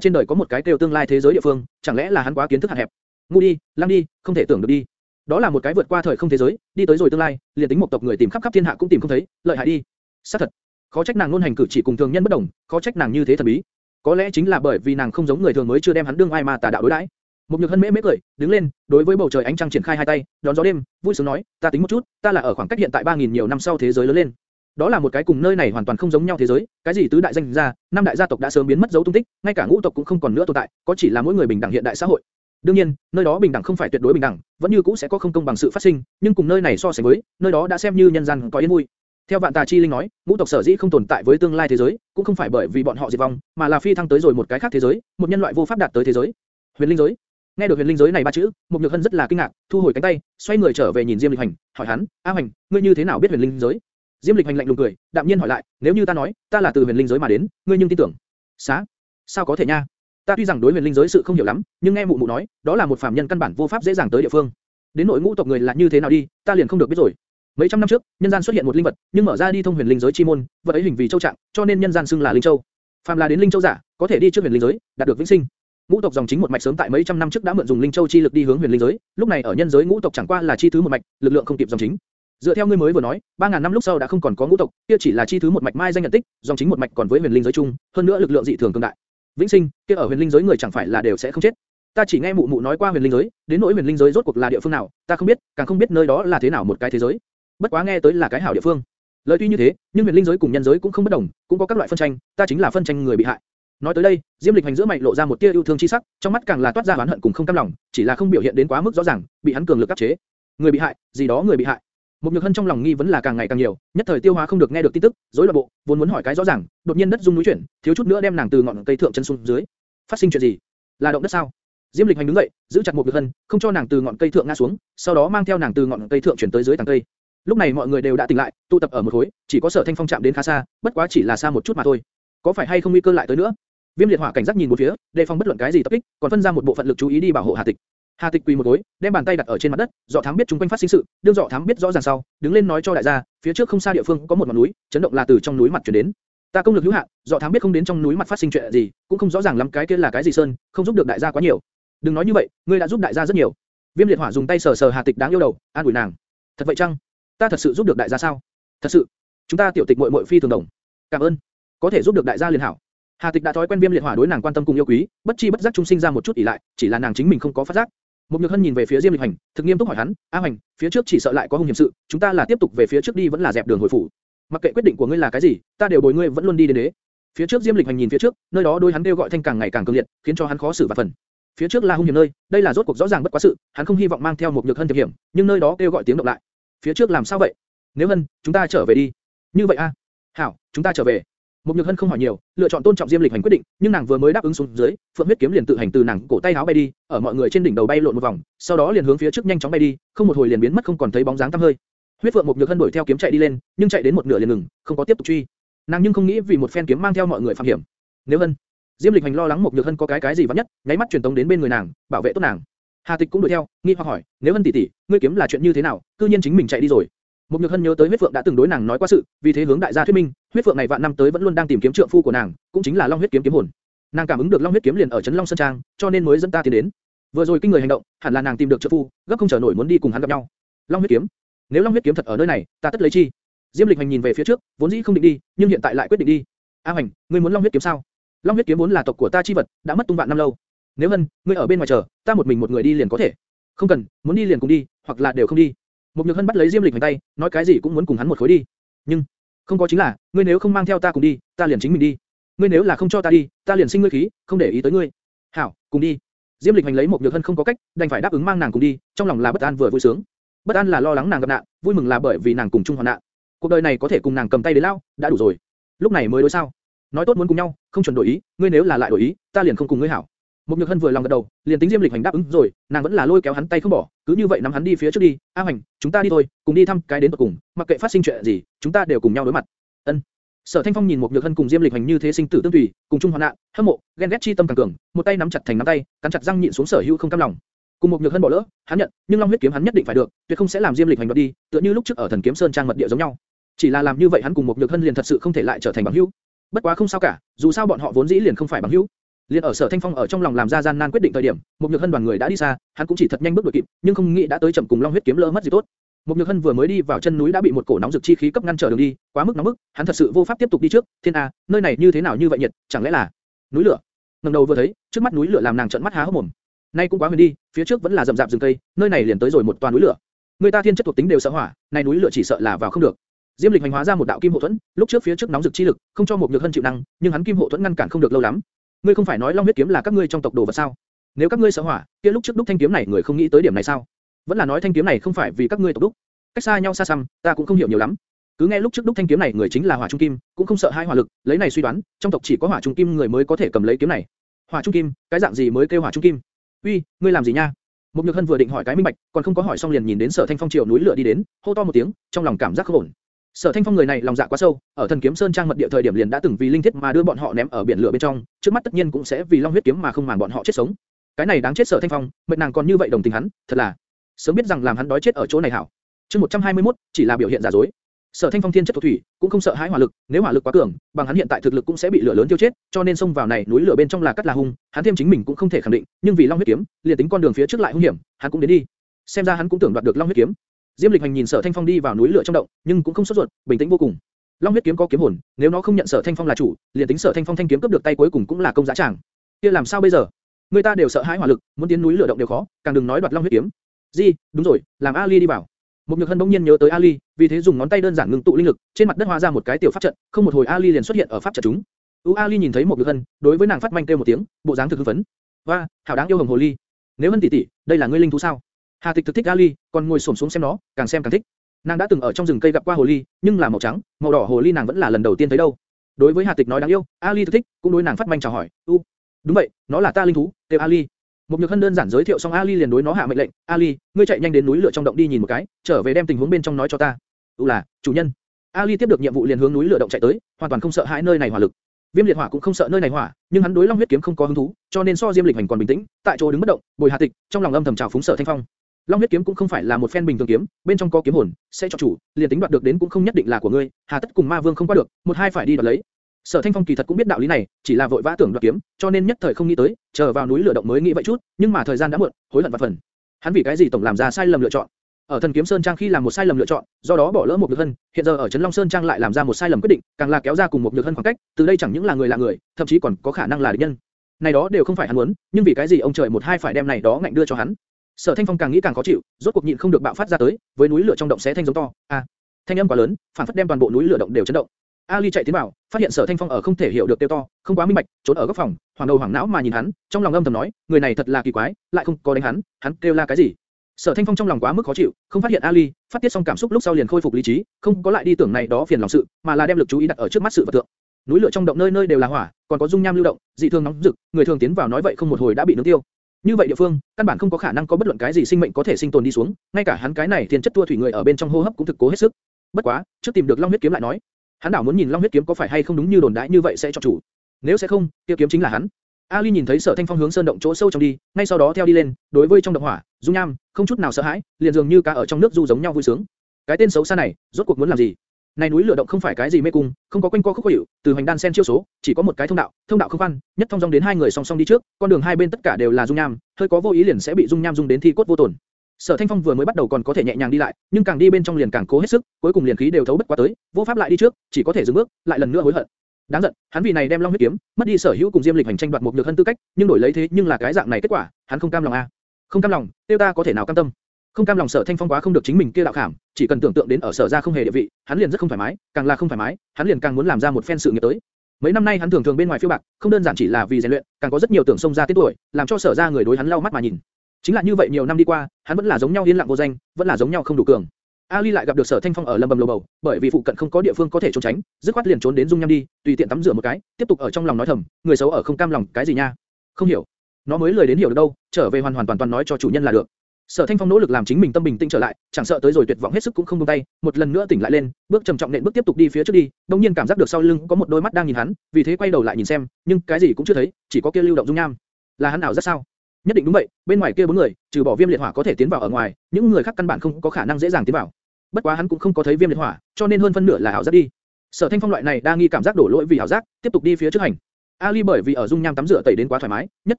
trên đời có một cái kêu tương lai thế giới địa phương, chẳng lẽ là hắn quá kiến thức hạn hẹp? Ngu đi, lăng đi, không thể tưởng được đi. Đó là một cái vượt qua thời không thế giới, đi tới rồi tương lai, liền tính một tộc người tìm khắp khắp thiên hạ cũng tìm không thấy, lợi hại đi. Xác thật. Khó trách nàng luôn hành cử chỉ cùng thường nhân bất đồng, khó trách nàng như thế thần bí. Có lẽ chính là bởi vì nàng không giống người thường mới chưa đem hắn đương ai mà tà đạo đối đãi. Một nhược hân mễ mễ cười, đứng lên, đối với bầu trời ánh trăng triển khai hai tay, đón gió đêm, vui sướng nói, ta tính một chút, ta là ở khoảng cách hiện tại 3000 nhiều năm sau thế giới lớn lên. Đó là một cái cùng nơi này hoàn toàn không giống nhau thế giới, cái gì tứ đại danh gia, năm đại gia tộc đã sớm biến mất dấu tung tích, ngay cả ngũ tộc cũng không còn nữa tồn tại, có chỉ là mỗi người bình đẳng hiện đại xã hội. đương nhiên, nơi đó bình đẳng không phải tuyệt đối bình đẳng, vẫn như cũ sẽ có không công bằng sự phát sinh, nhưng cùng nơi này so sánh với, nơi đó đã xem như nhân gian có yên vui. Theo vạn tà chi linh nói, ngũ tộc sở dĩ không tồn tại với tương lai thế giới, cũng không phải bởi vì bọn họ diệt vong, mà là phi thăng tới rồi một cái khác thế giới, một nhân loại vô pháp đạt tới thế giới. Huyền linh giới. Nghe được huyền linh giới này ba chữ, Mục Nhược Hân rất là kinh ngạc, thu hồi cánh tay, xoay người trở về nhìn Diêm Lịch Hành, hỏi hắn, A Hành, ngươi như thế nào biết huyền linh giới? Diêm Lịch Hành lạnh lùng cười, đạm nhiên hỏi lại, nếu như ta nói, ta là từ huyền linh giới mà đến, ngươi nhưng tin tưởng? Xá, sao có thể nha? Ta tuy rằng đối huyền linh giới sự không hiểu lắm, nhưng nghe mụ mụ nói, đó là một phàm nhân căn bản vô pháp dễ dàng tới địa phương. Đến nội ngũ tộc người là như thế nào đi, ta liền không được biết rồi. Mấy trăm năm trước, nhân gian xuất hiện một linh vật, nhưng mở ra đi thông huyền linh giới chi môn, vật ấy hình vì châu trạng, cho nên nhân gian xưng là linh châu. Phàm là đến linh châu giả, có thể đi trước huyền linh giới, đạt được vĩnh sinh. Ngũ tộc dòng chính một mạch sớm tại mấy trăm năm trước đã mượn dùng linh châu chi lực đi hướng huyền linh giới, lúc này ở nhân giới ngũ tộc chẳng qua là chi thứ một mạch, lực lượng không kịp dòng chính. Dựa theo ngươi mới vừa nói, 3000 năm lúc sau đã không còn có ngũ tộc, kia chỉ là chi thứ một mạch mai danh nhận tích, dòng chính một mạch còn với huyền linh giới chung, hơn nữa lực lượng dị thường cường đại. Vĩnh sinh, kia ở huyền linh giới người chẳng phải là đều sẽ không chết. Ta chỉ nghe mụ mụ nói qua huyền linh giới, đến nỗi huyền linh giới rốt cuộc là địa phương nào, ta không biết, càng không biết nơi đó là thế nào một cái thế giới. Bất quá nghe tới là cái hảo địa phương. Lời tuy như thế, nhưng huyền linh giới cùng nhân giới cũng không bất đồng, cũng có các loại phân tranh, ta chính là phân tranh người bị hại. Nói tới đây, Diêm Lịch Hành giữa mày lộ ra một tia yêu thương chi sắc, trong mắt càng là toát ra oán hận cùng không cam lòng, chỉ là không biểu hiện đến quá mức rõ ràng, bị hắn cường lực áp chế. Người bị hại, gì đó người bị hại. Một nhược hân trong lòng nghi vấn là càng ngày càng nhiều, nhất thời tiêu hóa không được nghe được tin tức, rối loạn bộ, vốn muốn hỏi cái rõ ràng, đột nhiên đất rung núi chuyển, thiếu chút nữa đem nàng từ ngọn cây thượng chân xuống dưới. Phát sinh chuyện gì? Là động đất sao? Diêm Lịch Hành đứng dậy, giữ chặt một nhược hân, không cho nàng từ ngọn cây thượng ngã xuống, sau đó mang theo nàng từ ngọn cây thượng chuyển tới dưới tầng cây. Lúc này mọi người đều đã tỉnh lại, tụ tập ở một khối, chỉ có Sở Thanh Phong chạm đến khá xa, bất quá chỉ là xa một chút mà thôi. Có phải hay không nguy cơ lại tới nữa? Viêm liệt hỏa cảnh giác nhìn một phía, đề phòng bất luận cái gì tập kích, còn phân ra một bộ phận lực chú ý đi bảo hộ Hà Tịch. Hà Tịch quỳ một gối, đem bàn tay đặt ở trên mặt đất, Dọ Thám biết chúng quanh phát sinh sự, đương Dọ Thám biết rõ ràng sau, đứng lên nói cho đại gia, phía trước không xa địa phương có một ngọn núi, chấn động là từ trong núi mặt truyền đến. Ta công lực hữu hạn, Dọ Thám biết không đến trong núi mặt phát sinh chuyện gì, cũng không rõ ràng lắm cái kia là cái gì sơn, không giúp được đại gia quá nhiều. Đừng nói như vậy, ngươi đã giúp đại gia rất nhiều. Viêm liệt hỏa dùng tay sờ sờ Hà Tịch đáng yêu đầu, an ủi nàng. Thật vậy chăng? Ta thật sự giúp được đại gia sao? Thật sự. Chúng ta tiểu tịch muội muội phi thường đồng. Cảm ơn. Có thể giúp được đại gia liền hảo. Hà Tịch đã thói quen Viêm Liệt Hỏa đối nàng quan tâm cùng yêu quý, bất chi bất giác trung sinh ra một chút ỉ lại, chỉ là nàng chính mình không có phát giác. Một Nhược Hân nhìn về phía Diêm Lịch Hành, thực nghiêm túc hỏi hắn, "A Hành, phía trước chỉ sợ lại có hung hiểm sự, chúng ta là tiếp tục về phía trước đi vẫn là dẹp đường hồi phủ?" Mặc kệ quyết định của ngươi là cái gì, ta đều bồi ngươi vẫn luôn đi đến đế. Phía trước Diêm Lịch Hành nhìn phía trước, nơi đó đôi hắn kêu gọi thanh càng ngày càng cường liệt, khiến cho hắn khó xử và phần. Phía trước là hung hiểm nơi, đây là rốt cuộc rõ ràng bất quá sự, hắn không hy vọng mang theo một Nhược Hân tiềm hiểm, nhưng nơi đó kêu gọi tiếng động lại. Phía trước làm sao vậy? Nếu Hân, chúng ta trở về đi. Như vậy a? Hảo, chúng ta trở về. Một Nhược Hân không hỏi nhiều, lựa chọn tôn trọng Diêm Lịch Hành quyết định, nhưng nàng vừa mới đáp ứng xuống dưới, Phượng huyết kiếm liền tự hành từ nàng cổ tay áo bay đi, ở mọi người trên đỉnh đầu bay lộn một vòng, sau đó liền hướng phía trước nhanh chóng bay đi, không một hồi liền biến mất không còn thấy bóng dáng tăm hơi. Huyết Phượng một Nhược Hân đuổi theo kiếm chạy đi lên, nhưng chạy đến một nửa liền ngừng, không có tiếp tục truy. Nàng nhưng không nghĩ vì một phen kiếm mang theo mọi người phạm hiểm. Nếu Hân, Diêm Lịch Hành lo lắng một Nhược Hân có cái cái gì vất nhất, nháy mắt truyền tống đến bên người nàng, bảo vệ tốt nàng. Hà Tịch cũng đuổi theo, nghi hoặc hỏi, nếu Hân tỷ tỷ, ngươi kiếm là chuyện như thế nào, cư nhiên chính mình chạy đi rồi. Một Nhược Hân nhớ tới huyết phượng đã từng đối nàng nói qua sự, vì thế hướng đại gia thuyết minh, huyết phượng này vạn năm tới vẫn luôn đang tìm kiếm trượng phu của nàng, cũng chính là Long huyết kiếm kiếm hồn. Nàng cảm ứng được Long huyết kiếm liền ở trấn Long Sơn Trang, cho nên mới dẫn ta tiến đến. Vừa rồi kinh người hành động, hẳn là nàng tìm được trượng phu, gấp không chờ nổi muốn đi cùng hắn gặp nhau. Long huyết kiếm, nếu Long huyết kiếm thật ở nơi này, ta tất lấy chi. Diêm Lịch Hành nhìn về phía trước, vốn dĩ không định đi, nhưng hiện tại lại quyết định đi. A Hành, ngươi muốn Long huyết kiếm sao? Long huyết kiếm vốn là tộc của ta chi vật, đã mất tung vạn năm lâu. Nếu Hân, ngươi ở bên ngoài chờ, ta một mình một người đi liền có thể. Không cần, muốn đi liền cùng đi, hoặc là đều không đi. Một Nhược Hân bắt lấy Diêm Lịch hành tay, nói cái gì cũng muốn cùng hắn một khối đi. Nhưng, không có chính là, ngươi nếu không mang theo ta cùng đi, ta liền chính mình đi. Ngươi nếu là không cho ta đi, ta liền sinh ngươi khí, không để ý tới ngươi. Hảo, cùng đi. Diêm Lịch hành lấy một Nhược Hân không có cách, đành phải đáp ứng mang nàng cùng đi, trong lòng là bất an vừa vui sướng. Bất an là lo lắng nàng gặp nạn, vui mừng là bởi vì nàng cùng chung hoàn nạn. cuộc đời này có thể cùng nàng cầm tay đến lao, đã đủ rồi. Lúc này mới đối sao? Nói tốt muốn cùng nhau, không chuẩn đổi ý, ngươi nếu là lại đổi ý, ta liền không cùng ngươi hảo. Một Nhược Hân vừa lòng gật đầu, liền tính Diêm Lịch Hành đáp ứng rồi, nàng vẫn là lôi kéo hắn tay không bỏ, cứ như vậy nắm hắn đi phía trước đi. A Hành, chúng ta đi thôi, cùng đi thăm cái đến tận cùng, mặc kệ phát sinh chuyện gì, chúng ta đều cùng nhau đối mặt. Ân. Sở Thanh Phong nhìn một Nhược Hân cùng Diêm Lịch Hành như thế sinh tử tương tùy, cùng chung hoạn nạn, hâm mộ, ghen ghét chi tâm càng cường, một tay nắm chặt thành nắm tay, cắn chặt răng nhịn xuống sở hữu không cam lòng. Cùng một Nhược Hân bỏ lỡ, hắn nhận, nhưng Long huyết kiếm hắn nhất định phải được, tuyệt không sẽ làm Diêm Lịch Hành đoạt đi, tựa như lúc trước ở Thần Kiếm Sơn trang mật địa giống nhau. Chỉ là làm như vậy hắn cùng một Nhược Hân liền thật sự không thể lại trở thành bằng hữu. Bất quá không sao cả, dù sao bọn họ vốn dĩ liền không phải bằng hữu. Liên ở Sở Thanh Phong ở trong lòng làm ra gian nan quyết định thời điểm, một Nhược Hân đoàn người đã đi xa, hắn cũng chỉ thật nhanh bước đuổi kịp, nhưng không nghĩ đã tới chậm cùng Long huyết kiếm lỡ mất gì tốt. Một Nhược Hân vừa mới đi vào chân núi đã bị một cổ nóng rực chi khí cấp ngăn trở đường đi, quá mức nóng bức, hắn thật sự vô pháp tiếp tục đi trước. Thiên a, nơi này như thế nào như vậy nhiệt, chẳng lẽ là núi lửa? Ngẩng đầu vừa thấy, trước mắt núi lửa làm nàng trợn mắt há hốc mồm. Nay cũng quá huyền đi, phía trước vẫn là rậm rạp rừng cây, nơi này liền tới rồi một toàn núi lửa. Người ta thiên chất thuộc tính đều sợ hỏa, này núi lửa chỉ sợ là vào không được. Diêm Lịch hành hóa ra một đạo kim hộ thuẫn, lúc trước phía trước nóng dực chi lực, không cho một nhược hân chịu năng, nhưng hắn kim hộ thuẫn ngăn cản không được lâu lắm. Ngươi không phải nói Long huyết kiếm là các ngươi trong tộc đồ vật sao? Nếu các ngươi sợ hỏa, kia lúc trước đúc thanh kiếm này người không nghĩ tới điểm này sao? Vẫn là nói thanh kiếm này không phải vì các ngươi tộc đúc? Cách xa nhau xa xăm, ta cũng không hiểu nhiều lắm. Cứ nghe lúc trước đúc thanh kiếm này người chính là hỏa trung kim, cũng không sợ hai hỏa lực, lấy này suy đoán, trong tộc chỉ có hỏa trung kim người mới có thể cầm lấy kiếm này. Hỏa trung kim, cái dạng gì mới kêu hỏa trung kim? Uy, ngươi làm gì nha? Một Nhược Hân vừa định hỏi cái minh bạch, còn không có hỏi xong liền nhìn đến Sở Thanh Phong chiều núi lửa đi đến, hô to một tiếng, trong lòng cảm giác không ổn. Sở Thanh Phong người này lòng dạ quá sâu, ở Thần Kiếm Sơn trang mật địa thời điểm liền đã từng vì linh thiết mà đưa bọn họ ném ở biển lửa bên trong, trước mắt tất nhiên cũng sẽ vì long huyết kiếm mà không màng bọn họ chết sống. Cái này đáng chết Sở Thanh Phong, mệt nàng còn như vậy đồng tình hắn, thật là sớm biết rằng làm hắn đói chết ở chỗ này hảo. Chương 121, chỉ là biểu hiện giả dối. Sở Thanh Phong thiên chất thổ thủy, cũng không sợ hãi hỏa lực, nếu hỏa lực quá cường, bằng hắn hiện tại thực lực cũng sẽ bị lửa lớn tiêu chết, cho nên xông vào này núi lửa bên trong là cắt là hung, hắn thêm chính mình cũng không thể khẳng định, nhưng vì long huyết kiếm, liền tính con đường phía trước lại hung hiểm, hắn cũng đến đi. Xem ra hắn cũng tưởng đoạt được long huyết kiếm. Diêm Lịch Hành nhìn Sở Thanh Phong đi vào núi lửa trong động, nhưng cũng không sốt ruột, bình tĩnh vô cùng. Long huyết kiếm có kiếm hồn, nếu nó không nhận Sở Thanh Phong là chủ, liền tính Sở Thanh Phong thanh kiếm cướp được tay cuối cùng cũng là công giá chẳng. Kia làm sao bây giờ? Người ta đều sợ hãi hỏa lực, muốn tiến núi lửa động đều khó, càng đừng nói đoạt long huyết kiếm. Gì? Đúng rồi, làm Ali đi vào. Một Nhược Hân bỗng nhiên nhớ tới Ali, vì thế dùng ngón tay đơn giản ngưng tụ linh lực, trên mặt đất hóa ra một cái tiểu pháp trận, không một hồi Ali liền xuất hiện ở pháp trận chúng. U Ali nhìn thấy một Nhược Hân, đối với nàng phát manh kêu một tiếng, bộ dáng thực hưng phấn. "Và, hảo đáng yêu hồng hồ ly. Nếu Hân tỷ tỷ, đây là ngươi linh thú sao?" Hà Tịch thực thích Ali, còn ngồi xổm xuống xem nó, càng xem càng thích. Nàng đã từng ở trong rừng cây gặp qua hồ ly, nhưng là màu trắng, màu đỏ hồ ly nàng vẫn là lần đầu tiên thấy đâu. Đối với Hà Tịch nói đáng yêu, Ali thực thích, cũng đối nàng phát manh chào hỏi. "U, đúng vậy, nó là ta linh thú, tên Ali." Một nhược hân đơn giản giới thiệu xong Ali liền đối nó hạ mệnh lệnh, "Ali, ngươi chạy nhanh đến núi lửa trong động đi nhìn một cái, trở về đem tình huống bên trong nói cho ta." "U là, chủ nhân." Ali tiếp được nhiệm vụ liền hướng núi lửa động chạy tới, hoàn toàn không sợ hãi nơi này hỏa lực. Viêm liệt hỏa cũng không sợ nơi này hỏa, nhưng hắn đối Long huyết kiếm không có hứng thú, cho nên so Diêm Lịch Hành còn bình tĩnh, tại chỗ đứng bất động, bồi Hà Tịch, trong lòng âm thầm chào phúng Sở Thanh Phong. Long huyết kiếm cũng không phải là một phen bình thường kiếm, bên trong có kiếm hồn, sẽ cho chủ, liền tính đoạt được đến cũng không nhất định là của ngươi, hà tất cùng ma vương không qua được, một hai phải đi đoạt lấy. Sở Thanh Phong kỳ thật cũng biết đạo lý này, chỉ là vội vã tưởng đoạt kiếm, cho nên nhất thời không nghĩ tới, chờ vào núi lửa động mới nghĩ vậy chút, nhưng mà thời gian đã muộn, hối hận vạn phần. Hắn vì cái gì tổng làm ra sai lầm lựa chọn? Ở Thần Kiếm Sơn Trang khi làm một sai lầm lựa chọn, do đó bỏ lỡ một nhược hân, hiện giờ ở Trấn Long Sơn Trang lại làm ra một sai lầm quyết định, càng là kéo ra cùng một nhược hân khoảng cách, từ đây chẳng những là người là người, thậm chí còn có khả năng là địch nhân. Này đó đều không phải hắn muốn, nhưng vì cái gì ông trời một hai phải đem này đó ngạnh đưa cho hắn? Sở Thanh Phong càng nghĩ càng khó chịu, rốt cuộc nhịn không được bạo phát ra tới, với núi lửa trong động xé thanh giống to, a, thanh âm quá lớn, phản phất đem toàn bộ núi lửa động đều chấn động. Ali chạy tiến vào, phát hiện Sở Thanh Phong ở không thể hiểu được tiêu to, không quá minh bạch, trốn ở góc phòng, hoàng đầu hoàng não mà nhìn hắn, trong lòng âm thầm nói, người này thật là kỳ quái, lại không có đánh hắn, hắn kêu la cái gì? Sở Thanh Phong trong lòng quá mức khó chịu, không phát hiện Ali, phát tiết xong cảm xúc lúc sau liền khôi phục lý trí, không có lại đi tưởng này đó phiền lòng sự, mà là đem lực chú ý đặt ở trước mắt sự vật tượng. Núi lửa trong động nơi nơi đều là hỏa, còn có dung nham lưu động, dị thường nóng rực, người thường tiến vào nói vậy không một hồi đã bị nướng tiêu. Như vậy địa phương, căn bản không có khả năng có bất luận cái gì sinh mệnh có thể sinh tồn đi xuống, ngay cả hắn cái này thiên chất tua thủy người ở bên trong hô hấp cũng thực cố hết sức. Bất quá, trước tìm được Long huyết kiếm lại nói, hắn đảo muốn nhìn Long huyết kiếm có phải hay không đúng như đồn đại như vậy sẽ cho chủ. Nếu sẽ không, kia kiếm chính là hắn. Ali nhìn thấy Sở Thanh Phong hướng sơn động chỗ sâu trong đi, ngay sau đó theo đi lên, đối với trong động hỏa, dung nham, không chút nào sợ hãi, liền dường như cá ở trong nước du giống nhau vui sướng. Cái tên xấu xa này, rốt cuộc muốn làm gì? Này núi lửa động không phải cái gì mê cung, không có quanh co khúc khuỷu, từ hành đan sen chiêu số, chỉ có một cái thông đạo, thông đạo không khoan, nhất thông dong đến hai người song song đi trước, con đường hai bên tất cả đều là dung nham, hơi có vô ý liền sẽ bị dung nham dung đến thi cốt vô tổn. Sở Thanh Phong vừa mới bắt đầu còn có thể nhẹ nhàng đi lại, nhưng càng đi bên trong liền càng cố hết sức, cuối cùng liền khí đều thấu bất quá tới, vô pháp lại đi trước, chỉ có thể dừng bước, lại lần nữa hối hận. Đáng giận, hắn vì này đem Long huyết kiếm, mất đi sở hữu cùng Diêm Lịch hành tranh đoạt một nhược thân tư cách, nhưng đổi lấy thế nhưng là cái dạng này kết quả, hắn không cam lòng a. À. Không cam lòng, tiêu ta có thể nào cam tâm? Không cam lòng Sở Thanh Phong quá không được chính mình kia đạo cảm, chỉ cần tưởng tượng đến ở Sở gia không hề địa vị, hắn liền rất không thoải mái, càng là không thoải mái, hắn liền càng muốn làm ra một phen sự nghiệp tới. Mấy năm nay hắn thường thường bên ngoài phiêu bạc, không đơn giản chỉ là vì rèn luyện, càng có rất nhiều tưởng xông ra tiết tuổi, làm cho Sở gia người đối hắn lau mắt mà nhìn. Chính là như vậy nhiều năm đi qua, hắn vẫn là giống nhau yên lặng vô danh, vẫn là giống nhau không đủ cường. Ali lại gặp được Sở Thanh Phong ở lâm bầm lồ bầu, bởi vì phụ cận không có địa phương có thể trốn tránh, dứt khoát liền trốn đến dung nham đi, tùy tiện tắm rửa một cái, tiếp tục ở trong lòng nói thầm, người xấu ở không cam lòng, cái gì nha? Không hiểu. Nó mới lời đến hiểu được đâu, trở về hoàn hoàn toàn toàn nói cho chủ nhân là được. Sở Thanh Phong nỗ lực làm chính mình tâm bình tĩnh trở lại, chẳng sợ tới rồi tuyệt vọng hết sức cũng không buông tay, một lần nữa tỉnh lại lên, bước trầm trọng nện bước tiếp tục đi phía trước đi, đột nhiên cảm giác được sau lưng có một đôi mắt đang nhìn hắn, vì thế quay đầu lại nhìn xem, nhưng cái gì cũng chưa thấy, chỉ có kia lưu động dung nham. Là hắn ảo rất sao? Nhất định đúng vậy, bên ngoài kia bốn người, trừ bỏ Viêm Liệt Hỏa có thể tiến vào ở ngoài, những người khác căn bản không có khả năng dễ dàng tiến vào. Bất quá hắn cũng không có thấy Viêm Liệt Hỏa, cho nên hơn phân nửa là ảo giác đi. Sở Thanh Phong loại này đa nghi cảm giác đổ lỗi vì ảo giác, tiếp tục đi phía trước hành. Ali bởi vì ở dung nham tắm rửa tẩy đến quá thoải mái, nhất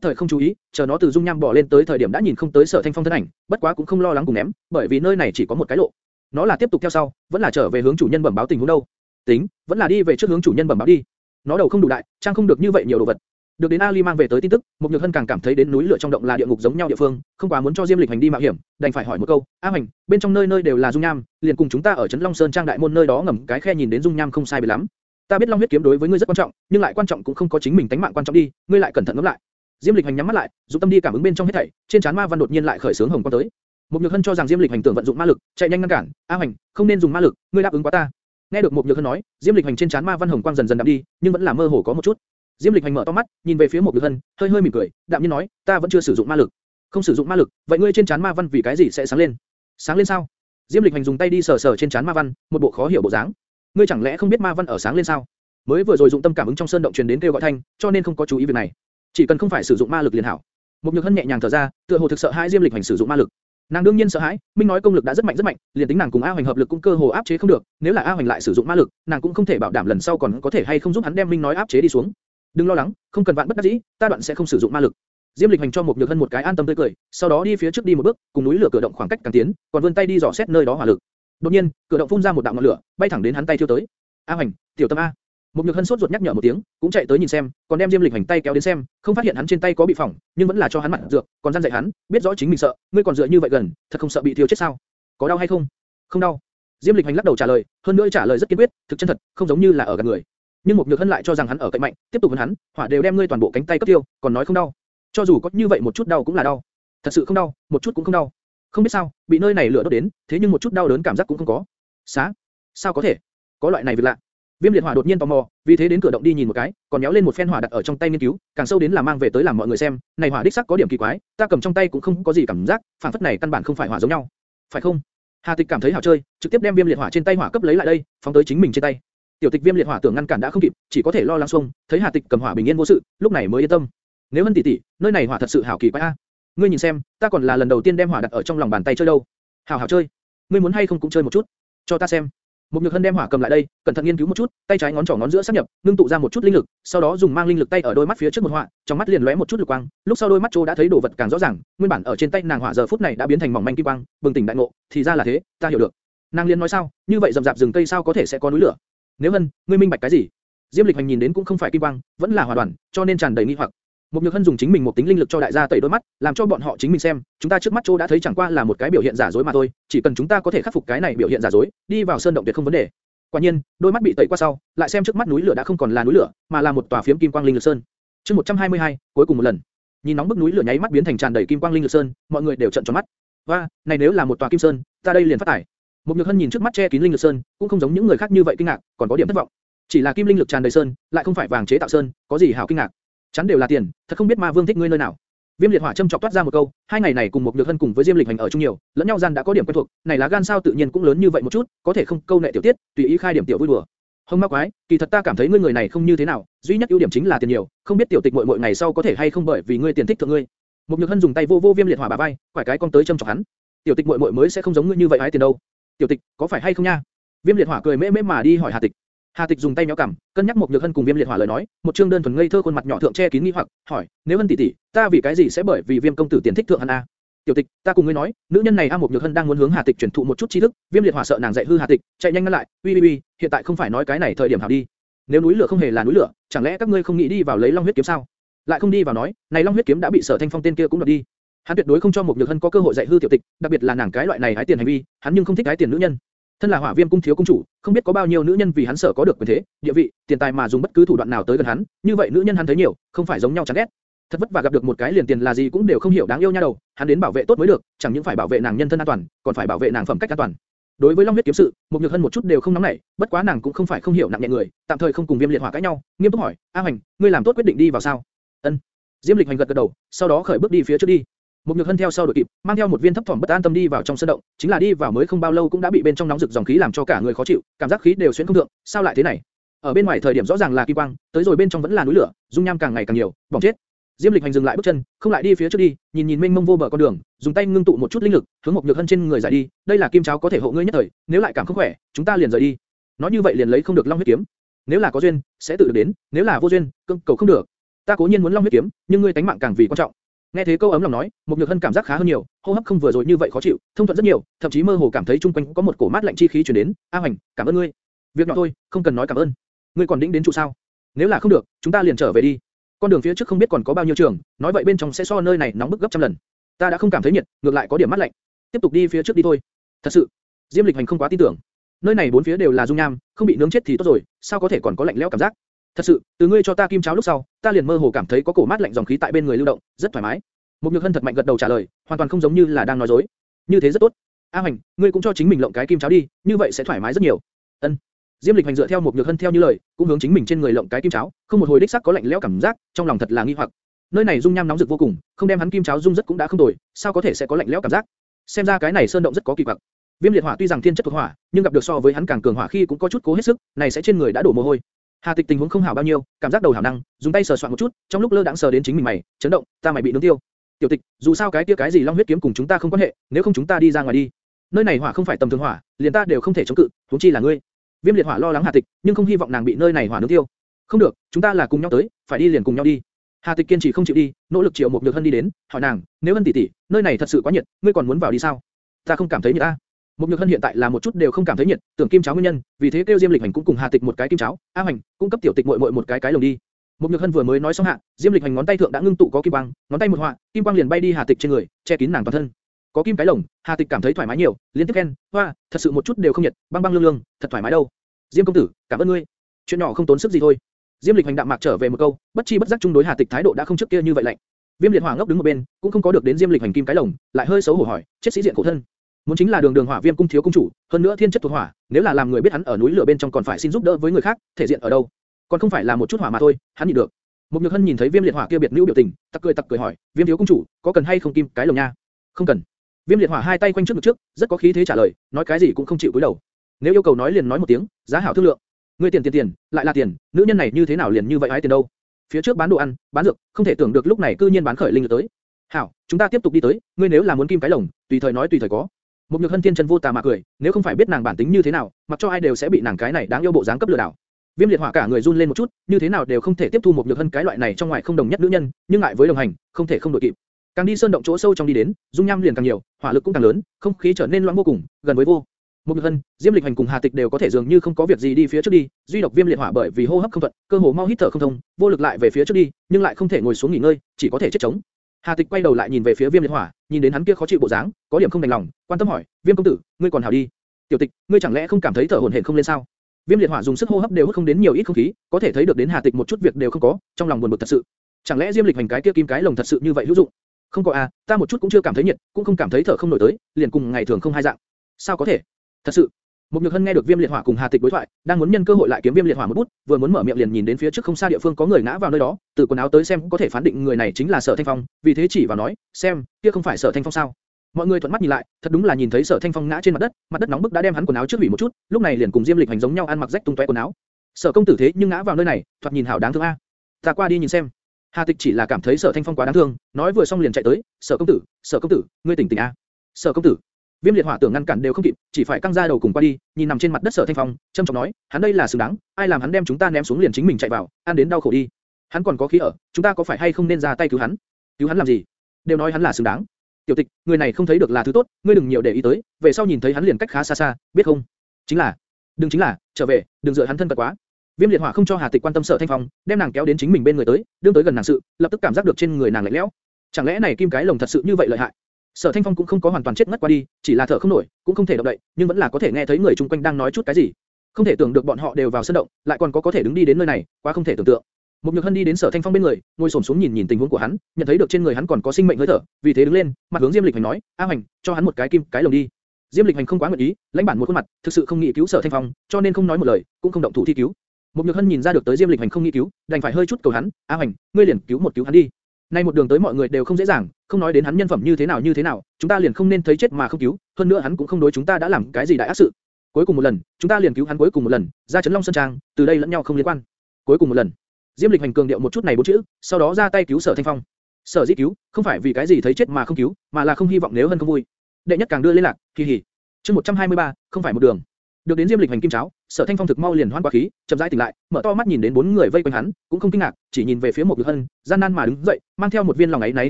thời không chú ý, chờ nó từ dung nham bò lên tới thời điểm đã nhìn không tới Sở Thanh Phong thân ảnh, bất quá cũng không lo lắng cùng ném, bởi vì nơi này chỉ có một cái lộ. Nó là tiếp tục theo sau, vẫn là trở về hướng chủ nhân bẩm báo tình huống đâu. Tính, vẫn là đi về trước hướng chủ nhân bẩm báo đi. Nó đầu không đủ đại, trang không được như vậy nhiều đồ vật. Được đến Ali mang về tới tin tức, Mục Nhược Hân càng cảm thấy đến núi lửa trong động là địa ngục giống nhau địa phương, không quá muốn cho Diêm Lịch hành đi mạo hiểm, đành phải hỏi một câu, "A Hành, bên trong nơi nơi đều là dung nham, liền cùng chúng ta ở trấn Long Sơn trang đại môn nơi đó ngầm cái khe nhìn đến dung nham không sai biệt lắm. Ta biết Long huyết kiếm đối với ngươi rất quan trọng, nhưng lại quan trọng cũng không có chính mình tánh mạng quan trọng đi, ngươi lại cẩn thận ngẫm lại." Diêm Lịch hành nhắm mắt lại, dụng tâm đi cảm ứng bên trong hết thảy, trên trán ma văn đột nhiên lại khởi sướng hồng quang tới. Một Nhược Hân cho rằng Diêm Lịch hành tưởng vận dụng ma lực, chạy nhanh ngăn cản, "A Hành, không nên dùng ma lực, ngươi đáp ứng quá ta." Nghe được một Nhược Hân nói, Diêm Lịch hành trên trán ma văn hồng quang dần dần đậm đi, nhưng vẫn là mơ hồ có một chút. Diêm Lịch Hành mở to mắt, nhìn về phía một Nhược Hân, hơi hơi mỉm cười, đạm nhiên nói, ta vẫn chưa sử dụng ma lực. Không sử dụng ma lực, vậy ngươi trên chán ma văn vì cái gì sẽ sáng lên? Sáng lên sao? Diêm Lịch Hành dùng tay đi sờ sờ trên chán ma văn, một bộ khó hiểu bộ dáng. Ngươi chẳng lẽ không biết ma văn ở sáng lên sao? Mới vừa rồi dụng tâm cảm ứng trong sơn động truyền đến kêu gọi thanh, cho nên không có chú ý việc này. Chỉ cần không phải sử dụng ma lực liền hảo. Một Nhược Hân nhẹ nhàng thở ra, tựa hồ thực sợ hãi Diêm Lịch Hành sử dụng ma lực. Nàng đương nhiên sợ hãi, Minh nói công lực đã rất mạnh rất mạnh, liền tính nàng cùng A Hoành hợp lực cũng cơ hồ áp chế không được, nếu là A Hoành lại sử dụng ma lực, nàng cũng không thể bảo đảm lần sau còn có thể hay không giúp hắn đem Minh nói áp chế đi xuống. Đừng lo lắng, không cần vạn bất đắc dĩ, ta đoạn sẽ không sử dụng ma lực. Diêm Lịch Hành cho một nhược hân một cái an tâm tươi cười, sau đó đi phía trước đi một bước, cùng núi lửa cửa động khoảng cách càng tiến, còn vươn tay đi dò xét nơi đó hỏa lực. Đột nhiên, cửa động phun ra một đạo ngọn lửa, bay thẳng đến hắn tay thiêu tới. A Hoành, tiểu tâm a. Một nhược hân sốt ruột nhắc nhở một tiếng, cũng chạy tới nhìn xem, còn đem Diêm Lịch Hành tay kéo đến xem, không phát hiện hắn trên tay có bị phỏng, nhưng vẫn là cho hắn mặt dược, còn gian dạy hắn, biết rõ chính mình sợ, ngươi còn dựa như vậy gần, thật không sợ bị thiêu chết sao? Có đau hay không? Không đau. Diêm Lịch Hành lắc đầu trả lời, hơn nữa trả lời rất kiên quyết, thực chân thật, không giống như là ở gần người nhưng một nhược hân lại cho rằng hắn ở cạnh mạnh, tiếp tục vấn hắn, hỏa đều đem ngươi toàn bộ cánh tay cấp tiêu, còn nói không đau. cho dù có như vậy một chút đau cũng là đau, thật sự không đau, một chút cũng không đau không biết sao, bị nơi này lửa đốt đến, thế nhưng một chút đau đớn cảm giác cũng không có. xá, sao có thể? có loại này việc lạ. Viêm liệt hỏa đột nhiên tò mò, vì thế đến cửa động đi nhìn một cái, còn nhéo lên một phen hỏa đặt ở trong tay nghiên cứu, càng sâu đến là mang về tới làm mọi người xem, này hỏa đích sắc có điểm kỳ quái, ta cầm trong tay cũng không có gì cảm giác, phản phất này căn bản không phải hỏa giống nhau, phải không? Hà Tịch cảm thấy hảo chơi, trực tiếp đem viêm liệt hỏa trên tay hỏa cấp lấy lại đây, phóng tới chính mình trên tay. Tiểu Tịch Viêm liệt hỏa tưởng ngăn cản đã không kịp, chỉ có thể lo lắng xung, thấy Hà Tịch cầm hỏa bình yên vô sự, lúc này mới yên tâm. Nếu Hân tỷ tỷ, nơi này hỏa thật sự hảo kỳ quái a. Ngươi nhìn xem, ta còn là lần đầu tiên đem hỏa đặt ở trong lòng bàn tay chơi đâu. Hảo hảo chơi. Ngươi muốn hay không cũng chơi một chút, cho ta xem. Một Nhược Hân đem hỏa cầm lại đây, cẩn thận nghiên cứu một chút, tay trái ngón trỏ ngón giữa sắp nhập, ngưng tụ ra một chút linh lực, sau đó dùng mang linh lực tay ở đôi mắt phía trước một họa, trong mắt liền lóe một chút lục quang, lúc sau đôi mắt Trô đã thấy đồ vật càng rõ ràng, nguyên bản ở trên tay nàng hỏa giờ phút này đã biến thành mỏng manh kim quang, bừng tỉnh đại ngộ, thì ra là thế, ta hiểu được. Nàng liền nói sao, như vậy rậm rạp rừng cây sao có thể sẽ có núi lửa? Nếu Hân, ngươi minh bạch cái gì? Diêm Lịch Hành nhìn đến cũng không phải kim quang, vẫn là hỏa đoàn, cho nên tràn đầy nghi hoặc. Một Nhược Hân dùng chính mình một tính linh lực cho đại gia tẩy đôi mắt, làm cho bọn họ chính mình xem, chúng ta trước mắt châu đã thấy chẳng qua là một cái biểu hiện giả dối mà thôi, chỉ cần chúng ta có thể khắc phục cái này biểu hiện giả dối, đi vào sơn động tuyệt không vấn đề. Quả nhiên, đôi mắt bị tẩy qua sau, lại xem trước mắt núi lửa đã không còn là núi lửa, mà là một tòa phiếm kim quang linh lực sơn. Chương 122, cuối cùng một lần. Nhìn nóng bức núi lửa nháy mắt biến thành tràn đầy kim quang linh lực sơn, mọi người đều trợn tròn mắt. Và, này nếu là một tòa kim sơn, ta đây liền phát tải. Một Nhược Hân nhìn trước mắt che kín linh lực sơn, cũng không giống những người khác như vậy kinh ngạc, còn có điểm thất vọng. Chỉ là kim linh lực tràn đầy sơn, lại không phải vàng chế tạo sơn, có gì hảo kinh ngạc? Chắn đều là tiền, thật không biết Ma Vương thích ngươi nơi nào. Viêm liệt hỏa châm chọc toát ra một câu, hai ngày này cùng một nhược hân cùng với Diêm lịch hành ở chung nhiều, lẫn nhau gian đã có điểm quen thuộc, này lá gan sao tự nhiên cũng lớn như vậy một chút, có thể không câu nệ tiểu tiết, tùy ý khai điểm tiểu vui đùa. Hồng ma quái, kỳ thật ta cảm thấy ngươi người này không như thế nào, duy nhất ưu điểm chính là tiền nhiều, không biết tiểu tịch muội muội ngày sau có thể hay không bởi vì ngươi tiền thích thượng ngươi. Một nhược hân dùng tay vô vô viêm liệt hỏa bả vai, quải cái con tới châm chọc hắn. Tiểu tịch muội muội mới sẽ không giống ngươi như vậy hái tiền đâu. Tiểu tịch, có phải hay không nha? Viêm liệt hỏa cười mễ mễ mà đi hỏi Hà Tịch. Hà Tịch dùng tay nhéo cằm, cân nhắc một nhược hân cùng Viêm Liệt Hỏa lời nói, một trương đơn thuần ngây thơ khuôn mặt nhỏ thượng che kín nghi hoặc, hỏi, nếu hân tỷ tỷ, ta vì cái gì sẽ bởi vì Viêm công tử tiền thích thượng hắn a? Tiểu Tịch, ta cùng ngươi nói, nữ nhân này a một nhược hân đang muốn hướng Hà Tịch truyền thụ một chút tri thức, Viêm Liệt Hỏa sợ nàng dạy hư Hà Tịch, chạy nhanh ngăn lại, uy uy uy, hiện tại không phải nói cái này thời điểm hảo đi. Nếu núi lửa không hề là núi lửa, chẳng lẽ các ngươi không nghĩ đi vào lấy Long huyết kiếm sao? Lại không đi vào nói, này Long huyết kiếm đã bị Sở Thanh Phong tên kia cũng đoạt đi. Hắn tuyệt đối không cho một nhược hân có cơ hội dạy hư tiểu tịch, đặc biệt là nàng cái loại này hái tiền hành vi, hắn nhưng không thích hái tiền nữ nhân. Thân là Hỏa Viêm cung thiếu cung chủ, không biết có bao nhiêu nữ nhân vì hắn sợ có được quyền thế, địa vị, tiền tài mà dùng bất cứ thủ đoạn nào tới gần hắn, như vậy nữ nhân hắn thấy nhiều, không phải giống nhau chán ghét. Thật vất vả gặp được một cái liền tiền là gì cũng đều không hiểu đáng yêu nha đầu, hắn đến bảo vệ tốt mới được, chẳng những phải bảo vệ nàng nhân thân an toàn, còn phải bảo vệ nàng phẩm cách an toàn. Đối với Long huyết kiếm sự, một nhược hân một chút đều không nóng nảy, bất quá nàng cũng không phải không hiểu nặng nhẹ người, tạm thời không cùng Viêm liệt hỏa cãi nhau, nghiêm túc hỏi, A Hoành, ngươi làm tốt quyết định đi vào sao? Ân. Diêm lịch hành gật gật đầu, sau đó khởi bước đi phía trước đi. Một nhược hân theo sau đội kịp, mang theo một viên thấp thỏm bất an tâm đi vào trong sân động, chính là đi vào mới không bao lâu cũng đã bị bên trong nóng rực dòng khí làm cho cả người khó chịu, cảm giác khí đều xuyên không được, sao lại thế này? Ở bên ngoài thời điểm rõ ràng là kim quang, tới rồi bên trong vẫn là núi lửa, dung nham càng ngày càng nhiều, bỏng chết. Diêm Lịch Hành dừng lại bước chân, không lại đi phía trước đi, nhìn nhìn mênh mông vô bờ con đường, dùng tay ngưng tụ một chút linh lực, hướng một nhược hân trên người giải đi. Đây là kim cháo có thể hộ ngươi nhất thời, nếu lại cảm không khỏe, chúng ta liền rời đi. Nói như vậy liền lấy không được long huyết kiếm. Nếu là có duyên, sẽ tự được đến, nếu là vô duyên, cưng cầu không được. Ta cố nhiên muốn long huyết kiếm, nhưng ngươi tánh mạng càng vì quan trọng. Nghe thế câu ấm lòng nói, một nhược hân cảm giác khá hơn nhiều, hô hấp không vừa rồi như vậy khó chịu, thông thuận rất nhiều, thậm chí mơ hồ cảm thấy chung quanh có một cổ mát lạnh chi khí truyền đến. A Hoành, cảm ơn ngươi. Việc nhỏ thôi, không cần nói cảm ơn. Ngươi còn đĩnh đến trụ sao? Nếu là không được, chúng ta liền trở về đi. Con đường phía trước không biết còn có bao nhiêu trường, nói vậy bên trong sẽ so nơi này nóng bức gấp trăm lần. Ta đã không cảm thấy nhiệt, ngược lại có điểm mát lạnh. Tiếp tục đi phía trước đi thôi. Thật sự, Diêm Lịch Hành không quá tin tưởng. Nơi này bốn phía đều là dung nham, không bị nướng chết thì tốt rồi, sao có thể còn có lạnh lẽo cảm giác? Thật sự, từ ngươi cho ta kim cháo lúc sau, ta liền mơ hồ cảm thấy có cổ mát lạnh dòng khí tại bên người lưu động, rất thoải mái. Một nhược hân thật mạnh gật đầu trả lời, hoàn toàn không giống như là đang nói dối. Như thế rất tốt. A hoành, ngươi cũng cho chính mình lộng cái kim cháo đi, như vậy sẽ thoải mái rất nhiều. Ân. Diêm Lịch Hành dựa theo một nhược hân theo như lời, cũng hướng chính mình trên người lộng cái kim cháo, không một hồi đích xác có lạnh lẽo cảm giác, trong lòng thật là nghi hoặc. Nơi này dung nham nóng rực vô cùng, không đem hắn kim cháo dung rất cũng đã không tồi, sao có thể sẽ có lạnh lẽo cảm giác? Xem ra cái này sơn động rất có kỳ quặc. Viêm liệt hỏa tuy rằng thiên chất thuộc hỏa, nhưng gặp được so với hắn càng cường hỏa khi cũng có chút cố hết sức, này sẽ trên người đã đổ mồ hôi. Hà Tịch tình huống không hảo bao nhiêu, cảm giác đầu hảo năng, dùng tay sờ soạn một chút, trong lúc lơ đãng sờ đến chính mình mày, chấn động, ta mày bị nướng tiêu. Tiểu Tịch, dù sao cái kia cái gì long huyết kiếm cùng chúng ta không quan hệ, nếu không chúng ta đi ra ngoài đi. Nơi này hỏa không phải tầm thường hỏa, liền ta đều không thể chống cự, huống chi là ngươi. Viêm liệt hỏa lo lắng Hà Tịch, nhưng không hy vọng nàng bị nơi này hỏa nướng tiêu. Không được, chúng ta là cùng nhau tới, phải đi liền cùng nhau đi. Hà Tịch kiên trì không chịu đi, nỗ lực triệu một nhược hân đi đến, hỏi nàng, nếu hân tỷ tỷ, nơi này thật sự quá nhiệt, ngươi còn muốn vào đi sao? Ta không cảm thấy nhiệt a. Một nhược hân hiện tại là một chút đều không cảm thấy nhiệt, tưởng kim cháo nguyên nhân, vì thế kêu Diêm Lịch Hành cũng cùng Hà Tịch một cái kim cháo, A Hành cũng cấp tiểu tịch muội muội một cái cái lồng đi. Một nhược hân vừa mới nói xong hạ, Diêm Lịch Hành ngón tay thượng đã ngưng tụ có kim quang, ngón tay một họa, kim quang liền bay đi Hà Tịch trên người, che kín nàng toàn thân. Có kim cái lồng, Hà Tịch cảm thấy thoải mái nhiều, liên tiếp khen, hoa, thật sự một chút đều không nhiệt, băng băng lương lương, thật thoải mái đâu. Diêm công tử, cảm ơn ngươi. Chuyện nhỏ không tốn sức gì thôi. Diêm Lịch Hành đạm mạc trở về một câu, bất chi bất giác chung đối Hà Tịch thái độ đã không trước kia như vậy lạnh. Viêm Liệt Hỏa ngốc đứng một bên, cũng không có được đến Diêm Lịch Hành kim cái lồng, lại hơi xấu hổ hỏi, chết sĩ diện khổ thân. Muốn chính là đường đường hỏa viêm cung thiếu cung chủ, hơn nữa thiên chất thuộc hỏa, nếu là làm người biết hắn ở núi lửa bên trong còn phải xin giúp đỡ với người khác, thể diện ở đâu? Còn không phải là một chút hỏa mà thôi, hắn nhịn được. Một nhược hân nhìn thấy viêm liệt hỏa kia biệt nữ biểu tình, tặc cười tặc cười hỏi, viêm thiếu cung chủ, có cần hay không kim cái lồng nha? Không cần. Viêm liệt hỏa hai tay quanh trước ngực trước, rất có khí thế trả lời, nói cái gì cũng không chịu cúi đầu. Nếu yêu cầu nói liền nói một tiếng, giá hảo thương lượng. Ngươi tiền tiền tiền, lại là tiền, nữ nhân này như thế nào liền như vậy ái tiền đâu? Phía trước bán đồ ăn, bán dược, không thể tưởng được lúc này cư nhiên bán khởi linh lực tới. Hảo, chúng ta tiếp tục đi tới, ngươi nếu là muốn kim cái lồng, tùy thời nói tùy thời có. Một nhược hân thiên chân vô tà mà cười, nếu không phải biết nàng bản tính như thế nào, mặc cho ai đều sẽ bị nàng cái này đáng yêu bộ dáng cấp lừa đảo. Viêm liệt hỏa cả người run lên một chút, như thế nào đều không thể tiếp thu một nhược hân cái loại này trong ngoài không đồng nhất nữ nhân, nhưng ngại với đồng hành, không thể không đội kịp. Càng đi sơn động chỗ sâu trong đi đến, dung nham liền càng nhiều, hỏa lực cũng càng lớn, không khí trở nên loãng vô cùng, gần với vô. Một nhược hân, Diêm lịch hành cùng Hà Tịch đều có thể dường như không có việc gì đi phía trước đi, duy độc Viêm liệt hỏa bởi vì hô hấp không thuận, cơ hồ mau hít thở không thông, vô lực lại về phía trước đi, nhưng lại không thể ngồi xuống nghỉ ngơi, chỉ có thể chết chống. Hà Tịch quay đầu lại nhìn về phía Viêm Liệt Hỏa, nhìn đến hắn kia khó chịu bộ dáng, có điểm không đành lòng, quan tâm hỏi, Viêm công tử, ngươi còn hảo đi? Tiểu Tịch, ngươi chẳng lẽ không cảm thấy thở hổn hển không lên sao? Viêm Liệt Hỏa dùng sức hô hấp đều hút không đến nhiều ít không khí, có thể thấy được đến Hà Tịch một chút việc đều không có, trong lòng buồn bực thật sự. Chẳng lẽ Diêm Lịch hành cái kia kim cái lồng thật sự như vậy hữu dụng? Không có à, ta một chút cũng chưa cảm thấy nhiệt, cũng không cảm thấy thở không nổi tới, liền cùng ngày thường không hai dạng. Sao có thể? Thật sự, một Nhược Hân nghe được Viêm Liệt Hỏa cùng Hà Tịch đối thoại, đang muốn nhân cơ hội lại kiếm Viêm Liệt Hỏa một bút, vừa muốn mở miệng liền nhìn đến phía trước không xa địa phương có người ngã vào nơi đó, từ quần áo tới xem có thể phán định người này chính là Sở Thanh Phong, vì thế chỉ vào nói, xem, kia không phải Sở Thanh Phong sao? Mọi người thuận mắt nhìn lại, thật đúng là nhìn thấy Sở Thanh Phong ngã trên mặt đất, mặt đất nóng bức đã đem hắn quần áo trước hủy một chút, lúc này liền cùng Diêm Lịch hành giống nhau ăn mặc rách tung tóe quần áo. Sở công tử thế nhưng ngã vào nơi này, thoạt nhìn hảo đáng thương a. Ta qua đi nhìn xem. Hà Tịch chỉ là cảm thấy Sở Thanh Phong quá đáng thương, nói vừa xong liền chạy tới, Sở công tử, Sở công tử, ngươi tỉnh tỉnh a. Sở công tử, Viêm liệt hỏa tưởng ngăn cản đều không kịp, chỉ phải căng ra đầu cùng qua đi, nhìn nằm trên mặt đất Sở Thanh Phong, trầm trọng nói, hắn đây là xứng đáng, ai làm hắn đem chúng ta ném xuống liền chính mình chạy vào, ăn đến đau khổ đi. Hắn còn có khí ở, chúng ta có phải hay không nên ra tay cứu hắn? Cứu hắn làm gì? Đều nói hắn là xứng đáng. Tiểu Tịch, người này không thấy được là thứ tốt, ngươi đừng nhiều để ý tới, về sau nhìn thấy hắn liền cách khá xa xa, biết không? Chính là, đừng chính là, trở về, đừng dựa hắn thân cận quá. Viêm liệt hỏa không cho Hà Tịch quan tâm Sở Thanh Phong, đem nàng kéo đến chính mình bên người tới, đương tới gần nàng sự, lập tức cảm giác được trên người nàng lạnh lẽo. Chẳng lẽ này kim cái lồng thật sự như vậy lợi hại? Sở Thanh Phong cũng không có hoàn toàn chết ngất qua đi, chỉ là thở không nổi, cũng không thể động đậy, nhưng vẫn là có thể nghe thấy người chung quanh đang nói chút cái gì. Không thể tưởng được bọn họ đều vào sân động, lại còn có có thể đứng đi đến nơi này, quá không thể tưởng tượng. Một Nhược Hân đi đến Sở Thanh Phong bên người, ngồi xổm xuống nhìn nhìn tình huống của hắn, nhận thấy được trên người hắn còn có sinh mệnh hơi thở, vì thế đứng lên, mặt hướng Diêm Lịch Hành nói, "A Hành, cho hắn một cái kim cái lồng đi." Diêm Lịch Hành không quá nguyện ý, lãnh bản một khuôn mặt, thực sự không nghĩ cứu Sở Thanh Phong, cho nên không nói một lời, cũng không động thủ thi cứu. Một Nhược Hân nhìn ra được tới Diêm Lịch Hành không nghĩ cứu, đành phải hơi chút cầu hắn, "A Hành, ngươi liền cứu một cứu hắn đi." Nay một đường tới mọi người đều không dễ dàng, không nói đến hắn nhân phẩm như thế nào như thế nào, chúng ta liền không nên thấy chết mà không cứu, hơn nữa hắn cũng không đối chúng ta đã làm cái gì đại ác sự. Cuối cùng một lần, chúng ta liền cứu hắn cuối cùng một lần, ra chấn Long Sơn Trang, từ đây lẫn nhau không liên quan. Cuối cùng một lần. Diêm Lịch Hành cường điệu một chút này bốn chữ, sau đó ra tay cứu Sở Thanh Phong. Sở dĩ cứu, không phải vì cái gì thấy chết mà không cứu, mà là không hy vọng nếu hơn không vui. Đệ nhất càng đưa liên lạc, kỳ hỉ. Chương 123, không phải một đường. Được đến Diêm Lịch hành kim cháo, Sở Thanh Phong thực mau liền hoan quá khí, chậm rãi tỉnh lại, mở to mắt nhìn đến bốn người vây quanh hắn, cũng không kinh ngạc, chỉ nhìn về phía một Nhược Hân, gian nan mà đứng dậy, mang theo một viên lòng ấy náy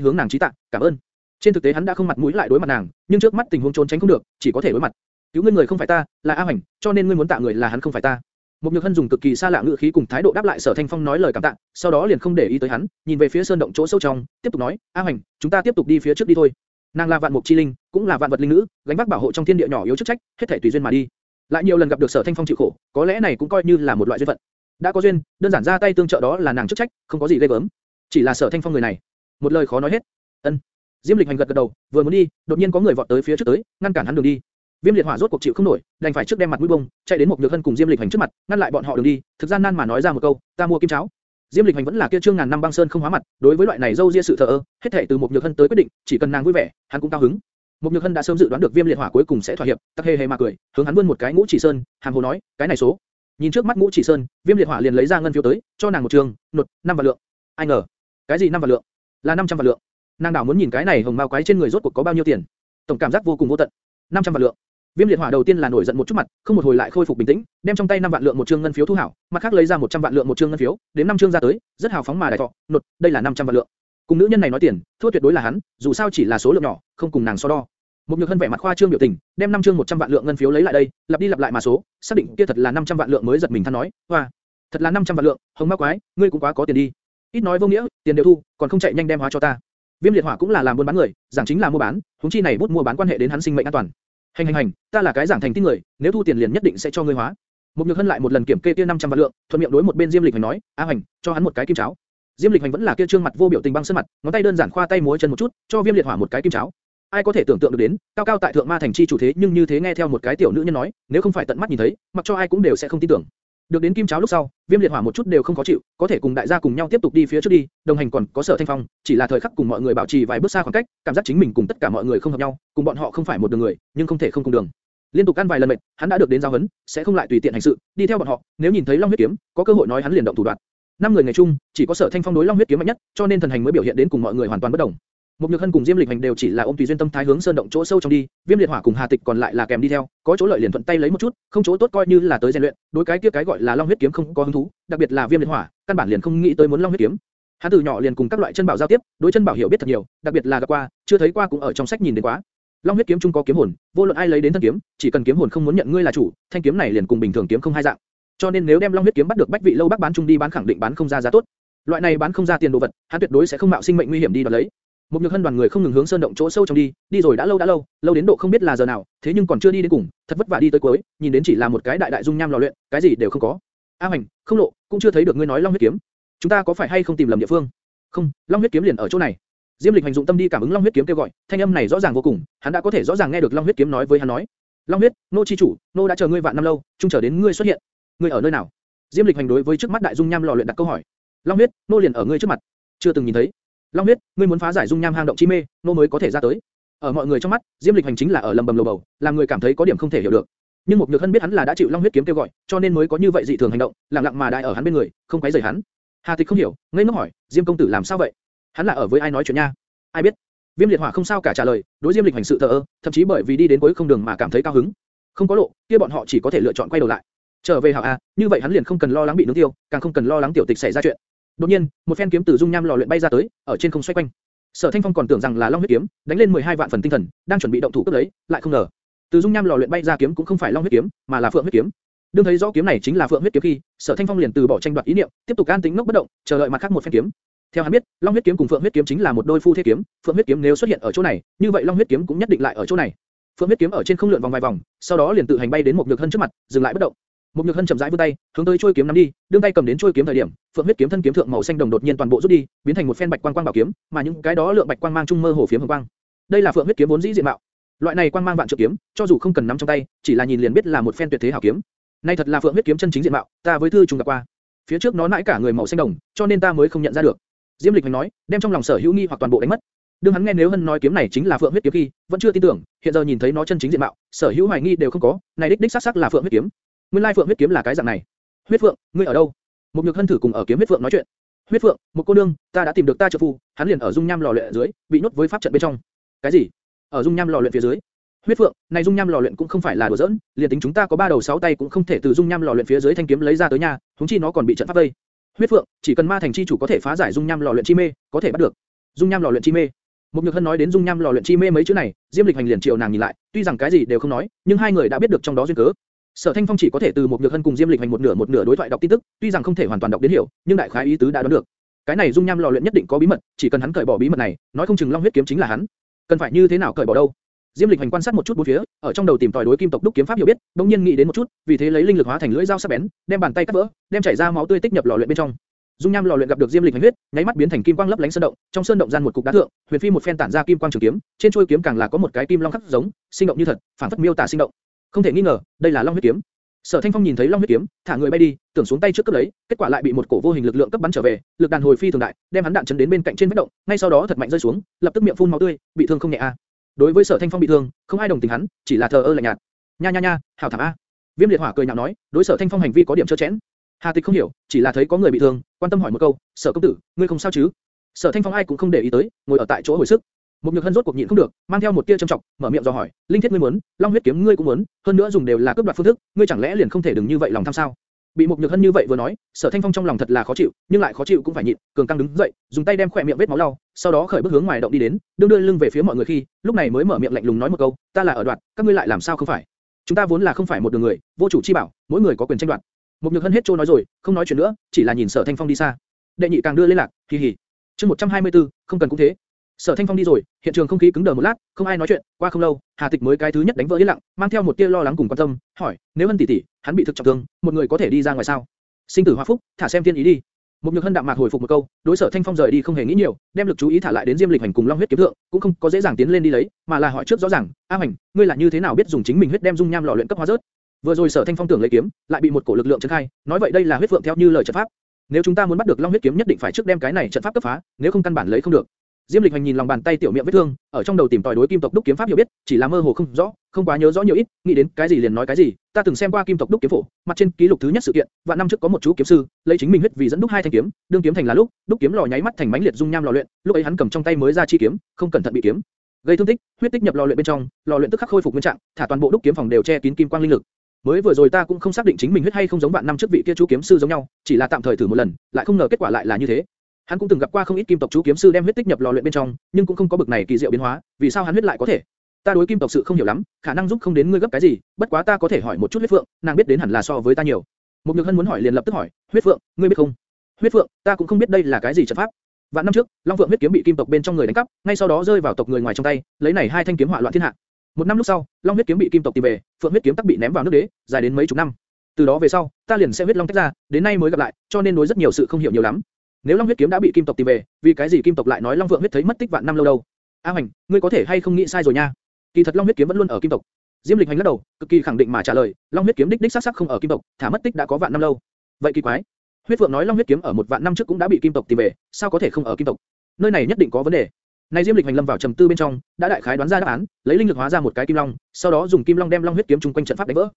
hướng nàng trí tạ, cảm ơn. Trên thực tế hắn đã không mặt mũi lại đối mặt nàng, nhưng trước mắt tình huống trốn tránh không được, chỉ có thể đối mặt. Cứu ngươi người không phải ta, là A Hoành, cho nên ngươi muốn tạ người là hắn không phải ta. Một Nhược Hân dùng cực kỳ xa lạ ngữ khí cùng thái độ đáp lại Sở Thanh Phong nói lời cảm tạ, sau đó liền không để ý tới hắn, nhìn về phía sơn động chỗ sâu trong, tiếp tục nói, A Hoành, chúng ta tiếp tục đi phía trước đi thôi. Nàng là vạn mục chi linh, cũng là vạn vật linh nữ, gánh vác bảo hộ trong thiên địa nhỏ yếu chức trách, hết thảy tùy duyên mà đi. Lại nhiều lần gặp được Sở Thanh Phong chịu khổ, có lẽ này cũng coi như là một loại duyên phận. Đã có duyên, đơn giản ra tay tương trợ đó là nàng chức trách, không có gì ghê gớm. Chỉ là Sở Thanh Phong người này, một lời khó nói hết. Ân. Diêm Lịch Hành gật gật đầu, vừa muốn đi, đột nhiên có người vọt tới phía trước tới, ngăn cản hắn đường đi. Viêm liệt hỏa rốt cuộc chịu không nổi, đành phải trước đem mặt mũi bông, chạy đến một nhược hân cùng Diêm Lịch Hành trước mặt, ngăn lại bọn họ đường đi. Thực gian nan mà nói ra một câu, ta mua kim cháo. Diêm Lịch Hành vẫn là kia trương ngàn năm băng sơn không hóa mặt, đối với loại này dâu ria sự thờ ơ, hết thảy từ một nhược hân tới quyết định, chỉ cần nàng vui vẻ, hắn cũng cao hứng. Một nhược hân đã sớm dự đoán được Viêm liệt hỏa cuối cùng sẽ thỏa hiệp, tắc hề hề mà cười, hướng hắn vươn một cái ngũ chỉ sơn, hàm hồ nói, cái này số. Nhìn trước mắt ngũ chỉ sơn, Viêm liệt hỏa liền lấy ra ngân phiếu tới, cho nàng một trường, nột, năm vạn lượng. Ai ngờ, cái gì năm vạn lượng? Là 500 vạn lượng. Nàng đảo muốn nhìn cái này hồng mao quái trên người rốt cuộc có bao nhiêu tiền. Tổng cảm giác vô cùng vô tận. 500 vạn lượng. Viêm liệt hỏa đầu tiên là nổi giận một chút mặt, không một hồi lại khôi phục bình tĩnh, đem trong tay 5 vạn lượng một trương ngân phiếu thu hảo, mặt khác lấy ra 100 vạn lượng một trương ngân phiếu, đến năm trương ra tới, rất hào phóng mà đại thọ, nột, đây là 500 vạn lượng. Cùng nữ nhân này nói tiền, thua tuyệt đối là hắn, dù sao chỉ là số lượng nhỏ, không cùng nàng so đo. Một nhược hân vẻ mặt khoa trương biểu tình, đem năm trương 100 vạn lượng ngân phiếu lấy lại đây, lặp đi lặp lại mà số, xác định kia thật là 500 vạn lượng mới giật mình than nói, hoa, thật là 500 vạn lượng, hồng ma quái, ngươi cũng quá có tiền đi. Ít nói vô nghĩa, tiền đều thu, còn không chạy nhanh đem hóa cho ta. Viêm liệt hỏa cũng là làm buôn bán người, giảng chính là mua bán, huống chi này bút mua bán quan hệ đến hắn sinh mệnh an toàn. Hành hành hành, ta là cái giảng thành tin người, nếu thu tiền liền nhất định sẽ cho ngươi hóa. Một nhược hân lại một lần kiểm kê kia 500 vạn lượng, thuận miệng đối một bên Diêm Lịch Hành nói, A Hành, cho hắn một cái kim cháo. Diêm Lịch Hành vẫn là kia trương mặt vô biểu tình băng sơn mặt, ngón tay đơn giản khoa tay múa chân một chút, cho Viêm Liệt Hỏa một cái kim cháo. Ai có thể tưởng tượng được đến, cao cao tại thượng ma thành chi chủ thế nhưng như thế nghe theo một cái tiểu nữ nhân nói, nếu không phải tận mắt nhìn thấy, mặc cho ai cũng đều sẽ không tin tưởng. Được đến kim cháo lúc sau, Viêm Liệt Hỏa một chút đều không khó chịu, có thể cùng đại gia cùng nhau tiếp tục đi phía trước đi, đồng hành còn có Sở Thanh Phong, chỉ là thời khắc cùng mọi người bảo trì vài bước xa khoảng cách, cảm giác chính mình cùng tất cả mọi người không hợp nhau, cùng bọn họ không phải một đường người, nhưng không thể không cùng đường. Liên tục ăn vài lần mệt, hắn đã được đến giao huấn, sẽ không lại tùy tiện hành sự, đi theo bọn họ, nếu nhìn thấy Long huyết kiếm, có cơ hội nói hắn liền động thủ đoạn. Năm người ngày chung, chỉ có Sở Thanh Phong đối Long huyết kiếm mạnh nhất, cho nên thần hành mới biểu hiện đến cùng mọi người hoàn toàn bất đồng. Một Nhược Hân cùng Diêm Lịch Hành đều chỉ là ôm tùy duyên tâm thái hướng sơn động chỗ sâu trong đi, Viêm Liệt Hỏa cùng Hà Tịch còn lại là kèm đi theo, có chỗ lợi liền thuận tay lấy một chút, không chỗ tốt coi như là tới rèn luyện, đối cái kia cái gọi là Long huyết kiếm không có hứng thú, đặc biệt là Viêm Liệt Hỏa, căn bản liền không nghĩ tới muốn Long huyết kiếm. Hắn từ nhỏ liền cùng các loại chân bảo giao tiếp, đối chân bảo hiểu biết thật nhiều, đặc biệt là gặp qua, chưa thấy qua cũng ở trong sách nhìn đến quá. Long huyết kiếm chung có kiếm hồn, vô luận ai lấy đến thân kiếm, chỉ cần kiếm hồn không muốn nhận ngươi là chủ, thanh kiếm này liền cùng bình thường kiếm không hai dạng. Cho nên nếu đem Long huyết kiếm bắt được bách vị lâu bác bán chung đi bán khẳng định bán không ra giá tốt. Loại này bán không ra tiền đồ vật, hắn tuyệt đối sẽ không mạo sinh mệnh nguy hiểm đi đoạt lấy. Một nhược hân đoàn người không ngừng hướng sơn động chỗ sâu trong đi, đi rồi đã lâu đã lâu, lâu đến độ không biết là giờ nào, thế nhưng còn chưa đi đến cùng, thật vất vả đi tới cuối, nhìn đến chỉ là một cái đại đại dung nham lò luyện, cái gì đều không có. A Hoành, không lộ, cũng chưa thấy được ngươi nói Long huyết kiếm. Chúng ta có phải hay không tìm lầm địa phương? Không, Long huyết kiếm liền ở chỗ này. Diêm Lịch hành dụng tâm đi cảm ứng Long huyết kiếm kêu gọi, thanh âm này rõ ràng vô cùng, hắn đã có thể rõ ràng nghe được Long huyết kiếm nói với hắn nói. Long huyết, nô chi chủ, nô đã chờ ngươi vạn năm lâu, chung chờ đến ngươi xuất hiện. Ngươi ở nơi nào? Diêm Lịch hành đối với trước mắt đại dung nham lò luyện đặt câu hỏi. Long huyết, nô liền ở ngươi trước mặt. Chưa từng nhìn thấy. Long huyết, ngươi muốn phá giải dung nham hang động chi mê, nô mới có thể ra tới. Ở mọi người trong mắt, Diêm Lịch hành chính là ở lầm bầm lầu bầu, làm người cảm thấy có điểm không thể hiểu được. Nhưng một nhược hân biết hắn là đã chịu Long huyết kiếm kêu gọi, cho nên mới có như vậy dị thường hành động, lặng lặng mà đại ở hắn bên người, không quấy rầy hắn. Hà Tịch không hiểu, ngây ngốc hỏi, Diêm công tử làm sao vậy? Hắn là ở với ai nói chuyện nha? Ai biết? Viêm liệt hỏa không sao cả trả lời, đối Diêm Lịch hành sự thờ ơ, thậm chí bởi vì đi đến cuối không đường mà cảm thấy cao hứng. Không có lộ, kia bọn họ chỉ có thể lựa chọn quay đầu lại. Trở về hảo a, à, như vậy hắn liền không cần lo lắng bị nướng tiêu, càng không cần lo lắng tiểu tịch xảy ra chuyện. Đột nhiên, một phen kiếm từ dung nham lò luyện bay ra tới, ở trên không xoay quanh. Sở Thanh Phong còn tưởng rằng là Long huyết kiếm, đánh lên 12 vạn phần tinh thần, đang chuẩn bị động thủ cướp lấy, lại không ngờ, từ dung nham lò luyện bay ra kiếm cũng không phải Long huyết kiếm, mà là Phượng huyết kiếm. Đương thấy rõ kiếm này chính là Phượng huyết kiếm khi, Sở Thanh Phong liền từ bỏ tranh đoạt ý niệm, tiếp tục an tĩnh ngốc bất động, chờ đợi mặt khác một phen kiếm. Theo hắn biết, Long huyết kiếm cùng Phượng huyết kiếm chính là một đôi phu thế kiếm, Phượng huyết kiếm nếu xuất hiện ở chỗ này, như vậy Long huyết kiếm cũng nhất định lại ở chỗ này. Phượng huyết kiếm ở trên không lượn vòng vài vòng, sau đó liền tự hành bay đến một nhược hân trước mặt, dừng lại bất động. Một nhược hân chậm rãi vươn tay, hướng tới chuôi kiếm nắm đi, đương tay cầm đến chuôi kiếm thời điểm, Phượng huyết kiếm thân kiếm thượng màu xanh đồng đột nhiên toàn bộ rút đi, biến thành một phen bạch quang quang bảo kiếm, mà những cái đó lượng bạch quang mang trung mơ hồ phiếm hồng quang. Đây là Phượng huyết kiếm vốn dĩ diện mạo. Loại này quang mang vạn trượng kiếm, cho dù không cần nắm trong tay, chỉ là nhìn liền biết là một phen tuyệt thế hảo kiếm. Nay thật là phượng huyết kiếm chân chính diện mạo, ta với thư trùng gặp qua. Phía trước nó nãi cả người màu xanh đồng, cho nên ta mới không nhận ra được. Diêm Lịch Hành nói, đem trong lòng sở hữu nghi hoặc toàn bộ đánh mất. Đương hắn nghe nếu hân nói kiếm này chính là phượng huyết kiếm khi, vẫn chưa tin tưởng, hiện giờ nhìn thấy nó chân chính diện mạo, sở hữu hoài nghi đều không có, này đích đích xác xác là phượng huyết kiếm. Nguyên lai phượng huyết kiếm là cái dạng này. Huyết phượng, ngươi ở đâu? Một nhược hân thử cùng ở kiếm huyết phượng nói chuyện. Huyết phượng, một cô nương, ta đã tìm được ta trợ phu, hắn liền ở dung nham lò luyện dưới, bị nhốt với pháp trận bên trong. Cái gì? Ở dung nham lò luyện phía dưới? Huyết phượng, này dung nham lò luyện cũng không phải là đùa giỡn, liền tính chúng ta có ba đầu sáu tay cũng không thể từ dung nham lò luyện phía dưới thanh kiếm lấy ra tới nhà, chúng chi nó còn bị trận pháp vây. Huyết phượng, chỉ cần ma thành chi chủ có thể phá giải dung nham lò luyện chi mê, có thể bắt được. Dung nham lò luyện chi mê. Mục Nhược Hân nói đến dung nham lò luyện chi mê mấy chữ này, Diêm Lịch Hành liền chiều nàng nhìn lại, tuy rằng cái gì đều không nói, nhưng hai người đã biết được trong đó duyên cớ. Sở Thanh Phong chỉ có thể từ một Nhược Hân cùng Diêm Lịch Hành một nửa một nửa đối thoại đọc tin tức, tuy rằng không thể hoàn toàn đọc đến hiểu, nhưng đại khái ý tứ đã đoán được. Cái này dung nham lò luyện nhất định có bí mật, chỉ cần hắn cởi bỏ bí mật này, nói không chừng Long huyết kiếm chính là hắn. Cần phải như thế nào cởi bỏ đâu? Diêm Lịch Hành quan sát một chút bốn phía, ở trong đầu tìm tòi đối kim tộc đúc kiếm pháp hiểu biết, đống nhiên nghĩ đến một chút, vì thế lấy linh lực hóa thành lưỡi dao sắc bén, đem bàn tay cắt vỡ, đem chảy ra máu tươi tích nhập lò luyện bên trong. Dung nham lò luyện gặp được Diêm Lịch Hành huyết, nháy mắt biến thành kim quang lấp lánh sơn động, trong sơn động gian một cục đá thượng, Huyền Phi một phen tản ra kim quang trường kiếm, trên chuôi kiếm càng là có một cái kim long khắc giống, sinh động như thật, phản phất miêu tả sinh động. Không thể nghi ngờ, đây là long huyết kiếm. Sở Thanh Phong nhìn thấy long huyết kiếm, thả người bay đi, tưởng xuống tay trước cướp lấy, kết quả lại bị một cổ vô hình lực lượng cấp bắn trở về, lực đàn hồi phi thường đại, đem hắn đạn chấn đến bên cạnh trên vách động, ngay sau đó thật mạnh rơi xuống, lập tức miệng phun máu tươi, bị thương không nhẹ a. Đối với Sở Thanh Phong bị thương, không ai đồng tình hắn, chỉ là thờ ơ lạnh nhạt. Nha nha nha, hảo thảm a. Viêm liệt hỏa cười nhạo nói, đối Sở Thanh Phong hành vi có điểm chơ chẽn. Hà Tịch không hiểu, chỉ là thấy có người bị thương, quan tâm hỏi một câu, Sở công tử, ngươi không sao chứ? Sở Thanh Phong ai cũng không để ý tới, ngồi ở tại chỗ hồi sức. Một nhược hân rốt cuộc nhịn không được, mang theo một tia trầm trọng, mở miệng dò hỏi, linh thiết ngươi muốn, long huyết kiếm ngươi cũng muốn, hơn nữa dùng đều là cướp đoạt phương thức, ngươi chẳng lẽ liền không thể đừng như vậy lòng tham sao? Bị một nhược hân như vậy vừa nói, sở thanh phong trong lòng thật là khó chịu, nhưng lại khó chịu cũng phải nhịn, cường căng đứng dậy, dùng tay đem khỏe miệng vết máu lau, sau đó khởi bước hướng ngoài động đi đến, đương đưa lưng về phía mọi người khi, lúc này mới mở miệng lạnh lùng nói một câu, ta là ở đoạt, các ngươi lại làm sao không phải? Chúng ta vốn là không phải một đường người, vô chủ chi bảo, mỗi người có quyền tranh đoạt. Một nhược hân hết trôi nói rồi, không nói chuyện nữa, chỉ là nhìn sở thanh phong đi xa. Đệ nhị càng đưa lên lạc, kỳ hỉ. Chương 124, không cần cũng thế. Sở Thanh Phong đi rồi, hiện trường không khí cứng đờ một lát, không ai nói chuyện. Qua không lâu, Hà Tịch mới cái thứ nhất đánh vỡ yên lặng, mang theo một tia lo lắng cùng quan tâm, hỏi: nếu Hân tỷ tỷ, hắn bị thực trọng thương, một người có thể đi ra ngoài sao? Sinh tử hóa phúc, thả xem tiên ý đi. Một nhược hân đạm mạc hồi phục một câu, đối sở Thanh Phong rời đi không hề nghĩ nhiều, đem lực chú ý thả lại đến Diêm Lịch Hành cùng Long huyết kiếm thượng, cũng không có dễ dàng tiến lên đi lấy, mà là hỏi trước rõ ràng, A Hành, ngươi là như thế nào biết dùng chính mình huyết đem dung nham lò luyện cấp hóa rớt? Vừa rồi sở Thanh Phong tưởng lấy kiếm, lại bị một cổ lực lượng chấn khai, nói vậy đây là huyết vượng theo như lời trận pháp. Nếu chúng ta muốn bắt được Long huyết kiếm nhất định phải trước đem cái này trận pháp cấp phá, nếu không căn bản lấy không được. Diêm Lịch Hành nhìn lòng bàn tay tiểu miệng vết thương, ở trong đầu tìm tòi đối kim tộc đúc kiếm pháp hiểu biết, chỉ là mơ hồ không rõ, không quá nhớ rõ nhiều ít, nghĩ đến cái gì liền nói cái gì. Ta từng xem qua kim tộc đúc kiếm phổ, mặt trên ký lục thứ nhất sự kiện, vạn năm trước có một chú kiếm sư, lấy chính mình huyết vì dẫn đúc hai thanh kiếm, đương kiếm thành là lúc, đúc kiếm lò nháy mắt thành mảnh liệt dung nham lò luyện, lúc ấy hắn cầm trong tay mới ra chi kiếm, không cẩn thận bị kiếm gây thương tích, huyết tích nhập lò luyện bên trong, lò luyện tức khắc khôi phục nguyên trạng, thả toàn bộ đúc kiếm phòng đều che kín kim quang linh lực. Mới vừa rồi ta cũng không xác định chính mình huyết hay không giống vạn năm trước vị kia chú kiếm sư giống nhau, chỉ là tạm thời thử một lần, lại không ngờ kết quả lại là như thế. Hắn cũng từng gặp qua không ít kim tộc chú kiếm sư đem huyết tích nhập lò luyện bên trong, nhưng cũng không có bực này kỳ diệu biến hóa, vì sao hắn huyết lại có thể? Ta đối kim tộc sự không hiểu lắm, khả năng giúp không đến ngươi gấp cái gì, bất quá ta có thể hỏi một chút huyết phượng, nàng biết đến hẳn là so với ta nhiều. Một nhược hân muốn hỏi liền lập tức hỏi, huyết phượng, ngươi biết không? Huyết phượng, ta cũng không biết đây là cái gì trận pháp. Vạn năm trước, Long Phượng huyết kiếm bị kim tộc bên trong người đánh cắp, ngay sau đó rơi vào tộc người ngoài trong tay, lấy này hai thanh kiếm hỏa loạn thiên hạ. Một năm lúc sau, Long huyết kiếm bị kim tộc tìm về, Phượng huyết kiếm tắc bị ném vào nước đế, dài đến mấy chục năm. Từ đó về sau, ta liền sẽ huyết long tách ra, đến nay mới gặp lại, cho nên đối rất nhiều sự không hiểu nhiều lắm. Nếu Long huyết kiếm đã bị kim tộc tìm về, vì cái gì kim tộc lại nói Long Vượng huyết thấy mất tích vạn năm lâu đâu? A Hành, ngươi có thể hay không nghĩ sai rồi nha? Kỳ thật Long huyết kiếm vẫn luôn ở kim tộc. Diêm Lịch Hành lắc đầu, cực kỳ khẳng định mà trả lời, Long huyết kiếm đích đích xác xác không ở kim tộc, thả mất tích đã có vạn năm lâu. Vậy kỳ quái. Huyết Vượng nói Long huyết kiếm ở một vạn năm trước cũng đã bị kim tộc tìm về, sao có thể không ở kim tộc? Nơi này nhất định có vấn đề. Này Diêm Lịch Hành lâm vào trầm tư bên trong, đã đại khái đoán ra đáp án, lấy linh lực hóa ra một cái kim long, sau đó dùng kim long đem long huyết kiếm chung quanh trận pháp đánh vỡ.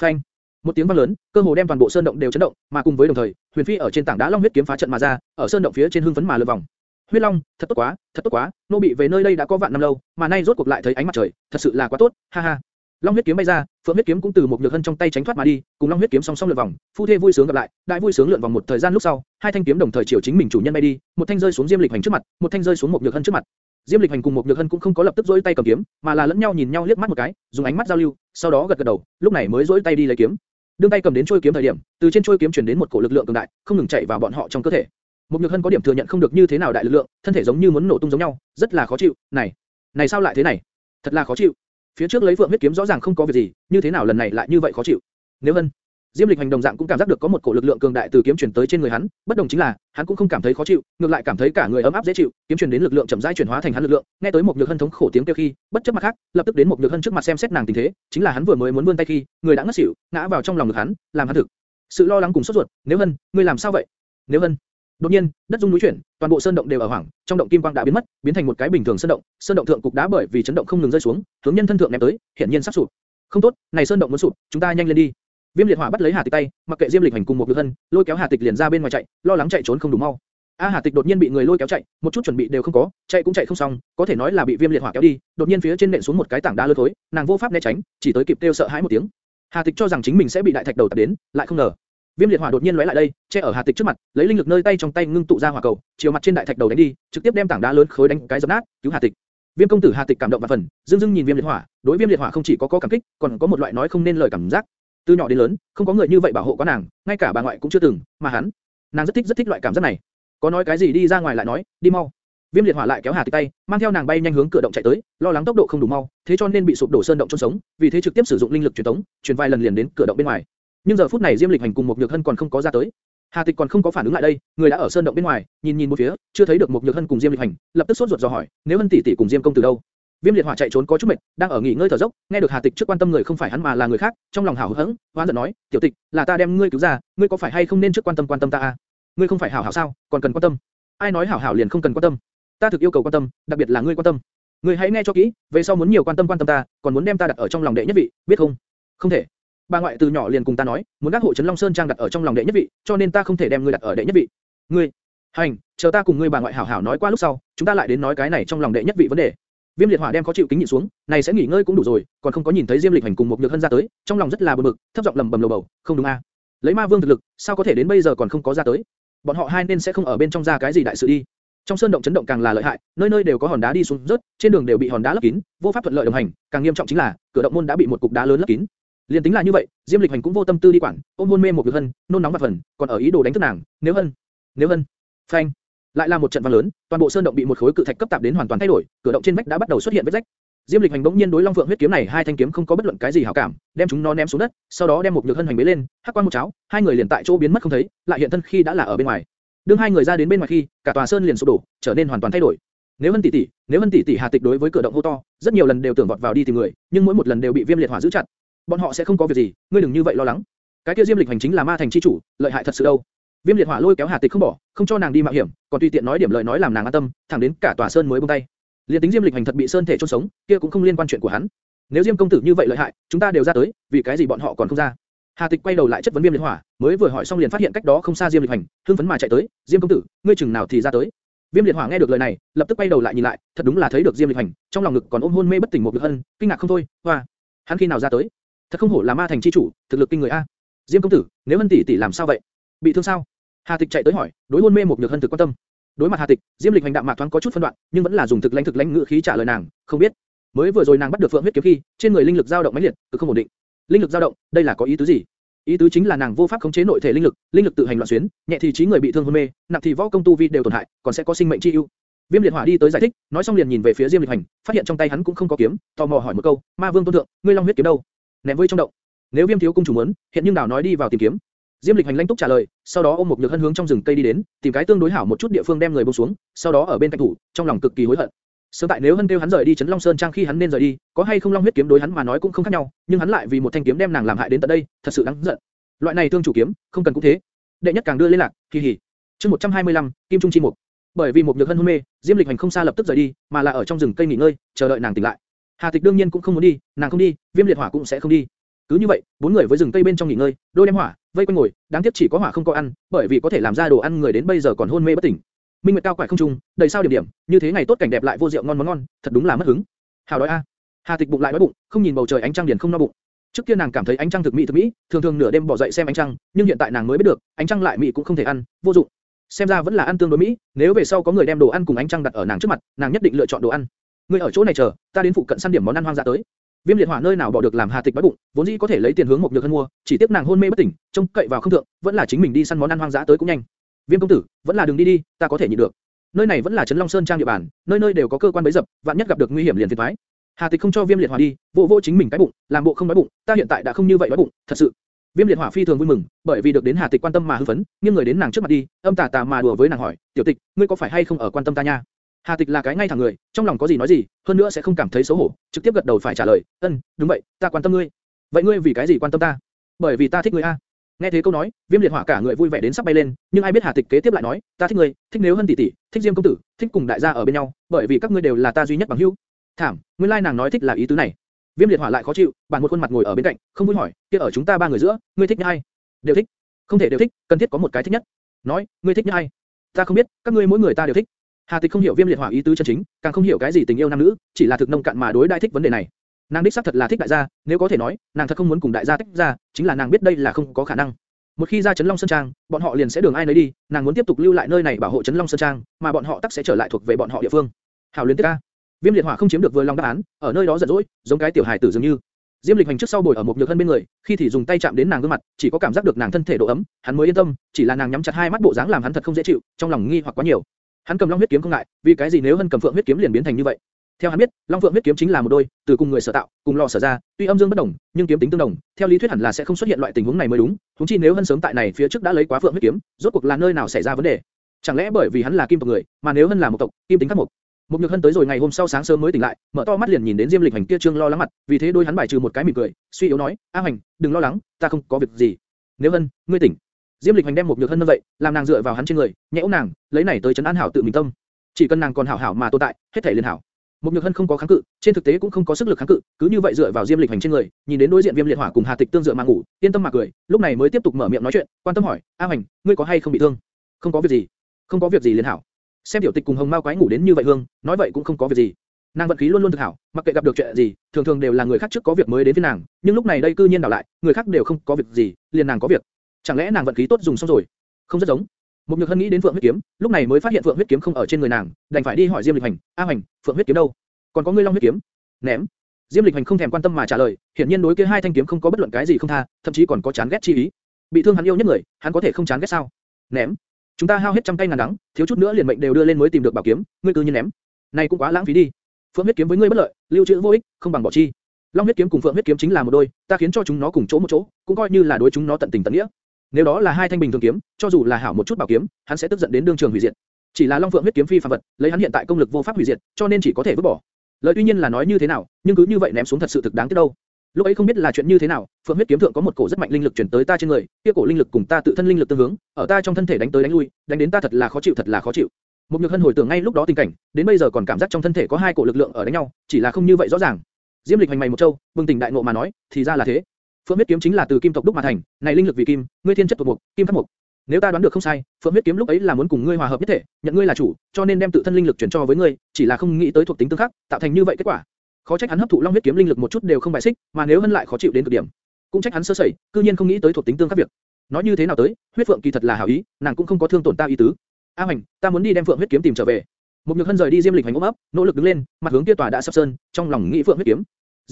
Phanh! Một tiếng vang lớn, cơ hồ đem toàn bộ sơn động đều chấn động, mà cùng với đồng thời, Huyền Phi ở trên tảng đá long huyết kiếm phá trận mà ra, ở sơn động phía trên hưng phấn mà lượn vòng. Huyết Long, thật tốt quá, thật tốt quá, nô bị về nơi đây đã có vạn năm lâu, mà nay rốt cuộc lại thấy ánh mặt trời, thật sự là quá tốt, ha ha. Long huyết kiếm bay ra, Phượng huyết kiếm cũng từ một nhược hân trong tay tránh thoát mà đi, cùng Long huyết kiếm song song lượn vòng, phu thê vui sướng gặp lại, đại vui sướng lượn vòng một thời gian lúc sau, hai thanh kiếm đồng thời chiều chính mình chủ nhân bay đi, một thanh rơi xuống Diêm Lịch Hành trước mặt, một thanh rơi xuống một nhược hân trước mặt. Diêm Lịch Hành cùng một nhược hân cũng không có lập tức duỗi tay cầm kiếm, mà là lẫn nhau nhìn nhau liếc mắt một cái, dùng ánh mắt giao lưu, sau đó gật gật đầu, lúc này mới duỗi tay đi lấy kiếm. Đương tay cầm đến chuôi kiếm thời điểm, từ trên chuôi kiếm truyền đến một cổ lực lượng cường đại, không ngừng chạy vào bọn họ trong cơ thể. Một nhược hân có điểm thừa nhận không được như thế nào đại lực lượng, thân thể giống như muốn nổ tung giống nhau, rất là khó chịu. Này, này sao lại thế này? Thật là khó chịu. Phía trước lấy vượng huyết kiếm rõ ràng không có việc gì, như thế nào lần này lại như vậy khó chịu? Nếu hân, Diêm Lịch Hành đồng dạng cũng cảm giác được có một cổ lực lượng cường đại từ kiếm truyền tới trên người hắn, bất đồng chính là, hắn cũng không cảm thấy khó chịu, ngược lại cảm thấy cả người ấm áp dễ chịu, kiếm truyền đến lực lượng chậm rãi chuyển hóa thành hắn lực lượng, nghe tới một nhược hân thống khổ tiếng kêu khi, bất chấp mặt khác, lập tức đến một nhược hân trước mặt xem xét nàng tình thế, chính là hắn vừa mới muốn vươn tay khi, người đã ngất xỉu, ngã vào trong lòng ngực hắn, làm hắn thực sự lo lắng cùng sốt ruột. Nếu hân, ngươi làm sao vậy? Nếu hân, Đột nhiên, đất rung núi chuyển, toàn bộ sơn động đều ở hoảng, trong động kim quang đã biến mất, biến thành một cái bình thường sơn động, sơn động thượng cục đá bởi vì chấn động không ngừng rơi xuống, hướng nhân thân thượng ném tới, hiện nhiên sắp sụp. Không tốt, này sơn động muốn sụp, chúng ta nhanh lên đi. Viêm liệt hỏa bắt lấy Hà Tịch tay, mặc kệ Diêm Lịch hành cùng một Nhược Hân, lôi kéo Hà Tịch liền ra bên ngoài chạy, lo lắng chạy trốn không đủ mau. A Hà Tịch đột nhiên bị người lôi kéo chạy, một chút chuẩn bị đều không có, chạy cũng chạy không xong, có thể nói là bị Viêm liệt hỏa kéo đi. Đột nhiên phía trên nện xuống một cái tảng đá lớn thối, nàng vô pháp né tránh, chỉ tới kịp kêu sợ hãi một tiếng. Hà Tịch cho rằng chính mình sẽ bị đại thạch đầu tập đến, lại không ngờ, Viêm liệt hỏa đột nhiên lóe lại đây, che ở Hà Tịch trước mặt, lấy linh lực nơi tay trong tay ngưng tụ ra hỏa cầu, chiếu mặt trên đại thạch đầu đánh đi, trực tiếp đem tảng đá lớn khối đánh cái dập nát, cứu Hà Tịch. Viêm công tử Hà Tịch cảm động và phần, dưng dưng nhìn Viêm liệt hỏa, đối Viêm liệt hỏa không chỉ có có cảm kích, còn có một loại nói không nên lời cảm giác. Từ nhỏ đến lớn, không có người như vậy bảo hộ quá nàng, ngay cả bà ngoại cũng chưa từng, mà hắn, nàng rất thích rất thích loại cảm giác này. Có nói cái gì đi ra ngoài lại nói, đi mau. Viêm liệt hỏa lại kéo Hà Tịch tay, mang theo nàng bay nhanh hướng cửa động chạy tới, lo lắng tốc độ không đủ mau, thế cho nên bị sụp đổ sơn động chôn sống, vì thế trực tiếp sử dụng linh lực truyền tống, truyền vài lần liền đến cửa động bên ngoài. Nhưng giờ phút này Diêm Lịch Hành cùng một Nhược Hân còn không có ra tới. Hà Tịch còn không có phản ứng lại đây, người đã ở sơn động bên ngoài, nhìn nhìn một phía, chưa thấy được một Nhược Hân cùng Diêm Lịch Hành, lập tức sốt ruột dò hỏi, nếu Hân tỷ tỷ cùng Diêm công tử đâu? Viêm liệt hỏa chạy trốn có chút mệt, đang ở nghỉ ngơi thở dốc, nghe được Hà Tịch trước quan tâm người không phải hắn mà là người khác, trong lòng hảo hững, hoán giận nói, tiểu Tịch, là ta đem ngươi cứu ra, ngươi có phải hay không nên trước quan tâm quan tâm ta à? Ngươi không phải hảo hảo sao, còn cần quan tâm? Ai nói hảo hảo liền không cần quan tâm? Ta thực yêu cầu quan tâm, đặc biệt là ngươi quan tâm. Ngươi hãy nghe cho kỹ, về sau muốn nhiều quan tâm quan tâm ta, còn muốn đem ta đặt ở trong lòng đệ nhất vị, biết không? Không thể. Bà ngoại từ nhỏ liền cùng ta nói, muốn các hộ trấn Long Sơn Trang đặt ở trong lòng đệ nhất vị, cho nên ta không thể đem ngươi đặt ở đệ nhất vị. Ngươi, hành, chờ ta cùng ngươi bà ngoại hảo hảo nói qua lúc sau, chúng ta lại đến nói cái này trong lòng đệ nhất vị vấn đề. Viêm liệt hỏa đem có chịu kính nhịn xuống, này sẽ nghỉ ngơi cũng đủ rồi, còn không có nhìn thấy Diêm Lịch Hành cùng một nhược hân ra tới, trong lòng rất là bực bực, thấp giọng lầm bầm lầu bầu, không đúng? À? Lấy ma vương thực lực, sao có thể đến bây giờ còn không có ra tới? Bọn họ hai nên sẽ không ở bên trong ra cái gì đại sự đi. Trong sơn động chấn động càng là lợi hại, nơi nơi đều có hòn đá đi xuống rớt, trên đường đều bị hòn đá lấp kín, vô pháp thuận lợi đồng hành, càng nghiêm trọng chính là cửa động môn đã bị một cục đá lớn lấp kín. Liên tính là như vậy, Diêm Lịch Hành cũng vô tâm tư đi quản, ôm hôn mê một nhược hân, nôn nóng và phần, còn ở ý đồ đánh thức nàng, nếu hân, nếu hân, phanh, lại là một trận vang lớn, toàn bộ sơn động bị một khối cự thạch cấp tạp đến hoàn toàn thay đổi, cửa động trên vách đã bắt đầu xuất hiện vết rách. Diêm Lịch Hành bỗng nhiên đối Long Phượng huyết kiếm này hai thanh kiếm không có bất luận cái gì hảo cảm, đem chúng nó ném xuống đất, sau đó đem một nhược hân hành bế lên, hắc quan một cháo, hai người liền tại chỗ biến mất không thấy, lại hiện thân khi đã là ở bên ngoài. Đương hai người ra đến bên ngoài khi, cả tòa sơn liền sụp đổ, trở nên hoàn toàn thay đổi. Nếu Hân tỷ tỷ, nếu Hân tỷ tỷ Hà Tịch đối với cửa động hô to, rất nhiều lần đều tưởng vọt vào đi tìm người, nhưng mỗi một lần đều bị Viêm Liệt Hỏa giữ chặt. Bọn họ sẽ không có việc gì, ngươi đừng như vậy lo lắng. Cái kia Diêm Lịch hành chính là ma thành chi chủ, lợi hại thật sự đâu. Viêm Liệt Hỏa lôi kéo Hà Tịch không bỏ, không cho nàng đi mạo hiểm, còn tùy tiện nói điểm lời nói làm nàng an tâm, thẳng đến cả tòa sơn mới buông tay. Liên tính Diêm Lịch hành thật bị sơn thể chôn sống, kia cũng không liên quan chuyện của hắn. Nếu Diêm công tử như vậy lợi hại, chúng ta đều ra tới, vì cái gì bọn họ còn không ra? Hà Tịch quay đầu lại chất vấn Viêm Liệt Hỏa, mới vừa hỏi xong liền phát hiện cách đó không xa Diêm Lịch Hành, hưng phấn mà chạy tới, "Diêm công tử, ngươi chừng nào thì ra tới?" Viêm Liệt Hỏa nghe được lời này, lập tức quay đầu lại nhìn lại, thật đúng là thấy được Diêm Lịch Hành, trong lòng ngực còn ôm hôn mê bất tỉnh một Nhược Hân, kinh ngạc không thôi, "Hoa, hắn khi nào ra tới? Thật không hổ là ma thành chi chủ, thực lực kinh người a." "Diêm công tử, nếu Hân tỷ tỷ làm sao vậy? Bị thương sao?" Hà Tịch chạy tới hỏi, đối hôn mê một Nhược Hân thực quan tâm. Đối mặt Hà Tịch, Diêm Lịch Hành đạm mạc thoáng có chút phân đoạn, nhưng vẫn là dùng thực lãnh thực lãnh ngữ khí trả lời nàng, "Không biết." Mới vừa rồi nàng bắt được Phượng huyết kiếm khi, trên người linh lực dao động mãnh liệt, cực không ổn định. Linh lực dao động, đây là có ý tứ gì? Ý tứ chính là nàng vô pháp khống chế nội thể linh lực, linh lực tự hành loạn xuyến, nhẹ thì trí người bị thương hôn mê, nặng thì võ công tu vi đều tổn hại, còn sẽ có sinh mệnh chi ưu. Viêm liệt hỏa đi tới giải thích, nói xong liền nhìn về phía Diêm Lịch Hành, phát hiện trong tay hắn cũng không có kiếm, tò mò hỏi một câu, Ma Vương tôn thượng, ngươi long huyết kiếm đâu? Ném với trong động. Nếu Viêm thiếu cung chủ muốn, hiện nhưng đảo nói đi vào tìm kiếm. Diêm Lịch Hành lãnh túc trả lời, sau đó ôm một nhược hân hướng trong rừng cây đi đến, tìm cái tương đối hảo một chút địa phương đem người buông xuống, sau đó ở bên cạnh thủ, trong lòng cực kỳ hối hận. Sớm tại nếu hân kêu hắn rời đi Trấn Long Sơn Trang khi hắn nên rời đi, có hay không Long huyết kiếm đối hắn mà nói cũng không khác nhau, nhưng hắn lại vì một thanh kiếm đem nàng làm hại đến tận đây, thật sự đáng giận. Loại này thương chủ kiếm, không cần cũng thế. Đệ nhất càng đưa lên lạc, kỳ hỉ. Chương 125, Kim Trung chi mục. Bởi vì một nhược hân hôn mê, Diêm Lịch Hành không xa lập tức rời đi, mà là ở trong rừng cây nghỉ ngơi, chờ đợi nàng tỉnh lại. Hà Tịch đương nhiên cũng không muốn đi, nàng không đi, Viêm Liệt Hỏa cũng sẽ không đi. Cứ như vậy, bốn người với rừng cây bên trong nghỉ ngơi, đôi đem hỏa, vây quanh ngồi, đáng tiếc chỉ có hỏa không có ăn, bởi vì có thể làm ra đồ ăn người đến bây giờ còn hôn mê bất tỉnh. Minh Nguyệt cao quải không trung, đầy sao điểm điểm, như thế ngày tốt cảnh đẹp lại vô rượu ngon món ngon, thật đúng là mất hứng. Hào đói a. Hà Tịch bụng lại đói bụng, không nhìn bầu trời ánh trăng điền không no bụng. Trước kia nàng cảm thấy ánh trăng thực mỹ thực mỹ, thường thường nửa đêm bỏ dậy xem ánh trăng, nhưng hiện tại nàng mới biết được, ánh trăng lại mỹ cũng không thể ăn, vô dụng. Xem ra vẫn là ăn tương đối mỹ, nếu về sau có người đem đồ ăn cùng ánh trăng đặt ở nàng trước mặt, nàng nhất định lựa chọn đồ ăn. Ngươi ở chỗ này chờ, ta đến phụ cận săn điểm món ăn hoang dã tới. Viêm liệt hỏa nơi nào bỏ được làm Hà Tịch đói bụng, vốn dĩ có thể lấy tiền hướng một nhược thân mua, chỉ tiếp nàng hôn mê bất tỉnh, trông cậy vào không thượng, vẫn là chính mình đi săn món ăn hoang dã tới cũng nhanh. Viêm công tử, vẫn là đừng đi đi, ta có thể nhịn được. Nơi này vẫn là trấn Long Sơn trang địa bàn, nơi nơi đều có cơ quan bấy dập, vạn nhất gặp được nguy hiểm liền phiền toái. Hà Tịch không cho Viêm liệt hỏa đi, vỗ vỗ chính mình cái bụng, làm bộ không đói bụng, ta hiện tại đã không như vậy đói bụng, thật sự. Viêm liệt hỏa phi thường vui mừng, bởi vì được đến Hà Tịch quan tâm mà hư phấn, nghiêng người đến nàng trước mặt đi, âm tà tà mà đùa với nàng hỏi, tiểu tịch, ngươi có phải hay không ở quan tâm ta nha? Hà Tịch là cái ngay thẳng người, trong lòng có gì nói gì, hơn nữa sẽ không cảm thấy xấu hổ, trực tiếp gật đầu phải trả lời, "Ừm, đúng vậy, ta quan tâm ngươi. Vậy ngươi vì cái gì quan tâm ta? Bởi vì ta thích ngươi a. Nghe thế câu nói, Viêm liệt hỏa cả người vui vẻ đến sắp bay lên, nhưng ai biết Hà Tịch kế tiếp lại nói, ta thích ngươi, thích nếu hơn tỷ tỷ, thích Diêm công tử, thích cùng đại gia ở bên nhau, bởi vì các ngươi đều là ta duy nhất bằng hữu. Thảm, nguyên lai nàng nói thích là ý tứ này. Viêm liệt hỏa lại khó chịu, bản một khuôn mặt ngồi ở bên cạnh, không vui hỏi, kia ở chúng ta ba người giữa, ngươi thích ai? Đều thích. Không thể đều thích, cần thiết có một cái thích nhất. Nói, ngươi thích ai? Ta không biết, các ngươi mỗi người ta đều thích. Hà Tịch không hiểu Viêm liệt hỏa ý tứ chân chính, càng không hiểu cái gì tình yêu nam nữ, chỉ là thực nông cạn mà đối đại thích vấn đề này. Nàng đích xác thật là thích đại gia, nếu có thể nói, nàng thật không muốn cùng đại gia tách ra, chính là nàng biết đây là không có khả năng. Một khi ra Trấn Long Sơn Trang, bọn họ liền sẽ đường ai nấy đi, nàng muốn tiếp tục lưu lại nơi này bảo hộ Trấn Long Sơn Trang, mà bọn họ tắc sẽ trở lại thuộc về bọn họ địa phương. Hảo liên tiếp ca. Viêm liệt hỏa không chiếm được vừa lòng đáp án, ở nơi đó giận dỗi, giống cái tiểu hài tử dường như. Diêm Lịch Hành trước sau bồi ở một nhược hân bên người, khi thì dùng tay chạm đến nàng gương mặt, chỉ có cảm giác được nàng thân thể độ ấm, hắn mới yên tâm, chỉ là nàng nhắm chặt hai mắt bộ dáng làm hắn thật không dễ chịu, trong lòng nghi hoặc quá nhiều. Hắn cầm Long huyết kiếm không ngại, vì cái gì nếu hân cầm Phượng huyết kiếm liền biến thành như vậy? Theo hắn biết, Long Phượng huyết kiếm chính là một đôi, từ cùng người sở tạo, cùng lò sở ra, tuy âm dương bất đồng, nhưng kiếm tính tương đồng, theo lý thuyết hẳn là sẽ không xuất hiện loại tình huống này mới đúng. Chúng chi nếu hân sớm tại này phía trước đã lấy quá Phượng huyết kiếm, rốt cuộc là nơi nào xảy ra vấn đề? Chẳng lẽ bởi vì hắn là kim tộc người, mà nếu hân là một tộc, kim tính khắc một, một nhược hân tới rồi ngày hôm sau sáng sớm mới tỉnh lại, mở to mắt liền nhìn đến Diêm Lịch Hành kia trương lo lắng mặt, vì thế đôi hắn bài trừ một cái mỉm cười, suy yếu nói, A Hành, đừng lo lắng, ta không có việc gì. Nếu hân, ngươi tỉnh. Diêm Lịch Hành đem một nhược hân như vậy, làm nàng dựa vào hắn trên người, nhẹ ôm nàng, lấy này tới chấn an hảo tự mình tâm. Chỉ cần nàng còn hảo hảo mà tồn tại, hết thảy liền hảo. Một nhược hân không có kháng cự, trên thực tế cũng không có sức lực kháng cự, cứ như vậy dựa vào Diêm Lịch Hành trên người, nhìn đến đối diện Viêm Liệt Hỏa cùng Hà Tịch tương dựa mà ngủ, yên tâm mà cười, lúc này mới tiếp tục mở miệng nói chuyện, quan tâm hỏi, A Hành, ngươi có hay không bị thương? Không có việc gì, không có việc gì liền hảo. Xem tiểu tịch cùng hồng mao quái ngủ đến như vậy hương, nói vậy cũng không có việc gì. Nàng vận khí luôn luôn thực hảo, mặc kệ gặp được chuyện gì, thường thường đều là người khác trước có việc mới đến với nàng, nhưng lúc này đây cư nhiên đảo lại, người khác đều không có việc gì, liền nàng có việc. Chẳng lẽ nàng vận khí tốt dùng xong rồi? Không rất giống. Một nhược hân nghĩ đến phượng huyết kiếm, lúc này mới phát hiện phượng huyết kiếm không ở trên người nàng, đành phải đi hỏi Diêm Lịch Hành, A Hành, phượng huyết kiếm đâu? Còn có ngươi long huyết kiếm? Ném. Diêm Lịch Hành không thèm quan tâm mà trả lời, hiển nhiên đối kia hai thanh kiếm không có bất luận cái gì không tha, thậm chí còn có chán ghét chi ý. Bị thương hắn yêu nhất người, hắn có thể không chán ghét sao? Ném. Chúng ta hao hết trăm tay ngàn đắng, thiếu chút nữa liền mệnh đều đưa lên mới tìm được bảo kiếm, ngươi cứ như ném. Này cũng quá lãng phí đi. Phượng huyết kiếm với ngươi bất lợi, lưu trữ vô ích, không bằng bỏ chi. Long huyết kiếm cùng Phượng huyết kiếm chính là một đôi, ta khiến cho chúng nó cùng chỗ một chỗ, cũng coi như là đối chúng nó tận tình tận nghĩa. Nếu đó là hai thanh bình thường kiếm, cho dù là hảo một chút bảo kiếm, hắn sẽ tức giận đến đương trường hủy diệt. Chỉ là Long Phượng huyết kiếm phi phàm vật, lấy hắn hiện tại công lực vô pháp hủy diệt, cho nên chỉ có thể vứt bỏ. Lời tuy nhiên là nói như thế nào, nhưng cứ như vậy ném xuống thật sự thực đáng tiếc đâu. Lúc ấy không biết là chuyện như thế nào, Phượng huyết kiếm thượng có một cổ rất mạnh linh lực truyền tới ta trên người, kia cổ linh lực cùng ta tự thân linh lực tương hướng, ở ta trong thân thể đánh tới đánh lui, đánh đến ta thật là khó chịu thật là khó chịu. Một nhược hân hồi tưởng ngay lúc đó tình cảnh, đến bây giờ còn cảm giác trong thân thể có hai cổ lực lượng ở đánh nhau, chỉ là không như vậy rõ ràng. Diêm lịch hành mày một châu, bừng tỉnh đại ngộ mà nói, thì ra là thế. Phượng huyết kiếm chính là từ kim tộc đúc mà thành, này linh lực vì kim, ngươi thiên chất thuộc mộc, kim khắc mộc. Nếu ta đoán được không sai, Phượng huyết kiếm lúc ấy là muốn cùng ngươi hòa hợp nhất thể, nhận ngươi là chủ, cho nên đem tự thân linh lực chuyển cho với ngươi, chỉ là không nghĩ tới thuộc tính tương khắc, tạo thành như vậy kết quả. Khó trách hắn hấp thụ long huyết kiếm linh lực một chút đều không bài xích, mà nếu hơn lại khó chịu đến cực điểm, cũng trách hắn sơ sẩy, cư nhiên không nghĩ tới thuộc tính tương khắc việc. Nói như thế nào tới, huyết phượng kỳ thật là hảo ý, nàng cũng không có thương tổn ta ý tứ. A Hoành, ta muốn đi đem phượng huyết kiếm tìm trở về. Một nhược hân rời đi Diêm Lịch Hành ôm ấp, nỗ lực đứng lên, mặt hướng kia tòa đã sắp sơn, trong lòng nghĩ phượng huyết kiếm.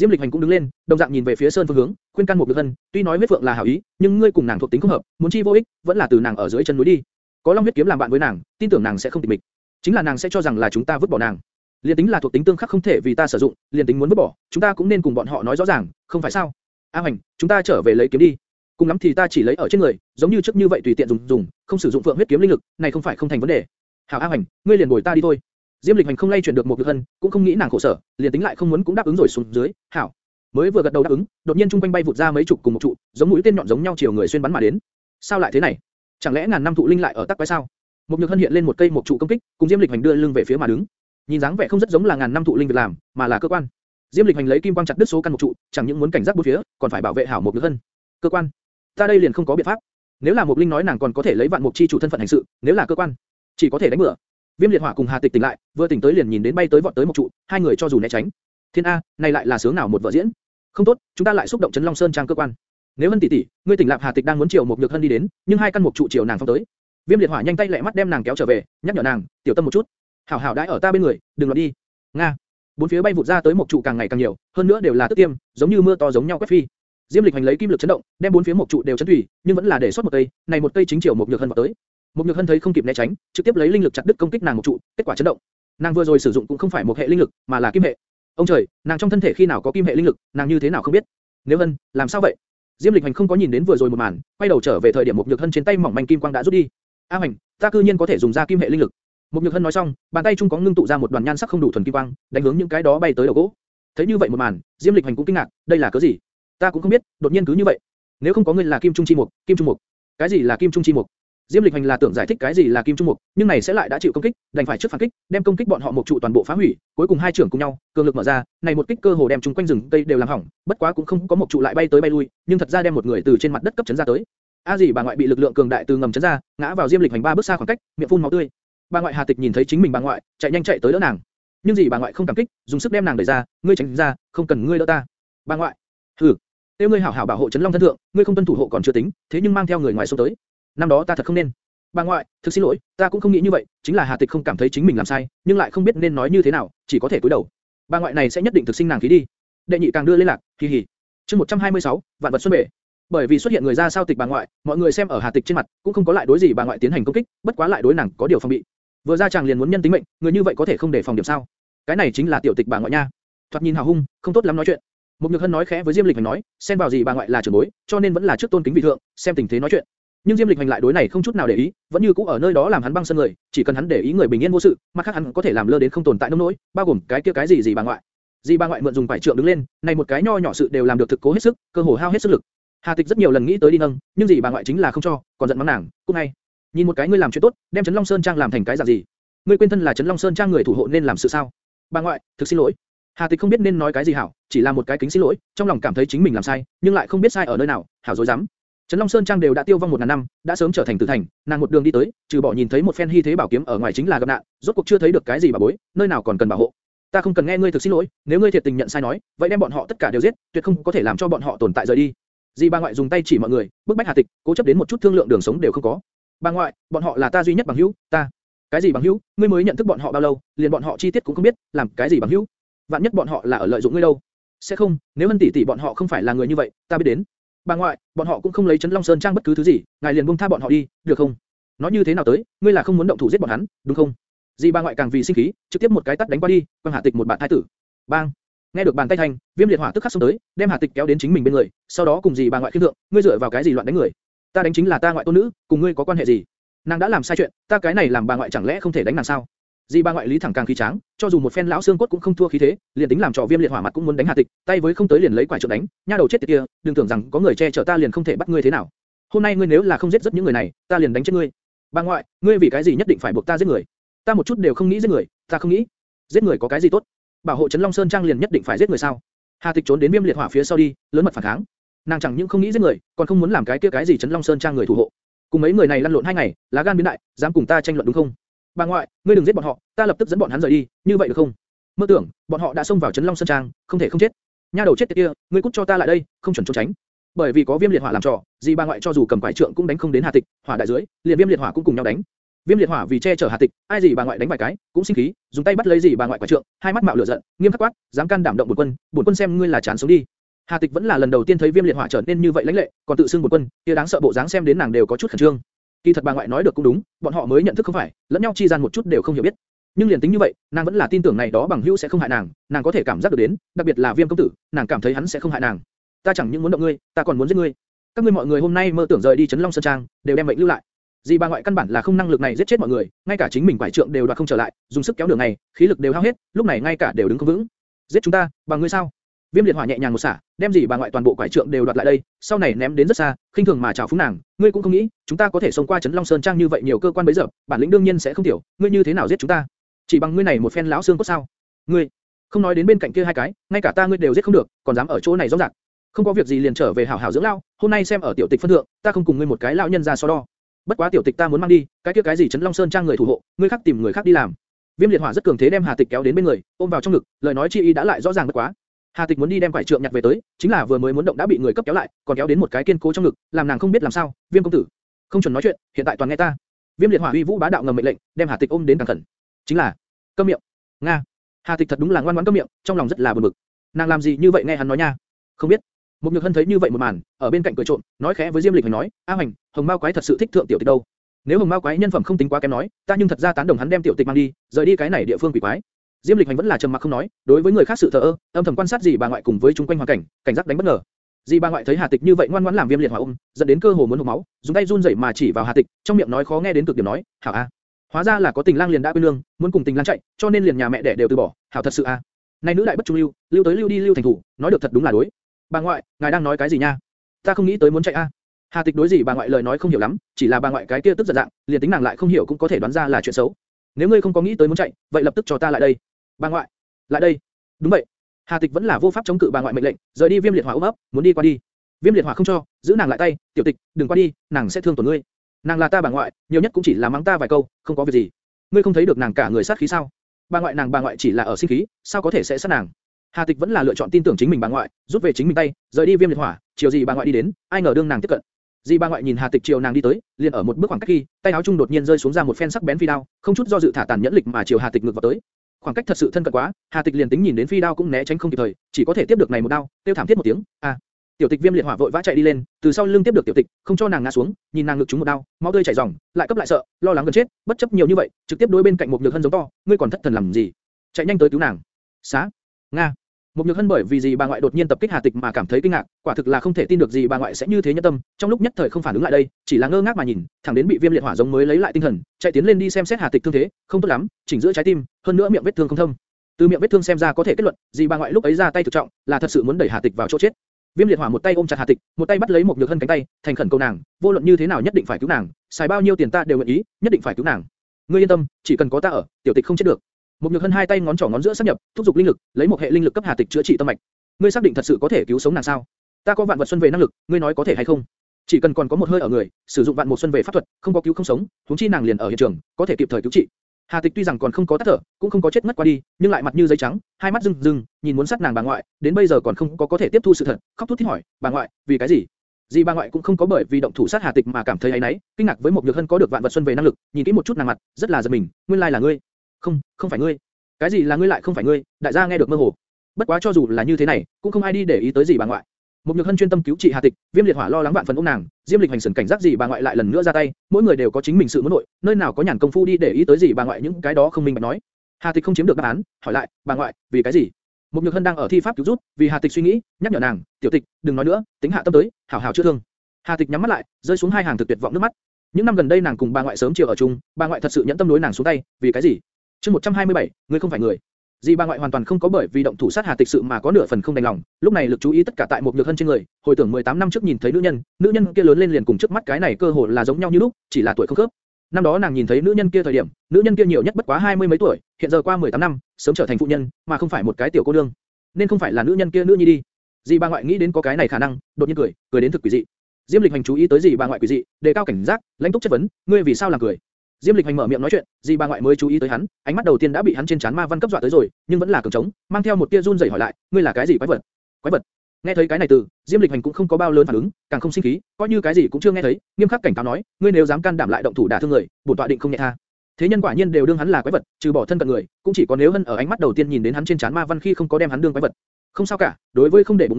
Diêm Lịch Hành cũng đứng lên, đồng dạng nhìn về phía sơn phương hướng, khuyên can một nhược hân, tuy nói huyết phượng là hảo ý, nhưng ngươi cùng nàng thuộc tính không hợp, muốn chi vô ích, vẫn là từ nàng ở dưới chân núi đi. Có long huyết kiếm làm bạn với nàng, tin tưởng nàng sẽ không tịch mịch. Chính là nàng sẽ cho rằng là chúng ta vứt bỏ nàng. Liên tính là thuộc tính tương khắc không thể vì ta sử dụng, liên tính muốn vứt bỏ, chúng ta cũng nên cùng bọn họ nói rõ ràng, không phải sao? A Hành, chúng ta trở về lấy kiếm đi. Cùng lắm thì ta chỉ lấy ở trên người, giống như trước như vậy tùy tiện dùng dùng, không sử dụng phượng huyết kiếm linh lực, này không phải không thành vấn đề. Hảo A Hành, ngươi liền bồi ta đi thôi. Diêm Lịch Hành không lay chuyển được một Nhược hân, cũng không nghĩ nàng khổ sở, liền tính lại không muốn cũng đáp ứng rồi xuống dưới. Hảo. Mới vừa gật đầu đáp ứng, đột nhiên trung quanh bay vụt ra mấy chục cùng một trụ, giống mũi tên nhọn giống nhau chiều người xuyên bắn mà đến. Sao lại thế này? Chẳng lẽ ngàn năm thụ linh lại ở tắc quái sao? Một nhược hân hiện lên một cây một trụ công kích, cùng Diêm Lịch Hành đưa lưng về phía mà đứng. Nhìn dáng vẻ không rất giống là ngàn năm thụ linh việc làm, mà là cơ quan. Diêm Lịch Hành lấy kim quang chặt đứt số căn một trụ, chẳng những muốn cảnh giác bốn phía, còn phải bảo vệ hảo một nhược hân. Cơ quan, ta đây liền không có biện pháp. Nếu là một linh nói nàng còn có thể lấy vạn mục chi chủ thân phận hành sự, nếu là cơ quan, chỉ có thể đánh bừa. Viêm liệt hỏa cùng Hà Tịch tỉnh lại, vừa tỉnh tới liền nhìn đến bay tới vọt tới một trụ, hai người cho dù né tránh. Thiên a, này lại là sướng nào một vợ diễn. Không tốt, chúng ta lại xúc động chấn Long Sơn trang cơ quan. Nếu Hân tỷ tỷ, ngươi tỉnh lạc Hà Tịch đang muốn chiều một nhược hân đi đến, nhưng hai căn một trụ chiều nàng phong tới. Viêm liệt hỏa nhanh tay lẹ mắt đem nàng kéo trở về, nhắc nhở nàng, tiểu tâm một chút. Hảo hảo đãi ở ta bên người, đừng loạn đi. Nga. Bốn phía bay vụt ra tới một trụ càng ngày càng nhiều, hơn nữa đều là tức tiêm, giống như mưa to giống nhau quét phi. Diêm Lịch hành lấy kim lực chấn động, đem bốn phía một trụ đều chấn thủy, nhưng vẫn là để sót một cây, này một cây chính chiều một nhược hân vào tới. Một nhược hân thấy không kịp né tránh, trực tiếp lấy linh lực chặt đứt công kích nàng một trụ, kết quả chấn động. Nàng vừa rồi sử dụng cũng không phải một hệ linh lực, mà là kim hệ. Ông trời, nàng trong thân thể khi nào có kim hệ linh lực, nàng như thế nào không biết? Nếu hân, làm sao vậy? Diêm Lịch Hành không có nhìn đến vừa rồi một màn, quay đầu trở về thời điểm một nhược hân trên tay mỏng manh kim quang đã rút đi. A Hành, ta cư nhiên có thể dùng ra kim hệ linh lực. Một nhược hân nói xong, bàn tay trung có ngưng tụ ra một đoàn nhan sắc không đủ thuần kim quang, đánh hướng những cái đó bay tới đầu gỗ. Thấy như vậy một màn, Diêm Lịch Hành cũng kinh ngạc, đây là cớ gì? Ta cũng không biết, đột nhiên cứ như vậy. Nếu không có ngươi là Kim Trung Chi Mục, Kim Trung Mục. Cái gì là Kim Trung Chi Mục? Diêm Lịch Hành là tưởng giải thích cái gì là Kim Trung Mục, nhưng này sẽ lại đã chịu công kích, đành phải trước phản kích, đem công kích bọn họ một trụ toàn bộ phá hủy, cuối cùng hai trưởng cùng nhau, cường lực mở ra, này một kích cơ hồ đem chúng quanh rừng cây đều làm hỏng, bất quá cũng không có một trụ lại bay tới bay lui, nhưng thật ra đem một người từ trên mặt đất cấp chấn ra tới. A gì bà ngoại bị lực lượng cường đại từ ngầm chấn ra, ngã vào Diêm Lịch Hành ba bước xa khoảng cách, miệng phun máu tươi. Bà ngoại Hà Tịch nhìn thấy chính mình bà ngoại, chạy nhanh chạy tới đỡ nàng. Nhưng gì bà ngoại không cảm kích, dùng sức đem nàng đẩy ra, ngươi tránh ra, không cần ngươi đỡ ta. Bà ngoại, hừ, tiêu ngươi hảo hảo bảo hộ chấn long thân thượng, ngươi không tuân thủ hộ còn chưa tính, thế nhưng mang theo người ngoài xuống tới. Năm đó ta thật không nên. Bà ngoại, thực xin lỗi, ta cũng không nghĩ như vậy, chính là Hà Tịch không cảm thấy chính mình làm sai, nhưng lại không biết nên nói như thế nào, chỉ có thể cúi đầu. Bà ngoại này sẽ nhất định thực sinh nàng khí đi. Đệ nhị càng đưa lên lạc, kỳ hỉ. Chương 126, vạn vật xuân bể. Bởi vì xuất hiện người ra sao tịch bà ngoại, mọi người xem ở Hà Tịch trên mặt, cũng không có lại đối gì bà ngoại tiến hành công kích, bất quá lại đối nàng có điều phòng bị. Vừa ra chàng liền muốn nhân tính mệnh, người như vậy có thể không để phòng điểm sao? Cái này chính là tiểu tịch bà ngoại nha. Thoạt nhìn hào hung, không tốt lắm nói chuyện. mục Nhược Hân nói khẽ với Diêm Lịch Hành nói, xem vào gì bà ngoại là trưởng bối, cho nên vẫn là trước tôn kính vị thượng, xem tình thế nói chuyện. Nhưng Diêm Lịch Hành lại đối này không chút nào để ý, vẫn như cũ ở nơi đó làm hắn băng sân người, chỉ cần hắn để ý người bình yên vô sự, mà khác hắn có thể làm lơ đến không tồn tại nông nỗi, bao gồm cái kia cái gì gì bà ngoại. Dì bà ngoại mượn dùng vải trượng đứng lên, này một cái nho nhỏ sự đều làm được thực cố hết sức, cơ hồ hao hết sức lực. Hà Tịch rất nhiều lần nghĩ tới đi nâng, nhưng dì bà ngoại chính là không cho, còn giận mắng nàng, cũng ngay. Nhìn một cái ngươi làm chuyện tốt, đem Trấn Long Sơn Trang làm thành cái dạng gì? Ngươi quên thân là Trấn Long Sơn Trang người thủ hộ nên làm sự sao? Bà ngoại, thực xin lỗi. Hà Tịch không biết nên nói cái gì hảo, chỉ là một cái kính xin lỗi, trong lòng cảm thấy chính mình làm sai, nhưng lại không biết sai ở nơi nào, hảo dối dám. Trấn Long Sơn Trang đều đã tiêu vong một ngàn năm, đã sớm trở thành tử thành, nàng một đường đi tới, trừ bỏ nhìn thấy một phen hy thế bảo kiếm ở ngoài chính là gặp nạn, rốt cuộc chưa thấy được cái gì bảo bối, nơi nào còn cần bảo hộ. Ta không cần nghe ngươi thực xin lỗi, nếu ngươi thiệt tình nhận sai nói, vậy đem bọn họ tất cả đều giết, tuyệt không có thể làm cho bọn họ tồn tại rời đi. Di bà ngoại dùng tay chỉ mọi người, bức bách Hà Tịch, cố chấp đến một chút thương lượng đường sống đều không có. Bà ngoại, bọn họ là ta duy nhất bằng hữu, ta. Cái gì bằng hữu? Ngươi mới nhận thức bọn họ bao lâu, liền bọn họ chi tiết cũng không biết, làm cái gì bằng hữu? Vạn nhất bọn họ là ở lợi dụng ngươi đâu? Sẽ không, nếu Hân tỷ tỷ bọn họ không phải là người như vậy, ta biết đến. Bà ngoại, bọn họ cũng không lấy chấn Long Sơn Trang bất cứ thứ gì, ngài liền buông tha bọn họ đi, được không? Nói như thế nào tới, ngươi là không muốn động thủ giết bọn hắn, đúng không? Di bà ngoại càng vì sinh khí, trực tiếp một cái tát đánh qua đi, quăng Hà Tịch một bạn thái tử. Bang! Nghe được bàn tay thanh, Viêm liệt hỏa tức khắc xông tới, đem Hà Tịch kéo đến chính mình bên người, sau đó cùng dì bà ngoại khiêm thượng, ngươi dựa vào cái gì loạn đánh người? Ta đánh chính là ta ngoại tôn nữ, cùng ngươi có quan hệ gì? Nàng đã làm sai chuyện, ta cái này làm bà ngoại chẳng lẽ không thể đánh nàng sao? Dì ba ngoại lý thẳng càng khí tráng, cho dù một phen lão xương cốt cũng không thua khí thế, liền tính làm trò Viêm liệt hỏa mặt cũng muốn đánh Hà Tịch, tay với không tới liền lấy quả trượng đánh, nha đầu chết tiệt kia, đừng tưởng rằng có người che chở ta liền không thể bắt ngươi thế nào. Hôm nay ngươi nếu là không giết rất những người này, ta liền đánh chết ngươi. Bà ngoại, ngươi vì cái gì nhất định phải buộc ta giết người? Ta một chút đều không nghĩ giết người, ta không nghĩ. Giết người có cái gì tốt? Bảo hộ Trấn Long Sơn Trang liền nhất định phải giết người sao? Hà Tịch trốn đến Viêm liệt hỏa phía sau đi, lớn mật phản kháng. Nàng chẳng những không nghĩ giết người, còn không muốn làm cái kia cái gì Trấn Long Sơn Trang người thủ hộ. Cùng mấy người này lăn lộn hai ngày, lá gan biến đại, dám cùng ta tranh luận đúng không? Bà ngoại, ngươi đừng giết bọn họ, ta lập tức dẫn bọn hắn rời đi, như vậy được không? Mơ tưởng, bọn họ đã xông vào Trấn Long Sơn Trang, không thể không chết. Nha đầu chết tiệt kia, ngươi cút cho ta lại đây, không chuẩn trốn tránh. Bởi vì có Viêm liệt hỏa làm trò, dì bà ngoại cho dù cầm quái trượng cũng đánh không đến Hà Tịch, hỏa đại dưới, liền Viêm liệt hỏa cũng cùng nhau đánh. Viêm liệt hỏa vì che chở Hà Tịch, ai gì bà ngoại đánh vài cái, cũng sinh khí, dùng tay bắt lấy gì bà ngoại quả trượng, hai mắt mạo lửa giận, nghiêm khắc quát, dám can đảm động bổn quân, bổn quân xem ngươi là chán sống đi. Hà Tịch vẫn là lần đầu tiên thấy Viêm liệt hỏa trở nên như vậy lãnh lệ, còn tự xưng bổn quân, kia đáng sợ bộ dáng xem đến nàng đều có chút khẩn trương. Kỳ thật bà ngoại nói được cũng đúng, bọn họ mới nhận thức không phải, lẫn nhau chi gian một chút đều không hiểu biết. Nhưng liền tính như vậy, nàng vẫn là tin tưởng này đó bằng hữu sẽ không hại nàng, nàng có thể cảm giác được đến, đặc biệt là Viêm công tử, nàng cảm thấy hắn sẽ không hại nàng. Ta chẳng những muốn động ngươi, ta còn muốn giết ngươi. Các ngươi mọi người hôm nay mơ tưởng rời đi Trấn Long Sơn Trang, đều đem mệnh lưu lại. Dì bà ngoại căn bản là không năng lực này giết chết mọi người, ngay cả chính mình quải trượng đều đoạt không trở lại, dùng sức kéo đường này, khí lực đều hao hết, lúc này ngay cả đều đứng không vững. Giết chúng ta, bằng ngươi sao? Viêm liệt hỏa nhẹ nhàng một xả, đem gì bà ngoại toàn bộ quải trượng đều đoạt lại đây, sau này ném đến rất xa, khinh thường mà chào phúng nàng, ngươi cũng không nghĩ, chúng ta có thể xông qua trấn Long Sơn Trang như vậy nhiều cơ quan bấy giờ, bản lĩnh đương nhiên sẽ không tiểu, ngươi như thế nào giết chúng ta? Chỉ bằng ngươi này một phen lão xương cốt sao? Ngươi, không nói đến bên cạnh kia hai cái, ngay cả ta ngươi đều giết không được, còn dám ở chỗ này rõ ràng. Không có việc gì liền trở về hảo hảo dưỡng lao, hôm nay xem ở tiểu tịch phân thượng, ta không cùng ngươi một cái lão nhân ra so đo. Bất quá tiểu tịch ta muốn mang đi, cái kia cái gì trấn Long Sơn trang người thủ hộ, ngươi khác tìm người khác đi làm. Viêm liệt hỏa rất cường thế đem Hà Tịch kéo đến bên người, ôm vào trong ngực, lời nói chi ý đã lại rõ ràng bất quá. Hà Tịch muốn đi đem quải trượng nhặt về tới, chính là vừa mới muốn động đã bị người cấp kéo lại, còn kéo đến một cái kiên cố trong ngực, làm nàng không biết làm sao. Viêm công tử, không chuẩn nói chuyện, hiện tại toàn nghe ta. Viêm liệt hỏa uy vũ bá đạo ngầm mệnh lệnh, đem Hà Tịch ôm đến càng khẩn. Chính là, câm miệng. Nga. Hà Tịch thật đúng là ngoan ngoãn câm miệng, trong lòng rất là buồn bực. Nàng làm gì như vậy nghe hắn nói nha? Không biết. Mục Nhược Hân thấy như vậy một màn, ở bên cạnh cười trộm, nói khẽ với Diêm Lịch Hành nói, A Hành, Hồng Mao quái thật sự thích thượng tiểu tịch đâu. Nếu Hồng Mao quái nhân phẩm không tính quá kém nói, ta nhưng thật ra tán đồng hắn đem tiểu tịch mang đi, rời đi cái này địa phương quỷ quái. Diêm Lịch Hành vẫn là trầm mặc không nói, đối với người khác sự thờ ơ, âm thầm quan sát gì bà ngoại cùng với chúng quanh hoàn cảnh, cảnh giác đánh bất ngờ. Dì bà ngoại thấy Hà Tịch như vậy ngoan ngoãn làm viêm liệt hỏa ôm, dẫn đến cơ hồ muốn hộc máu, dùng tay run rẩy mà chỉ vào Hà Tịch, trong miệng nói khó nghe đến cực điểm nói, "Hảo a." Hóa ra là có Tình Lang liền đã quên lương, muốn cùng Tình Lang chạy, cho nên liền nhà mẹ đẻ đều từ bỏ, hảo thật sự a. Này nữ đại bất trung lưu, lưu tới lưu đi lưu thành thủ, nói được thật đúng là đối. Bà ngoại, ngài đang nói cái gì nha? Ta không nghĩ tới muốn chạy a. Hà Tịch đối gì bà ngoại lời nói không hiểu lắm, chỉ là bà ngoại cái kia tức giận dạng, liền tính nàng lại không hiểu cũng có thể đoán ra là chuyện xấu. Nếu ngươi không có nghĩ tới muốn chạy, vậy lập tức cho ta lại đây. Bà ngoại, lại đây. Đúng vậy. Hà Tịch vẫn là vô pháp chống cự bà ngoại mệnh lệnh, rời đi Viêm Liệt Hỏa ôm ấp, muốn đi qua đi. Viêm Liệt Hỏa không cho, giữ nàng lại tay, "Tiểu Tịch, đừng qua đi, nàng sẽ thương tổn ngươi." Nàng là ta bà ngoại, nhiều nhất cũng chỉ là mắng ta vài câu, không có việc gì. Ngươi không thấy được nàng cả người sát khí sao? Bà ngoại nàng bà ngoại chỉ là ở sinh khí, sao có thể sẽ sát nàng? Hà Tịch vẫn là lựa chọn tin tưởng chính mình bà ngoại, rút về chính mình tay, rời đi Viêm Liệt Hỏa, chiều gì bà ngoại đi đến, ai ngờ đương nàng tiếp cận. Di bà ngoại nhìn Hà Tịch chiều nàng đi tới, liền ở một bước khoảng cách khi, tay áo trung đột nhiên rơi xuống ra một phen sắc bén phi đao, không chút do dự thả tàn nhẫn lịch mà chiều Hà Tịch ngược vào tới. Khoảng cách thật sự thân cận quá, Hà Tịch liền tính nhìn đến phi đao cũng né tránh không kịp thời, chỉ có thể tiếp được này một đao, tiêu thảm thiết một tiếng. A! Tiểu Tịch Viêm liệt hỏa vội vã chạy đi lên, từ sau lưng tiếp được Tiểu Tịch, không cho nàng ngã xuống, nhìn nàng ngực trúng một đao, máu tươi chảy ròng, lại cấp lại sợ, lo lắng gần chết, bất chấp nhiều như vậy, trực tiếp đối bên cạnh một nhược hân giống to, ngươi còn thất thần làm gì? Chạy nhanh tới cứu nàng. Xá! Nga! Một nhược hân bởi vì gì bà ngoại đột nhiên tập kích Hà Tịch mà cảm thấy kinh ngạc, quả thực là không thể tin được gì bà ngoại sẽ như thế nhẫn tâm, trong lúc nhất thời không phản ứng lại đây, chỉ là ngơ ngác mà nhìn, thẳng đến bị viêm liệt hỏa giống mới lấy lại tinh thần, chạy tiến lên đi xem xét Hà Tịch thương thế, không tốt lắm, chỉnh giữa trái tim, hơn nữa miệng vết thương không thông. Từ miệng vết thương xem ra có thể kết luận, gì bà ngoại lúc ấy ra tay thực trọng, là thật sự muốn đẩy Hà Tịch vào chỗ chết. Viêm liệt hỏa một tay ôm chặt Hà Tịch, một tay bắt lấy một nhược hân cánh tay, thành khẩn cầu nàng, vô luận như thế nào nhất định phải cứu nàng, xài bao nhiêu tiền ta đều nguyện ý, nhất định phải cứu nàng. Ngươi yên tâm, chỉ cần có ta ở, tiểu tịch không chết được. Một nhược hân hai tay ngón trỏ ngón giữa sắp nhập, thúc giục linh lực, lấy một hệ linh lực cấp Hà Tịch chữa trị tâm mạch. Ngươi xác định thật sự có thể cứu sống nàng sao? Ta có vạn vật xuân về năng lực, ngươi nói có thể hay không? Chỉ cần còn có một hơi ở người, sử dụng vạn một xuân về pháp thuật, không có cứu không sống, huống chi nàng liền ở hiện trường, có thể kịp thời cứu trị. Hà Tịch tuy rằng còn không có tắt thở, cũng không có chết ngất qua đi, nhưng lại mặt như giấy trắng, hai mắt rưng rưng, nhìn muốn sát nàng bà ngoại, đến bây giờ còn không có có thể tiếp thu sự thật, khóc thút thít hỏi, bà ngoại, vì cái gì? Dì bà ngoại cũng không có bởi vì động thủ sát Hà Tịch mà cảm thấy ấy nấy, kinh ngạc với một nhược hân có được vạn vật xuân về năng lực, nhìn kỹ một chút nàng mặt, rất là giật mình, nguyên lai là ngươi. Không, không phải ngươi. Cái gì là ngươi lại không phải ngươi? Đại gia nghe được mơ hồ. Bất quá cho dù là như thế này, cũng không ai đi để ý tới gì bà ngoại. Một nhược hân chuyên tâm cứu trị Hà Tịch, Viêm liệt hỏa lo lắng vạn phần ôm nàng, Diêm lịch hành sườn cảnh giác gì bà ngoại lại lần nữa ra tay, mỗi người đều có chính mình sự muốn nội, nơi nào có nhàn công phu đi để ý tới gì bà ngoại những cái đó không minh bạch nói. Hà Tịch không chiếm được đáp án, hỏi lại, bà ngoại, vì cái gì? Một nhược hân đang ở thi pháp cứu rút, vì Hà Tịch suy nghĩ, nhắc nhở nàng, tiểu tịch, đừng nói nữa, tính hạ tâm tới, hảo hảo chữa thương. Hà Tịch nhắm mắt lại, rơi xuống hai hàng thực tuyệt vọng nước mắt. Những năm gần đây nàng cùng bà ngoại sớm chiều ở chung, bà ngoại thật sự nhẫn tâm đối nàng xuống tay, vì cái gì? Chương 127, ngươi không phải người. Di ba ngoại hoàn toàn không có bởi vì động thủ sát Hà Tịch sự mà có nửa phần không đành lòng, lúc này lực chú ý tất cả tại một nhược hân trên người, hồi tưởng 18 năm trước nhìn thấy nữ nhân, nữ nhân kia lớn lên liền cùng trước mắt cái này cơ hồ là giống nhau như lúc, chỉ là tuổi không khớp. Năm đó nàng nhìn thấy nữ nhân kia thời điểm, nữ nhân kia nhiều nhất bất quá hai mươi mấy tuổi, hiện giờ qua 18 năm, sớm trở thành phụ nhân, mà không phải một cái tiểu cô nương, nên không phải là nữ nhân kia nữ nhi đi. Di ba ngoại nghĩ đến có cái này khả năng, đột nhiên cười, cười đến thực quỷ dị. Diêm Lịch Hành chú ý tới gì bà ngoại quỷ dị, đề cao cảnh giác, lãnh túc chất vấn, ngươi vì sao làm cười? Diêm Lịch Hành mở miệng nói chuyện, Di bà ngoại mới chú ý tới hắn, ánh mắt đầu tiên đã bị hắn trên chán ma văn cấp dọa tới rồi, nhưng vẫn là cường trống, mang theo một tia run rẩy hỏi lại, ngươi là cái gì quái vật? Quái vật? Nghe thấy cái này từ, Diêm Lịch Hành cũng không có bao lớn phản ứng, càng không sinh khí, coi như cái gì cũng chưa nghe thấy, nghiêm khắc cảnh cáo nói, ngươi nếu dám can đảm lại động thủ đả thương người, bổn tọa định không nhẹ tha. Thế nhân quả nhiên đều đương hắn là quái vật, trừ bỏ thân cận người, cũng chỉ có nếu hân ở ánh mắt đầu tiên nhìn đến hắn trên chán ma văn khi không có đem hắn đương quái vật. Không sao cả, đối với không để bụng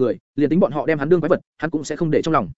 người, liền tính bọn họ đem hắn đương quái vật, hắn cũng sẽ không để trong lòng.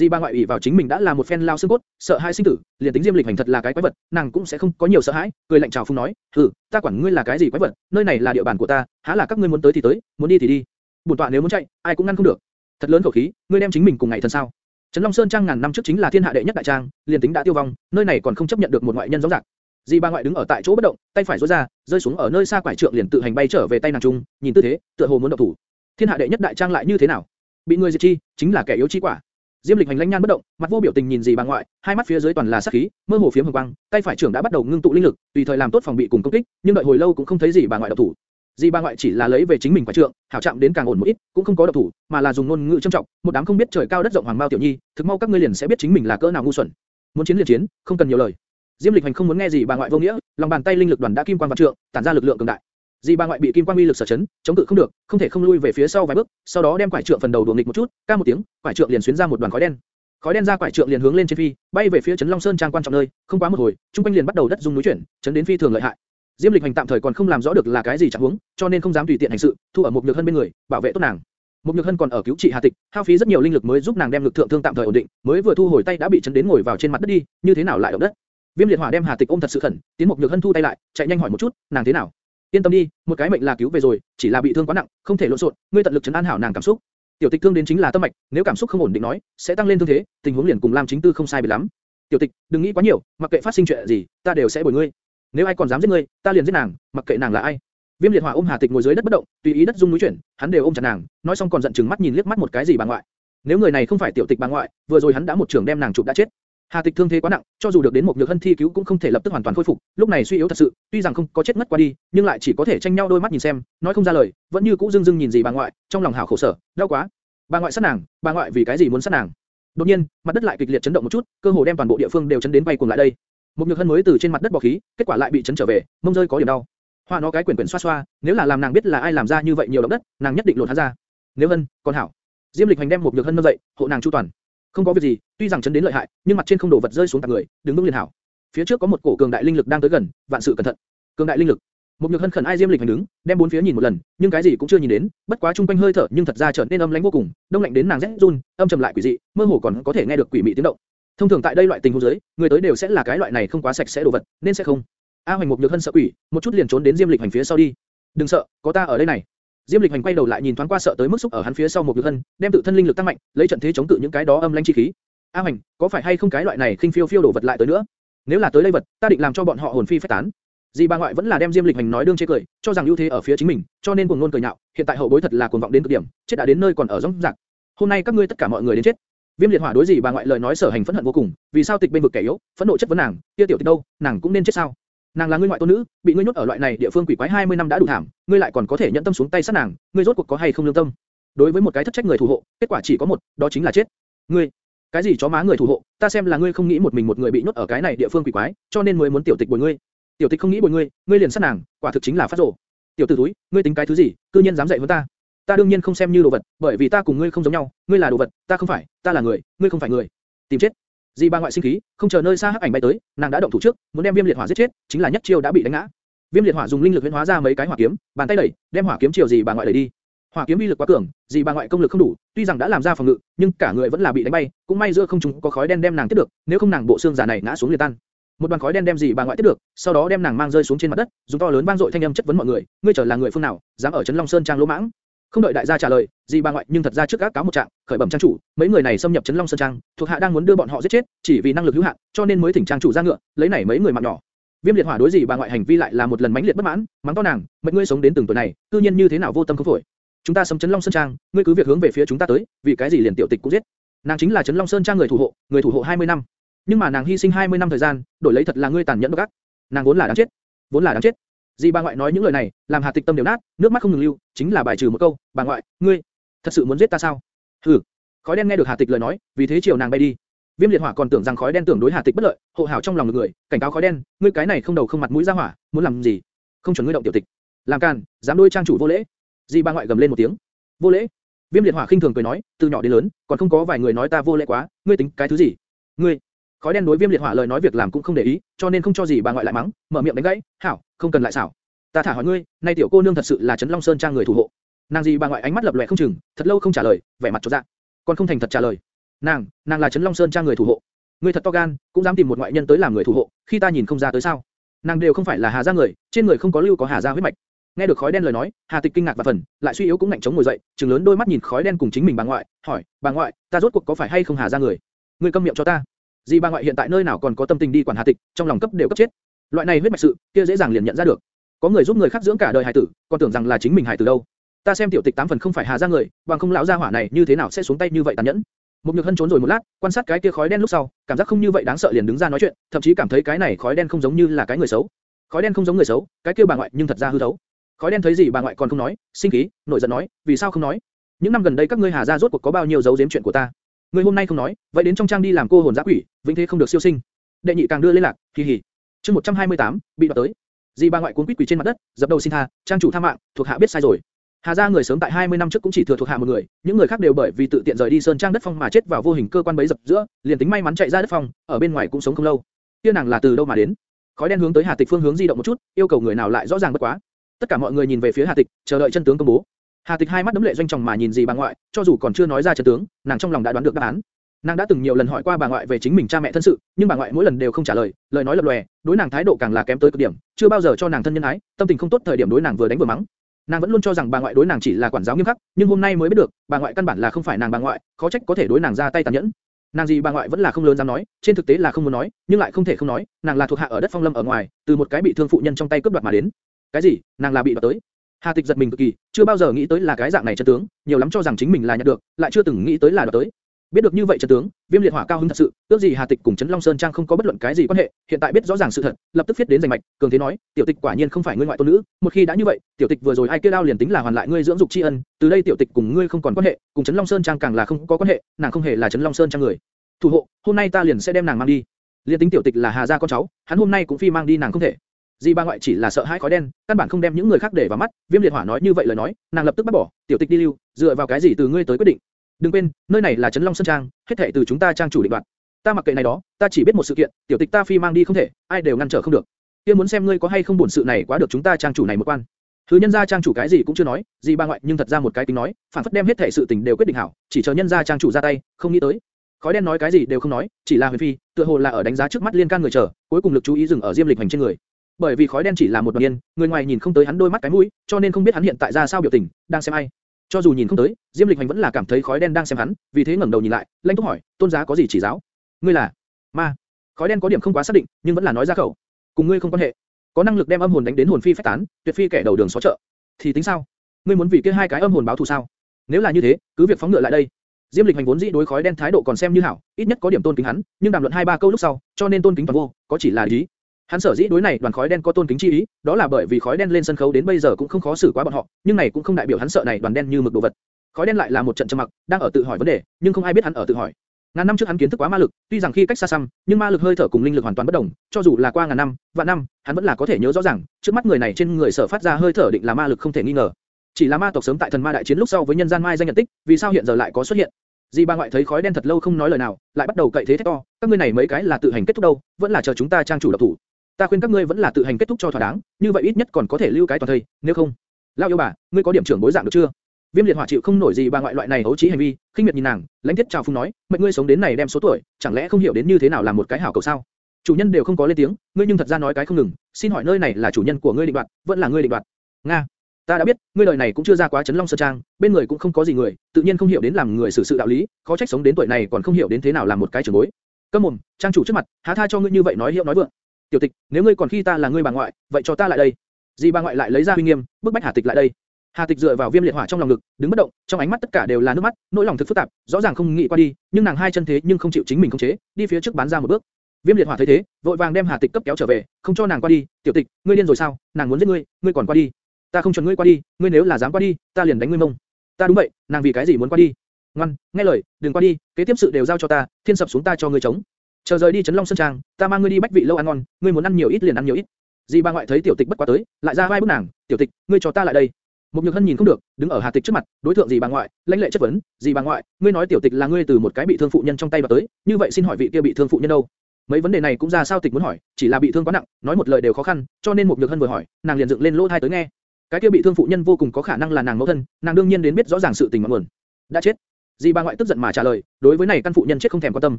Di ba ngoại ủy vào chính mình đã là một phen lao xương cốt, sợ hai sinh tử, liền tính Diêm Lịch hành thật là cái quái vật, nàng cũng sẽ không có nhiều sợ hãi, cười lạnh chào phung nói, "Hừ, ta quản ngươi là cái gì quái vật, nơi này là địa bàn của ta, há là các ngươi muốn tới thì tới, muốn đi thì đi. Bổn tọa nếu muốn chạy, ai cũng ngăn không được." Thật lớn khẩu khí, ngươi đem chính mình cùng ngày thân sao? Trấn Long Sơn trang ngàn năm trước chính là thiên hạ đệ nhất đại trang, liền tính đã tiêu vong, nơi này còn không chấp nhận được một ngoại nhân giống dạng. Di ba ngoại đứng ở tại chỗ bất động, tay phải duỗi ra, rơi xuống ở nơi xa quải trượng liền tự hành bay trở về tay nàng trung, nhìn tư thế, tựa hồ muốn động thủ. Thiên hạ đệ nhất đại trang lại như thế nào? Bị người diệt chi, chính là kẻ yếu chi quả. Diêm Lịch hành lãnh nhan bất động, mặt vô biểu tình nhìn gì bà ngoại, hai mắt phía dưới toàn là sát khí, mơ hồ phiếm hồng quang, tay phải trưởng đã bắt đầu ngưng tụ linh lực, tùy thời làm tốt phòng bị cùng công kích, nhưng đợi hồi lâu cũng không thấy gì bà ngoại động thủ. Di bà ngoại chỉ là lấy về chính mình quả trượng, hảo chạm đến càng ổn một ít, cũng không có động thủ, mà là dùng ngôn ngữ trâm trọng, một đám không biết trời cao đất rộng hoàng bao tiểu nhi, thực mau các ngươi liền sẽ biết chính mình là cỡ nào ngu xuẩn. Muốn chiến liền chiến, không cần nhiều lời. Diêm Lịch hành không muốn nghe gì bà ngoại vô nghĩa, lòng bàn tay linh lực đoàn đã kim quang vạn trượng, tản ra lực lượng cường đại. Di ba ngoại bị kim quang uy lực sở chấn, chống cự không được, không thể không lui về phía sau vài bước, sau đó đem quải trượng phần đầu đuổi nghịch một chút, ca một tiếng, quải trượng liền xuyến ra một đoàn khói đen. Khói đen ra quải trượng liền hướng lên trên phi, bay về phía Trấn Long Sơn trang quan trọng nơi, không quá một hồi, trung quanh liền bắt đầu đất rung núi chuyển, chấn đến phi thường lợi hại. Diêm Lịch Hành tạm thời còn không làm rõ được là cái gì trạng huống, cho nên không dám tùy tiện hành sự, thu ở một nhược hân bên người, bảo vệ tốt nàng. Một nhược hân còn ở cứu trị Hà Tịch, hao phí rất nhiều linh lực mới giúp nàng đem lực thượng thương tạm thời ổn định, mới vừa thu hồi tay đã bị chấn đến ngồi vào trên mặt đất đi, như thế nào lại động đất? Viêm liệt hỏa đem Hà Tịch ôm thật sự khẩn, tiến một nhược hân thu tay lại, chạy nhanh hỏi một chút, nàng thế nào? Yên tâm đi, một cái mệnh là cứu về rồi, chỉ là bị thương quá nặng, không thể lộn xộn, ngươi tận lực chấn an hảo nàng cảm xúc. Tiểu Tịch thương đến chính là tâm mạch, nếu cảm xúc không ổn định nói, sẽ tăng lên thương thế, tình huống liền cùng Lam Chính Tư không sai biệt lắm. Tiểu Tịch, đừng nghĩ quá nhiều, mặc kệ phát sinh chuyện gì, ta đều sẽ bồi ngươi. Nếu ai còn dám giết ngươi, ta liền giết nàng, mặc kệ nàng là ai. Viêm liệt hỏa ôm Hà Tịch ngồi dưới đất bất động, tùy ý đất rung núi chuyển, hắn đều ôm chặt nàng, nói xong còn giận chừng mắt nhìn liếc mắt một cái gì bà ngoại. Nếu người này không phải tiểu tịch bà ngoại, vừa rồi hắn đã một trường đem nàng chụp đã chết. Hà Tịch thương thế quá nặng, cho dù được đến một nhược hân thi cứu cũng không thể lập tức hoàn toàn khôi phục, lúc này suy yếu thật sự, tuy rằng không có chết ngất qua đi, nhưng lại chỉ có thể tranh nhau đôi mắt nhìn xem, nói không ra lời, vẫn như cũ dưng dưng nhìn gì bà ngoại, trong lòng hảo khổ sở, đau quá. Bà ngoại sát nàng, bà ngoại vì cái gì muốn sát nàng? Đột nhiên, mặt đất lại kịch liệt chấn động một chút, cơ hồ đem toàn bộ địa phương đều chấn đến bay cuồng lại đây. Một nhược hân mới từ trên mặt đất bò khí, kết quả lại bị chấn trở về, mông rơi có điểm đau. Hoa nó cái quyển quyển xoa xoa, nếu là làm nàng biết là ai làm ra như vậy nhiều động đất, nàng nhất định lột hắn ra. Nếu hân, còn hảo. Diêm Lịch Hành đem một nhược hân nâng dậy, hộ nàng chu toàn. Không có việc gì, tuy rằng chấn đến lợi hại, nhưng mặt trên không đổ vật rơi xuống tạc người, đứng vững liền hảo. Phía trước có một cổ cường đại linh lực đang tới gần, vạn sự cẩn thận. Cường đại linh lực. Một nhược hân khẩn ai Diêm Lịch Hành đứng, đem bốn phía nhìn một lần, nhưng cái gì cũng chưa nhìn đến, bất quá trung quanh hơi thở nhưng thật ra trở nên âm lãnh vô cùng, đông lạnh đến nàng rét run, âm trầm lại quỷ dị, mơ hồ còn có thể nghe được quỷ mị tiếng động. Thông thường tại đây loại tình huống dưới, người tới đều sẽ là cái loại này không quá sạch sẽ đồ vật, nên sẽ không. A Hoành một nhược hân sợ quỷ, một chút liền trốn đến Diêm Lịch Hành phía sau đi. Đừng sợ, có ta ở đây này. Diêm Lịch Hành quay đầu lại nhìn thoáng qua sợ tới mức xúc ở hắn phía sau một nhược hân, đem tự thân linh lực tăng mạnh, lấy trận thế chống cự những cái đó âm lãnh chi khí. A Hành, có phải hay không cái loại này khinh phiêu phiêu đổ vật lại tới nữa? Nếu là tới đây vật, ta định làm cho bọn họ hồn phi phách tán. Dì bà ngoại vẫn là đem Diêm Lịch Hành nói đương chế cười, cho rằng ưu thế ở phía chính mình, cho nên cuồng ngôn cười nhạo. Hiện tại hậu bối thật là cuồng vọng đến cực điểm, chết đã đến nơi còn ở rống rạc. Hôm nay các ngươi tất cả mọi người đến chết. Viêm liệt hỏa đối gì bà ngoại lời nói sở hành phẫn hận vô cùng, vì sao tịch bên vực kẻ yếu, phẫn nộ chất vấn nàng, kia tiểu tịch đâu, nàng cũng nên chết sao? Nàng là ngươi ngoại tôn nữ, bị ngươi nhốt ở loại này địa phương quỷ quái 20 năm đã đủ thảm, ngươi lại còn có thể nhận tâm xuống tay sát nàng, ngươi rốt cuộc có hay không lương tâm? Đối với một cái thất trách người thủ hộ, kết quả chỉ có một, đó chính là chết. Ngươi, cái gì chó má người thủ hộ, ta xem là ngươi không nghĩ một mình một người bị nhốt ở cái này địa phương quỷ quái, cho nên mới muốn tiểu tịch bồi ngươi. Tiểu tịch không nghĩ bồi ngươi, ngươi liền sát nàng, quả thực chính là phát rồ. Tiểu tử túi, ngươi tính cái thứ gì, cư nhiên dám dạy với ta? Ta đương nhiên không xem như đồ vật, bởi vì ta cùng ngươi không giống nhau, ngươi là đồ vật, ta không phải, ta là người, ngươi không phải người. Tìm chết. Di ba ngoại sinh khí, không chờ nơi xa hắc ảnh bay tới, nàng đã động thủ trước, muốn đem Viêm Liệt Hỏa giết chết, chính là nhất chiêu đã bị đánh ngã. Viêm Liệt Hỏa dùng linh lực huyễn hóa ra mấy cái hỏa kiếm, bàn tay đẩy, đem hỏa kiếm chiều Di bà ngoại đẩy đi. Hỏa kiếm uy lực quá cường, Di bà ngoại công lực không đủ, tuy rằng đã làm ra phòng ngự, nhưng cả người vẫn là bị đánh bay, cũng may giữa không trung có khói đen đem nàng tiếp được, nếu không nàng bộ xương giả này ngã xuống liền tan. Một đoàn khói đen đem Di bà ngoại tiếp được, sau đó đem nàng mang rơi xuống trên mặt đất, dùng to lớn vang dội thanh âm chất vấn mọi người, ngươi trở là người phương nào, dám ở trấn Long Sơn trang lỗ mãng? Không đợi đại gia trả lời, Di ba ngoại nhưng thật ra trước gác cáo một trạng, khởi bẩm trang chủ, mấy người này xâm nhập trấn Long Sơn trang, thuộc hạ đang muốn đưa bọn họ giết chết, chỉ vì năng lực hữu hạn, cho nên mới thỉnh trang chủ ra ngựa, lấy này mấy người mạng nhỏ. Viêm liệt hỏa đối gì bà ngoại hành vi lại là một lần mãnh liệt bất mãn, mắng to nàng, mệnh ngươi sống đến từng tuổi này, cư nhiên như thế nào vô tâm không phổi. Chúng ta xâm trấn Long Sơn trang, ngươi cứ việc hướng về phía chúng ta tới, vì cái gì liền tiểu tịch cũng giết. Nàng chính là trấn Long Sơn trang người thủ hộ, người thủ hộ 20 năm. Nhưng mà nàng hy sinh 20 năm thời gian, đổi lấy thật là ngươi tàn nhẫn độc ác. Nàng vốn là đáng chết, vốn là đáng chết. Di bà ngoại nói những lời này, làm Hà Tịch tâm đều nát, nước mắt không ngừng lưu, chính là bài trừ một câu, bà ngoại, ngươi thật sự muốn giết ta sao? Hừ. Khói đen nghe được Hà Tịch lời nói, vì thế chiều nàng bay đi. Viêm liệt hỏa còn tưởng rằng khói đen tưởng đối Hà Tịch bất lợi, hộ hảo trong lòng người, cảnh cáo khói đen, ngươi cái này không đầu không mặt mũi ra hỏa, muốn làm gì? Không chuẩn ngươi động tiểu tịch. Làm càn, dám đôi trang chủ vô lễ. Di bà ngoại gầm lên một tiếng. Vô lễ. Viêm liệt hỏa khinh thường cười nói, từ nhỏ đến lớn, còn không có vài người nói ta vô lễ quá, ngươi tính cái thứ gì? Ngươi. Khói đen đối Viêm liệt hỏa lời nói việc làm cũng không để ý, cho nên không cho gì bà ngoại lại mắng, mở miệng đánh gãy, hảo, không cần lại xảo. Ta thả hỏi ngươi, nay tiểu cô nương thật sự là Trấn Long Sơn trang người thủ hộ. Nàng gì bà ngoại ánh mắt lập lòe không chừng, thật lâu không trả lời, vẻ mặt chột dạ. Còn không thành thật trả lời. Nàng, nàng là Trấn Long Sơn trang người thủ hộ. Ngươi thật to gan, cũng dám tìm một ngoại nhân tới làm người thủ hộ, khi ta nhìn không ra tới sao? Nàng đều không phải là Hà gia người, trên người không có lưu có Hà gia huyết mạch. Nghe được khói đen lời nói, Hà Tịch kinh ngạc và phần, lại suy yếu cũng ngạnh chống ngồi dậy, trừng lớn đôi mắt nhìn khói đen cùng chính mình bà ngoại, hỏi, bà ngoại, ta rốt cuộc có phải hay không Hà gia người? Ngươi câm miệng cho ta. Di bà ngoại hiện tại nơi nào còn có tâm tình đi quản Hà Tịch, trong lòng cấp đều cấp chết. Loại này huyết mạch sự, kia dễ dàng liền nhận ra được. Có người giúp người khác dưỡng cả đời hài tử, còn tưởng rằng là chính mình hài tử đâu. Ta xem tiểu tịch tám phần không phải Hà gia người, bằng không lão gia hỏa này như thế nào sẽ xuống tay như vậy tàn nhẫn. Một nhược hân trốn rồi một lát, quan sát cái kia khói đen lúc sau, cảm giác không như vậy đáng sợ liền đứng ra nói chuyện, thậm chí cảm thấy cái này khói đen không giống như là cái người xấu. Khói đen không giống người xấu, cái kia bà ngoại nhưng thật ra hư thấu. Khói đen thấy gì bà ngoại còn không nói, sinh khí, nổi giận nói, vì sao không nói? Những năm gần đây các ngươi Hà gia rốt cuộc có bao nhiêu giấu giếm chuyện của ta? Ngươi hôm nay không nói, vậy đến trong trang đi làm cô hồn dã quỷ, vĩnh thế không được siêu sinh. Đệ nhị càng đưa lên lạc, kỳ hỉ. Chương 128, bị đoạt tới. Di ba ngoại cuốn quýt quỳ trên mặt đất, dập đầu xin tha, trang chủ tha mạng, thuộc hạ biết sai rồi. Hà gia người sớm tại 20 năm trước cũng chỉ thừa thuộc hạ một người, những người khác đều bởi vì tự tiện rời đi sơn trang đất phong mà chết vào vô hình cơ quan bấy dập giữa, liền tính may mắn chạy ra đất phong, ở bên ngoài cũng sống không lâu. Kia nàng là từ đâu mà đến? Khói đen hướng tới Hà Tịch phương hướng di động một chút, yêu cầu người nào lại rõ ràng bất quá. Tất cả mọi người nhìn về phía Hà Tịch, chờ đợi chân tướng công bố. Hà Tịch hai mắt đấm lệ doanh tròng mà nhìn gì bà ngoại, cho dù còn chưa nói ra chân tướng, nàng trong lòng đã đoán được đáp án. Nàng đã từng nhiều lần hỏi qua bà ngoại về chính mình cha mẹ thân sự, nhưng bà ngoại mỗi lần đều không trả lời, lời nói lập lòe, đối nàng thái độ càng là kém tới cực điểm, chưa bao giờ cho nàng thân nhân ái, tâm tình không tốt thời điểm đối nàng vừa đánh vừa mắng. Nàng vẫn luôn cho rằng bà ngoại đối nàng chỉ là quản giáo nghiêm khắc, nhưng hôm nay mới biết được, bà ngoại căn bản là không phải nàng bà ngoại, khó trách có thể đối nàng ra tay tàn nhẫn. Nàng gì bà ngoại vẫn là không lớn dám nói, trên thực tế là không muốn nói, nhưng lại không thể không nói, nàng là thuộc hạ ở đất phong lâm ở ngoài, từ một cái bị thương phụ nhân trong tay cướp đoạt mà đến. Cái gì? Nàng là bị đoạt tới? Hà Tịch giật mình cực kỳ, chưa bao giờ nghĩ tới là cái dạng này chân tướng, nhiều lắm cho rằng chính mình là nhận được, lại chưa từng nghĩ tới là đoạt tới. Biết được như vậy chân tướng, Viêm liệt hỏa cao hứng thật sự, ước gì Hà Tịch cùng Trấn Long Sơn Trang không có bất luận cái gì quan hệ, hiện tại biết rõ ràng sự thật, lập tức viết đến giành mạch, cường thế nói, tiểu tịch quả nhiên không phải ngươi ngoại tôn nữ, một khi đã như vậy, tiểu tịch vừa rồi ai kia đao liền tính là hoàn lại ngươi dưỡng dục tri ân, từ đây tiểu tịch cùng ngươi không còn quan hệ, cùng Trấn Long Sơn Trang càng là không có quan hệ, nàng không hề là Trấn Long Sơn Trang người. Thủ hộ, hôm nay ta liền sẽ đem nàng mang đi. Liên tính tiểu tịch là Hà gia con cháu, hắn hôm nay cũng phi mang đi nàng không thể. Di ba ngoại chỉ là sợ hãi khói đen, căn bản không đem những người khác để vào mắt. Viêm liệt hỏa nói như vậy lời nói, nàng lập tức bắt bỏ, tiểu tịch đi lưu, dựa vào cái gì từ ngươi tới quyết định? Đừng quên, nơi này là Trấn Long Sơn Trang, hết thảy từ chúng ta trang chủ định đoạt. Ta mặc kệ này đó, ta chỉ biết một sự kiện, tiểu tịch ta phi mang đi không thể, ai đều ngăn trở không được. Kia muốn xem ngươi có hay không buồn sự này quá được chúng ta trang chủ này một quan. Thứ nhân gia trang chủ cái gì cũng chưa nói, gì ba ngoại nhưng thật ra một cái tính nói, phản phất đem hết thề sự tình đều quyết định hảo, chỉ chờ nhân gia trang chủ ra tay, không nghĩ tới. Khói đen nói cái gì đều không nói, chỉ là huyền phi, tựa hồ là ở đánh giá trước mắt liên can người chờ, cuối cùng lực chú ý dừng ở diêm lịch hành trên người. Bởi vì khói đen chỉ là một đoàn yên, người ngoài nhìn không tới hắn đôi mắt cái mũi, cho nên không biết hắn hiện tại ra sao biểu tình, đang xem ai. Cho dù nhìn không tới, Diêm Lịch Hành vẫn là cảm thấy khói đen đang xem hắn, vì thế ngẩng đầu nhìn lại, lanh túc hỏi, tôn giá có gì chỉ giáo? Ngươi là ma? Khói đen có điểm không quá xác định, nhưng vẫn là nói ra khẩu. Cùng ngươi không quan hệ, có năng lực đem âm hồn đánh đến hồn phi phách tán, tuyệt phi kẻ đầu đường xó chợ. Thì tính sao? Ngươi muốn vì kia hai cái âm hồn báo thù sao? Nếu là như thế, cứ việc phóng ngựa lại đây. Diêm Lịch Hành vốn dĩ đối khói đen thái độ còn xem như hảo, ít nhất có điểm tôn kính hắn, nhưng đàm luận hai ba câu lúc sau, cho nên tôn kính toàn vô, có chỉ là ý. Hắn sở dĩ đối này đoàn khói đen có tôn kính chi ý, đó là bởi vì khói đen lên sân khấu đến bây giờ cũng không khó xử quá bọn họ, nhưng này cũng không đại biểu hắn sợ này đoàn đen như mực đồ vật. Khói đen lại là một trận trầm mặc, đang ở tự hỏi vấn đề, nhưng không ai biết hắn ở tự hỏi. Ngàn năm trước hắn kiến thức quá ma lực, tuy rằng khi cách xa xăm, nhưng ma lực hơi thở cùng linh lực hoàn toàn bất đồng, cho dù là qua ngàn năm, vạn năm, hắn vẫn là có thể nhớ rõ ràng, trước mắt người này trên người sở phát ra hơi thở định là ma lực không thể nghi ngờ. Chỉ là ma tộc sớm tại thần ma đại chiến lúc sau với nhân gian mai danh nhận tích, vì sao hiện giờ lại có xuất hiện? Di ba ngoại thấy khói đen thật lâu không nói lời nào, lại bắt đầu cậy thế thét to, các ngươi này mấy cái là tự hành kết thúc đâu, vẫn là chờ chúng ta trang chủ độc thủ. Ta khuyên các ngươi vẫn là tự hành kết thúc cho thỏa đáng, như vậy ít nhất còn có thể lưu cái toàn thây, nếu không, lão yêu bà, ngươi có điểm trưởng bối dạng được chưa? Viêm liệt hỏa chịu không nổi gì ba ngoại loại này hấu trí hành vi, khinh miệt nhìn nàng, lãnh thiết chào phung nói, mệnh ngươi sống đến này đem số tuổi, chẳng lẽ không hiểu đến như thế nào làm một cái hảo cầu sao? Chủ nhân đều không có lên tiếng, ngươi nhưng thật ra nói cái không ngừng, xin hỏi nơi này là chủ nhân của ngươi định đoạt, vẫn là ngươi định đoạt? Nga, ta đã biết, ngươi đời này cũng chưa ra quá chấn long sơn trang, bên người cũng không có gì người, tự nhiên không hiểu đến làm người xử sự đạo lý, khó trách sống đến tuổi này còn không hiểu đến thế nào làm một cái trưởng bối. Câm mồm, trang chủ trước mặt, há tha cho ngươi như vậy nói hiệu nói vượng. Tiểu tịch, nếu ngươi còn khi ta là ngươi bà ngoại, vậy cho ta lại đây. Di bà ngoại lại lấy ra uy nghiêm, bức bách Hà Tịch lại đây. Hà Tịch dựa vào viêm liệt hỏa trong lòng ngực, đứng bất động, trong ánh mắt tất cả đều là nước mắt, nỗi lòng thực phức tạp, rõ ràng không nghĩ qua đi, nhưng nàng hai chân thế nhưng không chịu chính mình khống chế, đi phía trước bán ra một bước. Viêm liệt hỏa thấy thế, vội vàng đem Hà Tịch cấp kéo trở về, không cho nàng qua đi. Tiểu Tịch, ngươi điên rồi sao? Nàng muốn giết ngươi, ngươi còn qua đi? Ta không chuẩn ngươi qua đi, ngươi nếu là dám qua đi, ta liền đánh ngươi mông. Ta đúng vậy, nàng vì cái gì muốn qua đi? Ngoan, nghe lời, đừng qua đi, kế tiếp sự đều giao cho ta, thiên sập xuống ta cho ngươi chống. Chờ rời đi Trấn Long Sơn Trang, ta mang ngươi đi bách vị lâu ăn ngon, ngươi muốn ăn nhiều ít liền ăn nhiều ít. Dì ba ngoại thấy tiểu tịch bất quá tới, lại ra vai bước nàng, tiểu tịch, ngươi cho ta lại đây. Một nhược hân nhìn không được, đứng ở Hà Tịch trước mặt, đối thượng gì bà ngoại, lãnh lệ chất vấn, dì bà ngoại, ngươi nói tiểu tịch là ngươi từ một cái bị thương phụ nhân trong tay đoạt tới, như vậy xin hỏi vị kia bị thương phụ nhân đâu? Mấy vấn đề này cũng ra sao tịch muốn hỏi, chỉ là bị thương quá nặng, nói một lời đều khó khăn, cho nên một nhược hân vừa hỏi, nàng liền dựng lên lỗ tai tới nghe. Cái kia bị thương phụ nhân vô cùng có khả năng là nàng mẫu thân, nàng đương nhiên đến biết rõ ràng sự tình mọi nguồn. đã chết. Di bà ngoại tức giận mà trả lời, đối với này căn phụ nhân chết không thèm quan tâm,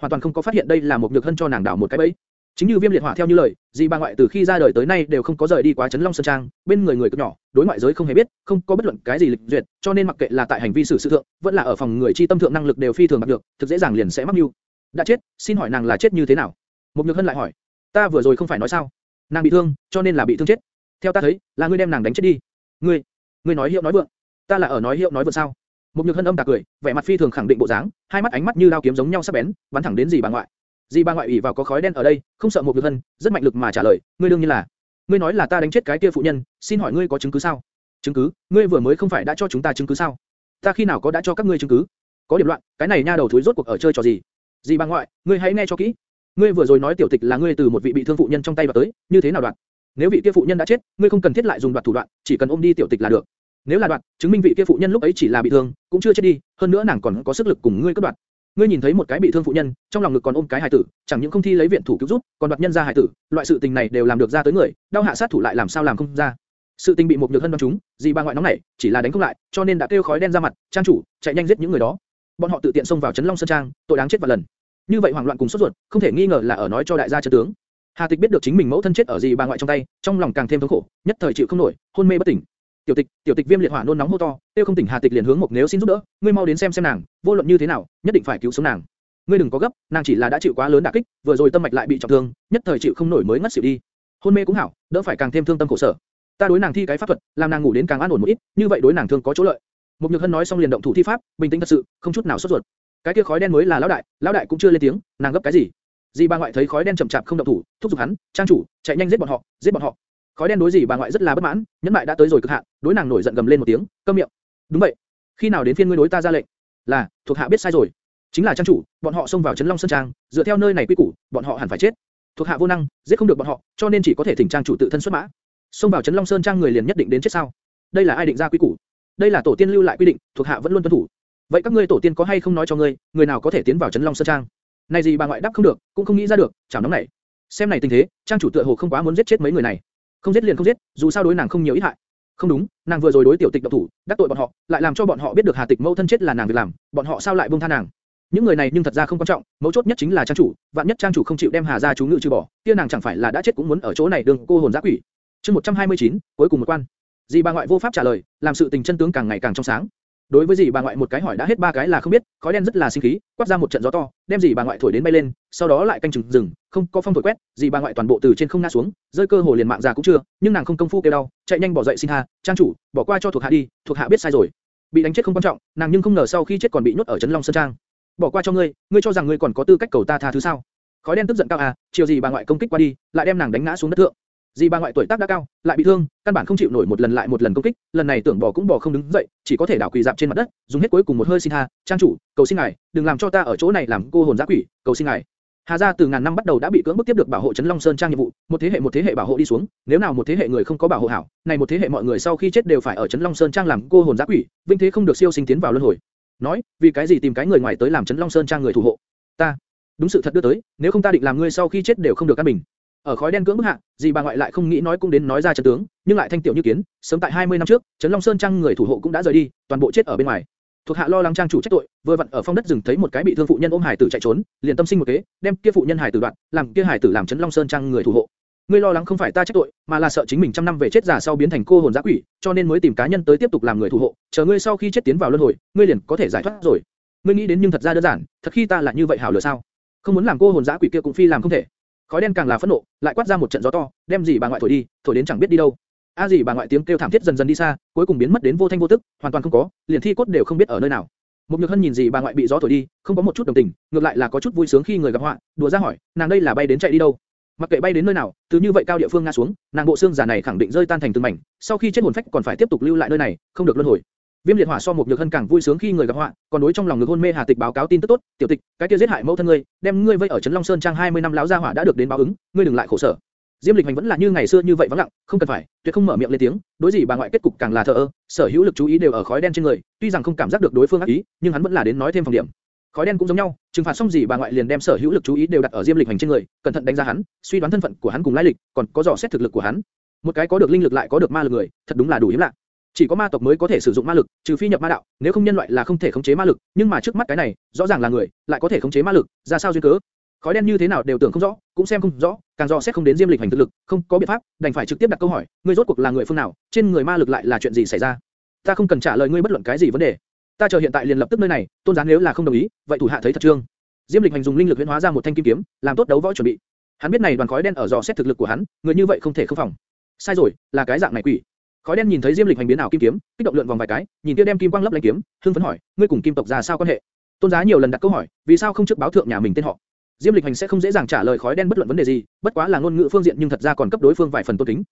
hoàn toàn không có phát hiện đây là một nhược hân cho nàng đảo một cái bẫy. Chính như Viêm Liệt Hỏa theo như lời, Di bà ngoại từ khi ra đời tới nay đều không có rời đi quá Trấn Long Sơn Trang, bên người người cực nhỏ, đối ngoại giới không hề biết, không có bất luận cái gì lịch duyệt, cho nên mặc kệ là tại hành vi xử sự thượng, vẫn là ở phòng người chi tâm thượng năng lực đều phi thường đạt được, thực dễ dàng liền sẽ mắc mưu. Đã chết, xin hỏi nàng là chết như thế nào? Một nhược hân lại hỏi, ta vừa rồi không phải nói sao? Nàng bị thương, cho nên là bị thương chết. Theo ta thấy, là ngươi đem nàng đánh chết đi. Ngươi, ngươi nói hiệu nói vượng. Ta là ở nói hiệu nói vượng sao? Một nhược hân âm tà cười, vẻ mặt phi thường khẳng định bộ dáng, hai mắt ánh mắt như đao kiếm giống nhau sắc bén, bắn thẳng đến gì bà ngoại. Dì bà ngoại ủy vào có khói đen ở đây, không sợ một nhược hân, rất mạnh lực mà trả lời, ngươi đương nhiên là, ngươi nói là ta đánh chết cái kia phụ nhân, xin hỏi ngươi có chứng cứ sao? Chứng cứ? Ngươi vừa mới không phải đã cho chúng ta chứng cứ sao? Ta khi nào có đã cho các ngươi chứng cứ? Có điểm loạn, cái này nha đầu thối rốt cuộc ở chơi trò gì? Dì bà ngoại, ngươi hãy nghe cho kỹ. Ngươi vừa rồi nói tiểu tịch là ngươi từ một vị bị thương phụ nhân trong tay vào tới, như thế nào đoạn? Nếu vị kia phụ nhân đã chết, ngươi không cần thiết lại dùng đoạt thủ đoạn, chỉ cần ôm đi tiểu tịch là được. Nếu là đoạn chứng minh vị kia phụ nhân lúc ấy chỉ là bị thương, cũng chưa chết đi, hơn nữa nàng còn có sức lực cùng ngươi cướp đoạn Ngươi nhìn thấy một cái bị thương phụ nhân, trong lòng ngực còn ôm cái hài tử, chẳng những không thi lấy viện thủ cứu giúp, còn đoạt nhân ra hài tử, loại sự tình này đều làm được ra tới người, đau hạ sát thủ lại làm sao làm không ra. Sự tình bị một nhược hân đoán chúng, gì ba ngoại nóng nảy, chỉ là đánh không lại, cho nên đã kêu khói đen ra mặt, trang chủ, chạy nhanh giết những người đó. Bọn họ tự tiện xông vào trấn Long Sơn Trang, tội đáng chết vạn lần. Như vậy hoảng loạn cùng sốt ruột, không thể nghi ngờ là ở nói cho đại gia chân tướng. Hà Tịch biết được chính mình mẫu thân chết ở gì bà ngoại trong tay, trong lòng càng thêm thống khổ, nhất thời chịu không nổi, hôn mê bất tỉnh. Tiểu tịch, tiểu tịch viêm liệt hỏa nôn nóng hô to, tiêu không tỉnh Hà Tịch liền hướng Mục Nếu xin giúp đỡ, ngươi mau đến xem xem nàng, vô luận như thế nào, nhất định phải cứu sống nàng. Ngươi đừng có gấp, nàng chỉ là đã chịu quá lớn đả kích, vừa rồi tâm mạch lại bị trọng thương, nhất thời chịu không nổi mới ngất xỉu đi. Hôn mê cũng hảo, đỡ phải càng thêm thương tâm khổ sở. Ta đối nàng thi cái pháp thuật, làm nàng ngủ đến càng an ổn một ít, như vậy đối nàng thương có chỗ lợi. Mục Nhược Hân nói xong liền động thủ thi pháp, bình tĩnh thật sự, không chút nào sốt ruột. Cái kia khói đen mới là lão đại, lão đại cũng chưa lên tiếng, nàng gấp cái gì? Di bà ngoại thấy khói đen chậm chạp không động thủ, thúc giục hắn, trang chủ, chạy nhanh giết bọn họ, giết bọn họ. Khói đen đối gì bà ngoại rất là bất mãn, nhẫn nại đã tới rồi cực hạn, đối nàng nổi giận gầm lên một tiếng, câm miệng. Đúng vậy, khi nào đến phiên ngươi đối ta ra lệnh? Là, thuộc hạ biết sai rồi. Chính là trang chủ, bọn họ xông vào trấn Long Sơn Trang, dựa theo nơi này quy củ, bọn họ hẳn phải chết. Thuộc hạ vô năng, giết không được bọn họ, cho nên chỉ có thể thỉnh trang chủ tự thân xuất mã. Xông vào trấn Long Sơn Trang người liền nhất định đến chết sao? Đây là ai định ra quy củ? Đây là tổ tiên lưu lại quy định, thuộc hạ vẫn luôn tuân thủ. Vậy các ngươi tổ tiên có hay không nói cho ngươi, người nào có thể tiến vào trấn Long Sơn Trang? Này gì bà ngoại đáp không được, cũng không nghĩ ra được, chảo nóng này. Xem này tình thế, trang chủ tựa hồ không quá muốn giết chết mấy người này. Không giết liền không giết, dù sao đối nàng không nhiều ít hại. Không đúng, nàng vừa rồi đối tiểu tịch độc thủ, đắc tội bọn họ, lại làm cho bọn họ biết được Hà Tịch mâu thân chết là nàng việc làm, bọn họ sao lại buông tha nàng? Những người này nhưng thật ra không quan trọng, mấu chốt nhất chính là trang chủ, vạn nhất trang chủ không chịu đem Hà gia chú ngự trừ bỏ, kia nàng chẳng phải là đã chết cũng muốn ở chỗ này đường cô hồn dã quỷ. Chương 129, cuối cùng một quan. Dì bà ngoại vô pháp trả lời, làm sự tình chân tướng càng ngày càng trong sáng. Đối với dì bà ngoại một cái hỏi đã hết ba cái là không biết, khói đen rất là sinh khí, quát ra một trận gió to, đem dì bà ngoại thổi đến bay lên, sau đó lại canh chừng dừng, không có phong thổi quét, dì bà ngoại toàn bộ từ trên không ngã xuống, rơi cơ hồ liền mạng già cũng chưa, nhưng nàng không công phu kêu đau, chạy nhanh bỏ dậy xin hà, trang chủ, bỏ qua cho thuộc hạ đi, thuộc hạ biết sai rồi. Bị đánh chết không quan trọng, nàng nhưng không ngờ sau khi chết còn bị nhốt ở chấn Long Sơn Trang. Bỏ qua cho ngươi, ngươi cho rằng ngươi còn có tư cách cầu ta tha thứ sao? Khói đen tức giận cao à, chiều gì bà ngoại công kích qua đi, lại đem nàng đánh ngã xuống đất thượng. Dì ba ngoại tuổi tác đã cao, lại bị thương, căn bản không chịu nổi một lần lại một lần công kích, lần này tưởng bỏ cũng bỏ không đứng dậy, chỉ có thể đảo quỳ dạp trên mặt đất, dùng hết cuối cùng một hơi xin tha, trang chủ, cầu xin ngài, đừng làm cho ta ở chỗ này làm cô hồn dã quỷ, cầu xin ngài. Hà gia từ ngàn năm bắt đầu đã bị cưỡng bức tiếp được bảo hộ trấn Long Sơn trang nhiệm vụ, một thế hệ một thế hệ bảo hộ đi xuống, nếu nào một thế hệ người không có bảo hộ hảo, này một thế hệ mọi người sau khi chết đều phải ở trấn Long Sơn trang làm cô hồn dã quỷ, vinh thế không được siêu sinh tiến vào luân hồi. Nói, vì cái gì tìm cái người ngoài tới làm trấn Long Sơn trang người thủ hộ? Ta, đúng sự thật đưa tới, nếu không ta định làm ngươi sau khi chết đều không được căn bình. Ở khói đen cưỡng bức hạ, dì bà ngoại lại không nghĩ nói cũng đến nói ra trận tướng, nhưng lại thanh tiểu như kiến, sớm tại 20 năm trước, Trấn Long Sơn trang người thủ hộ cũng đã rời đi, toàn bộ chết ở bên ngoài. Thuộc hạ lo lắng trang chủ trách tội, vừa vặn ở phong đất rừng thấy một cái bị thương phụ nhân ôm hải tử chạy trốn, liền tâm sinh một kế, đem kia phụ nhân hải tử đoạn, làm kia hải tử làm Trấn Long Sơn trang người thủ hộ. Ngươi lo lắng không phải ta trách tội, mà là sợ chính mình trăm năm về chết già sau biến thành cô hồn dã quỷ, cho nên mới tìm cá nhân tới tiếp tục làm người thủ hộ, chờ ngươi sau khi chết tiến vào luân hồi, ngươi liền có thể giải thoát rồi. Ngươi nghĩ đến nhưng thật ra đơn giản, thật khi ta là như vậy hảo lựa sao? Không muốn làm cô hồn dã quỷ kia cũng phi làm không thể. Khói đen càng là phẫn nộ, lại quát ra một trận gió to, đem dì bà ngoại thổi đi, thổi đến chẳng biết đi đâu. A à dì bà ngoại tiếng kêu thảm thiết dần dần đi xa, cuối cùng biến mất đến vô thanh vô tức, hoàn toàn không có, liền thi cốt đều không biết ở nơi nào. Một nhược hân nhìn dì bà ngoại bị gió thổi đi, không có một chút đồng tình, ngược lại là có chút vui sướng khi người gặp họa, đùa ra hỏi, nàng đây là bay đến chạy đi đâu? Mặc kệ bay đến nơi nào, từ như vậy cao địa phương ngã xuống, nàng bộ xương già này khẳng định rơi tan thành từng mảnh, sau khi chết hồn phách còn phải tiếp tục lưu lại nơi này, không được luân hồi. Viêm liệt hỏa so một nhược hân càng vui sướng khi người gặp họa, còn đối trong lòng ngực hôn mê Hà Tịch báo cáo tin tức tốt, tiểu tịch, cái kia giết hại mẫu thân ngươi, đem ngươi vây ở trấn Long Sơn trang 20 năm lão gia hỏa đã được đến báo ứng, ngươi đừng lại khổ sở. Diêm Lịch Hành vẫn là như ngày xưa như vậy vắng lặng, không cần phải, tuyệt không mở miệng lên tiếng, đối gì bà ngoại kết cục càng là thờ ơ, sở hữu lực chú ý đều ở khói đen trên người, tuy rằng không cảm giác được đối phương ác ý, nhưng hắn vẫn là đến nói thêm phòng điểm. Khói đen cũng giống nhau, trừng phạt xong gì bà ngoại liền đem sở hữu lực chú ý đều đặt ở Diêm Lịch Hành trên người, cẩn thận đánh giá hắn, suy đoán thân phận của hắn cùng lai lịch, còn có dò xét thực lực của hắn. Một cái có được linh lực lại có được ma lực người, thật đúng là đủ hiếm lạ. Chỉ có ma tộc mới có thể sử dụng ma lực, trừ phi nhập ma đạo, nếu không nhân loại là không thể khống chế ma lực, nhưng mà trước mắt cái này, rõ ràng là người, lại có thể khống chế ma lực, ra sao duyên cớ? Khói đen như thế nào đều tưởng không rõ, cũng xem không rõ, càng rõ xét không đến Diêm Lịch hành thực lực, không có biện pháp, đành phải trực tiếp đặt câu hỏi, ngươi rốt cuộc là người phương nào, trên người ma lực lại là chuyện gì xảy ra? Ta không cần trả lời ngươi bất luận cái gì vấn đề. Ta chờ hiện tại liền lập tức nơi này, tôn gián nếu là không đồng ý, vậy thủ hạ thấy thật trương. Diêm Lịch hành dùng linh lực huyễn hóa ra một thanh kim kiếm, làm tốt đấu võ chuẩn bị. Hắn biết này đoàn khói đen ở dò xét thực lực của hắn, người như vậy không thể không phòng. Sai rồi, là cái dạng này quỷ. Khói đen nhìn thấy Diêm Lịch hành biến ảo kim kiếm, kích động lượn vòng vài cái, nhìn kia đem kim quang lấp lánh kiếm, hưng phấn hỏi, ngươi cùng kim tộc ra sao quan hệ? Tôn giá nhiều lần đặt câu hỏi, vì sao không trước báo thượng nhà mình tên họ? Diêm Lịch hành sẽ không dễ dàng trả lời khói đen bất luận vấn đề gì, bất quá là ngôn ngữ phương diện nhưng thật ra còn cấp đối phương vài phần tôn kính.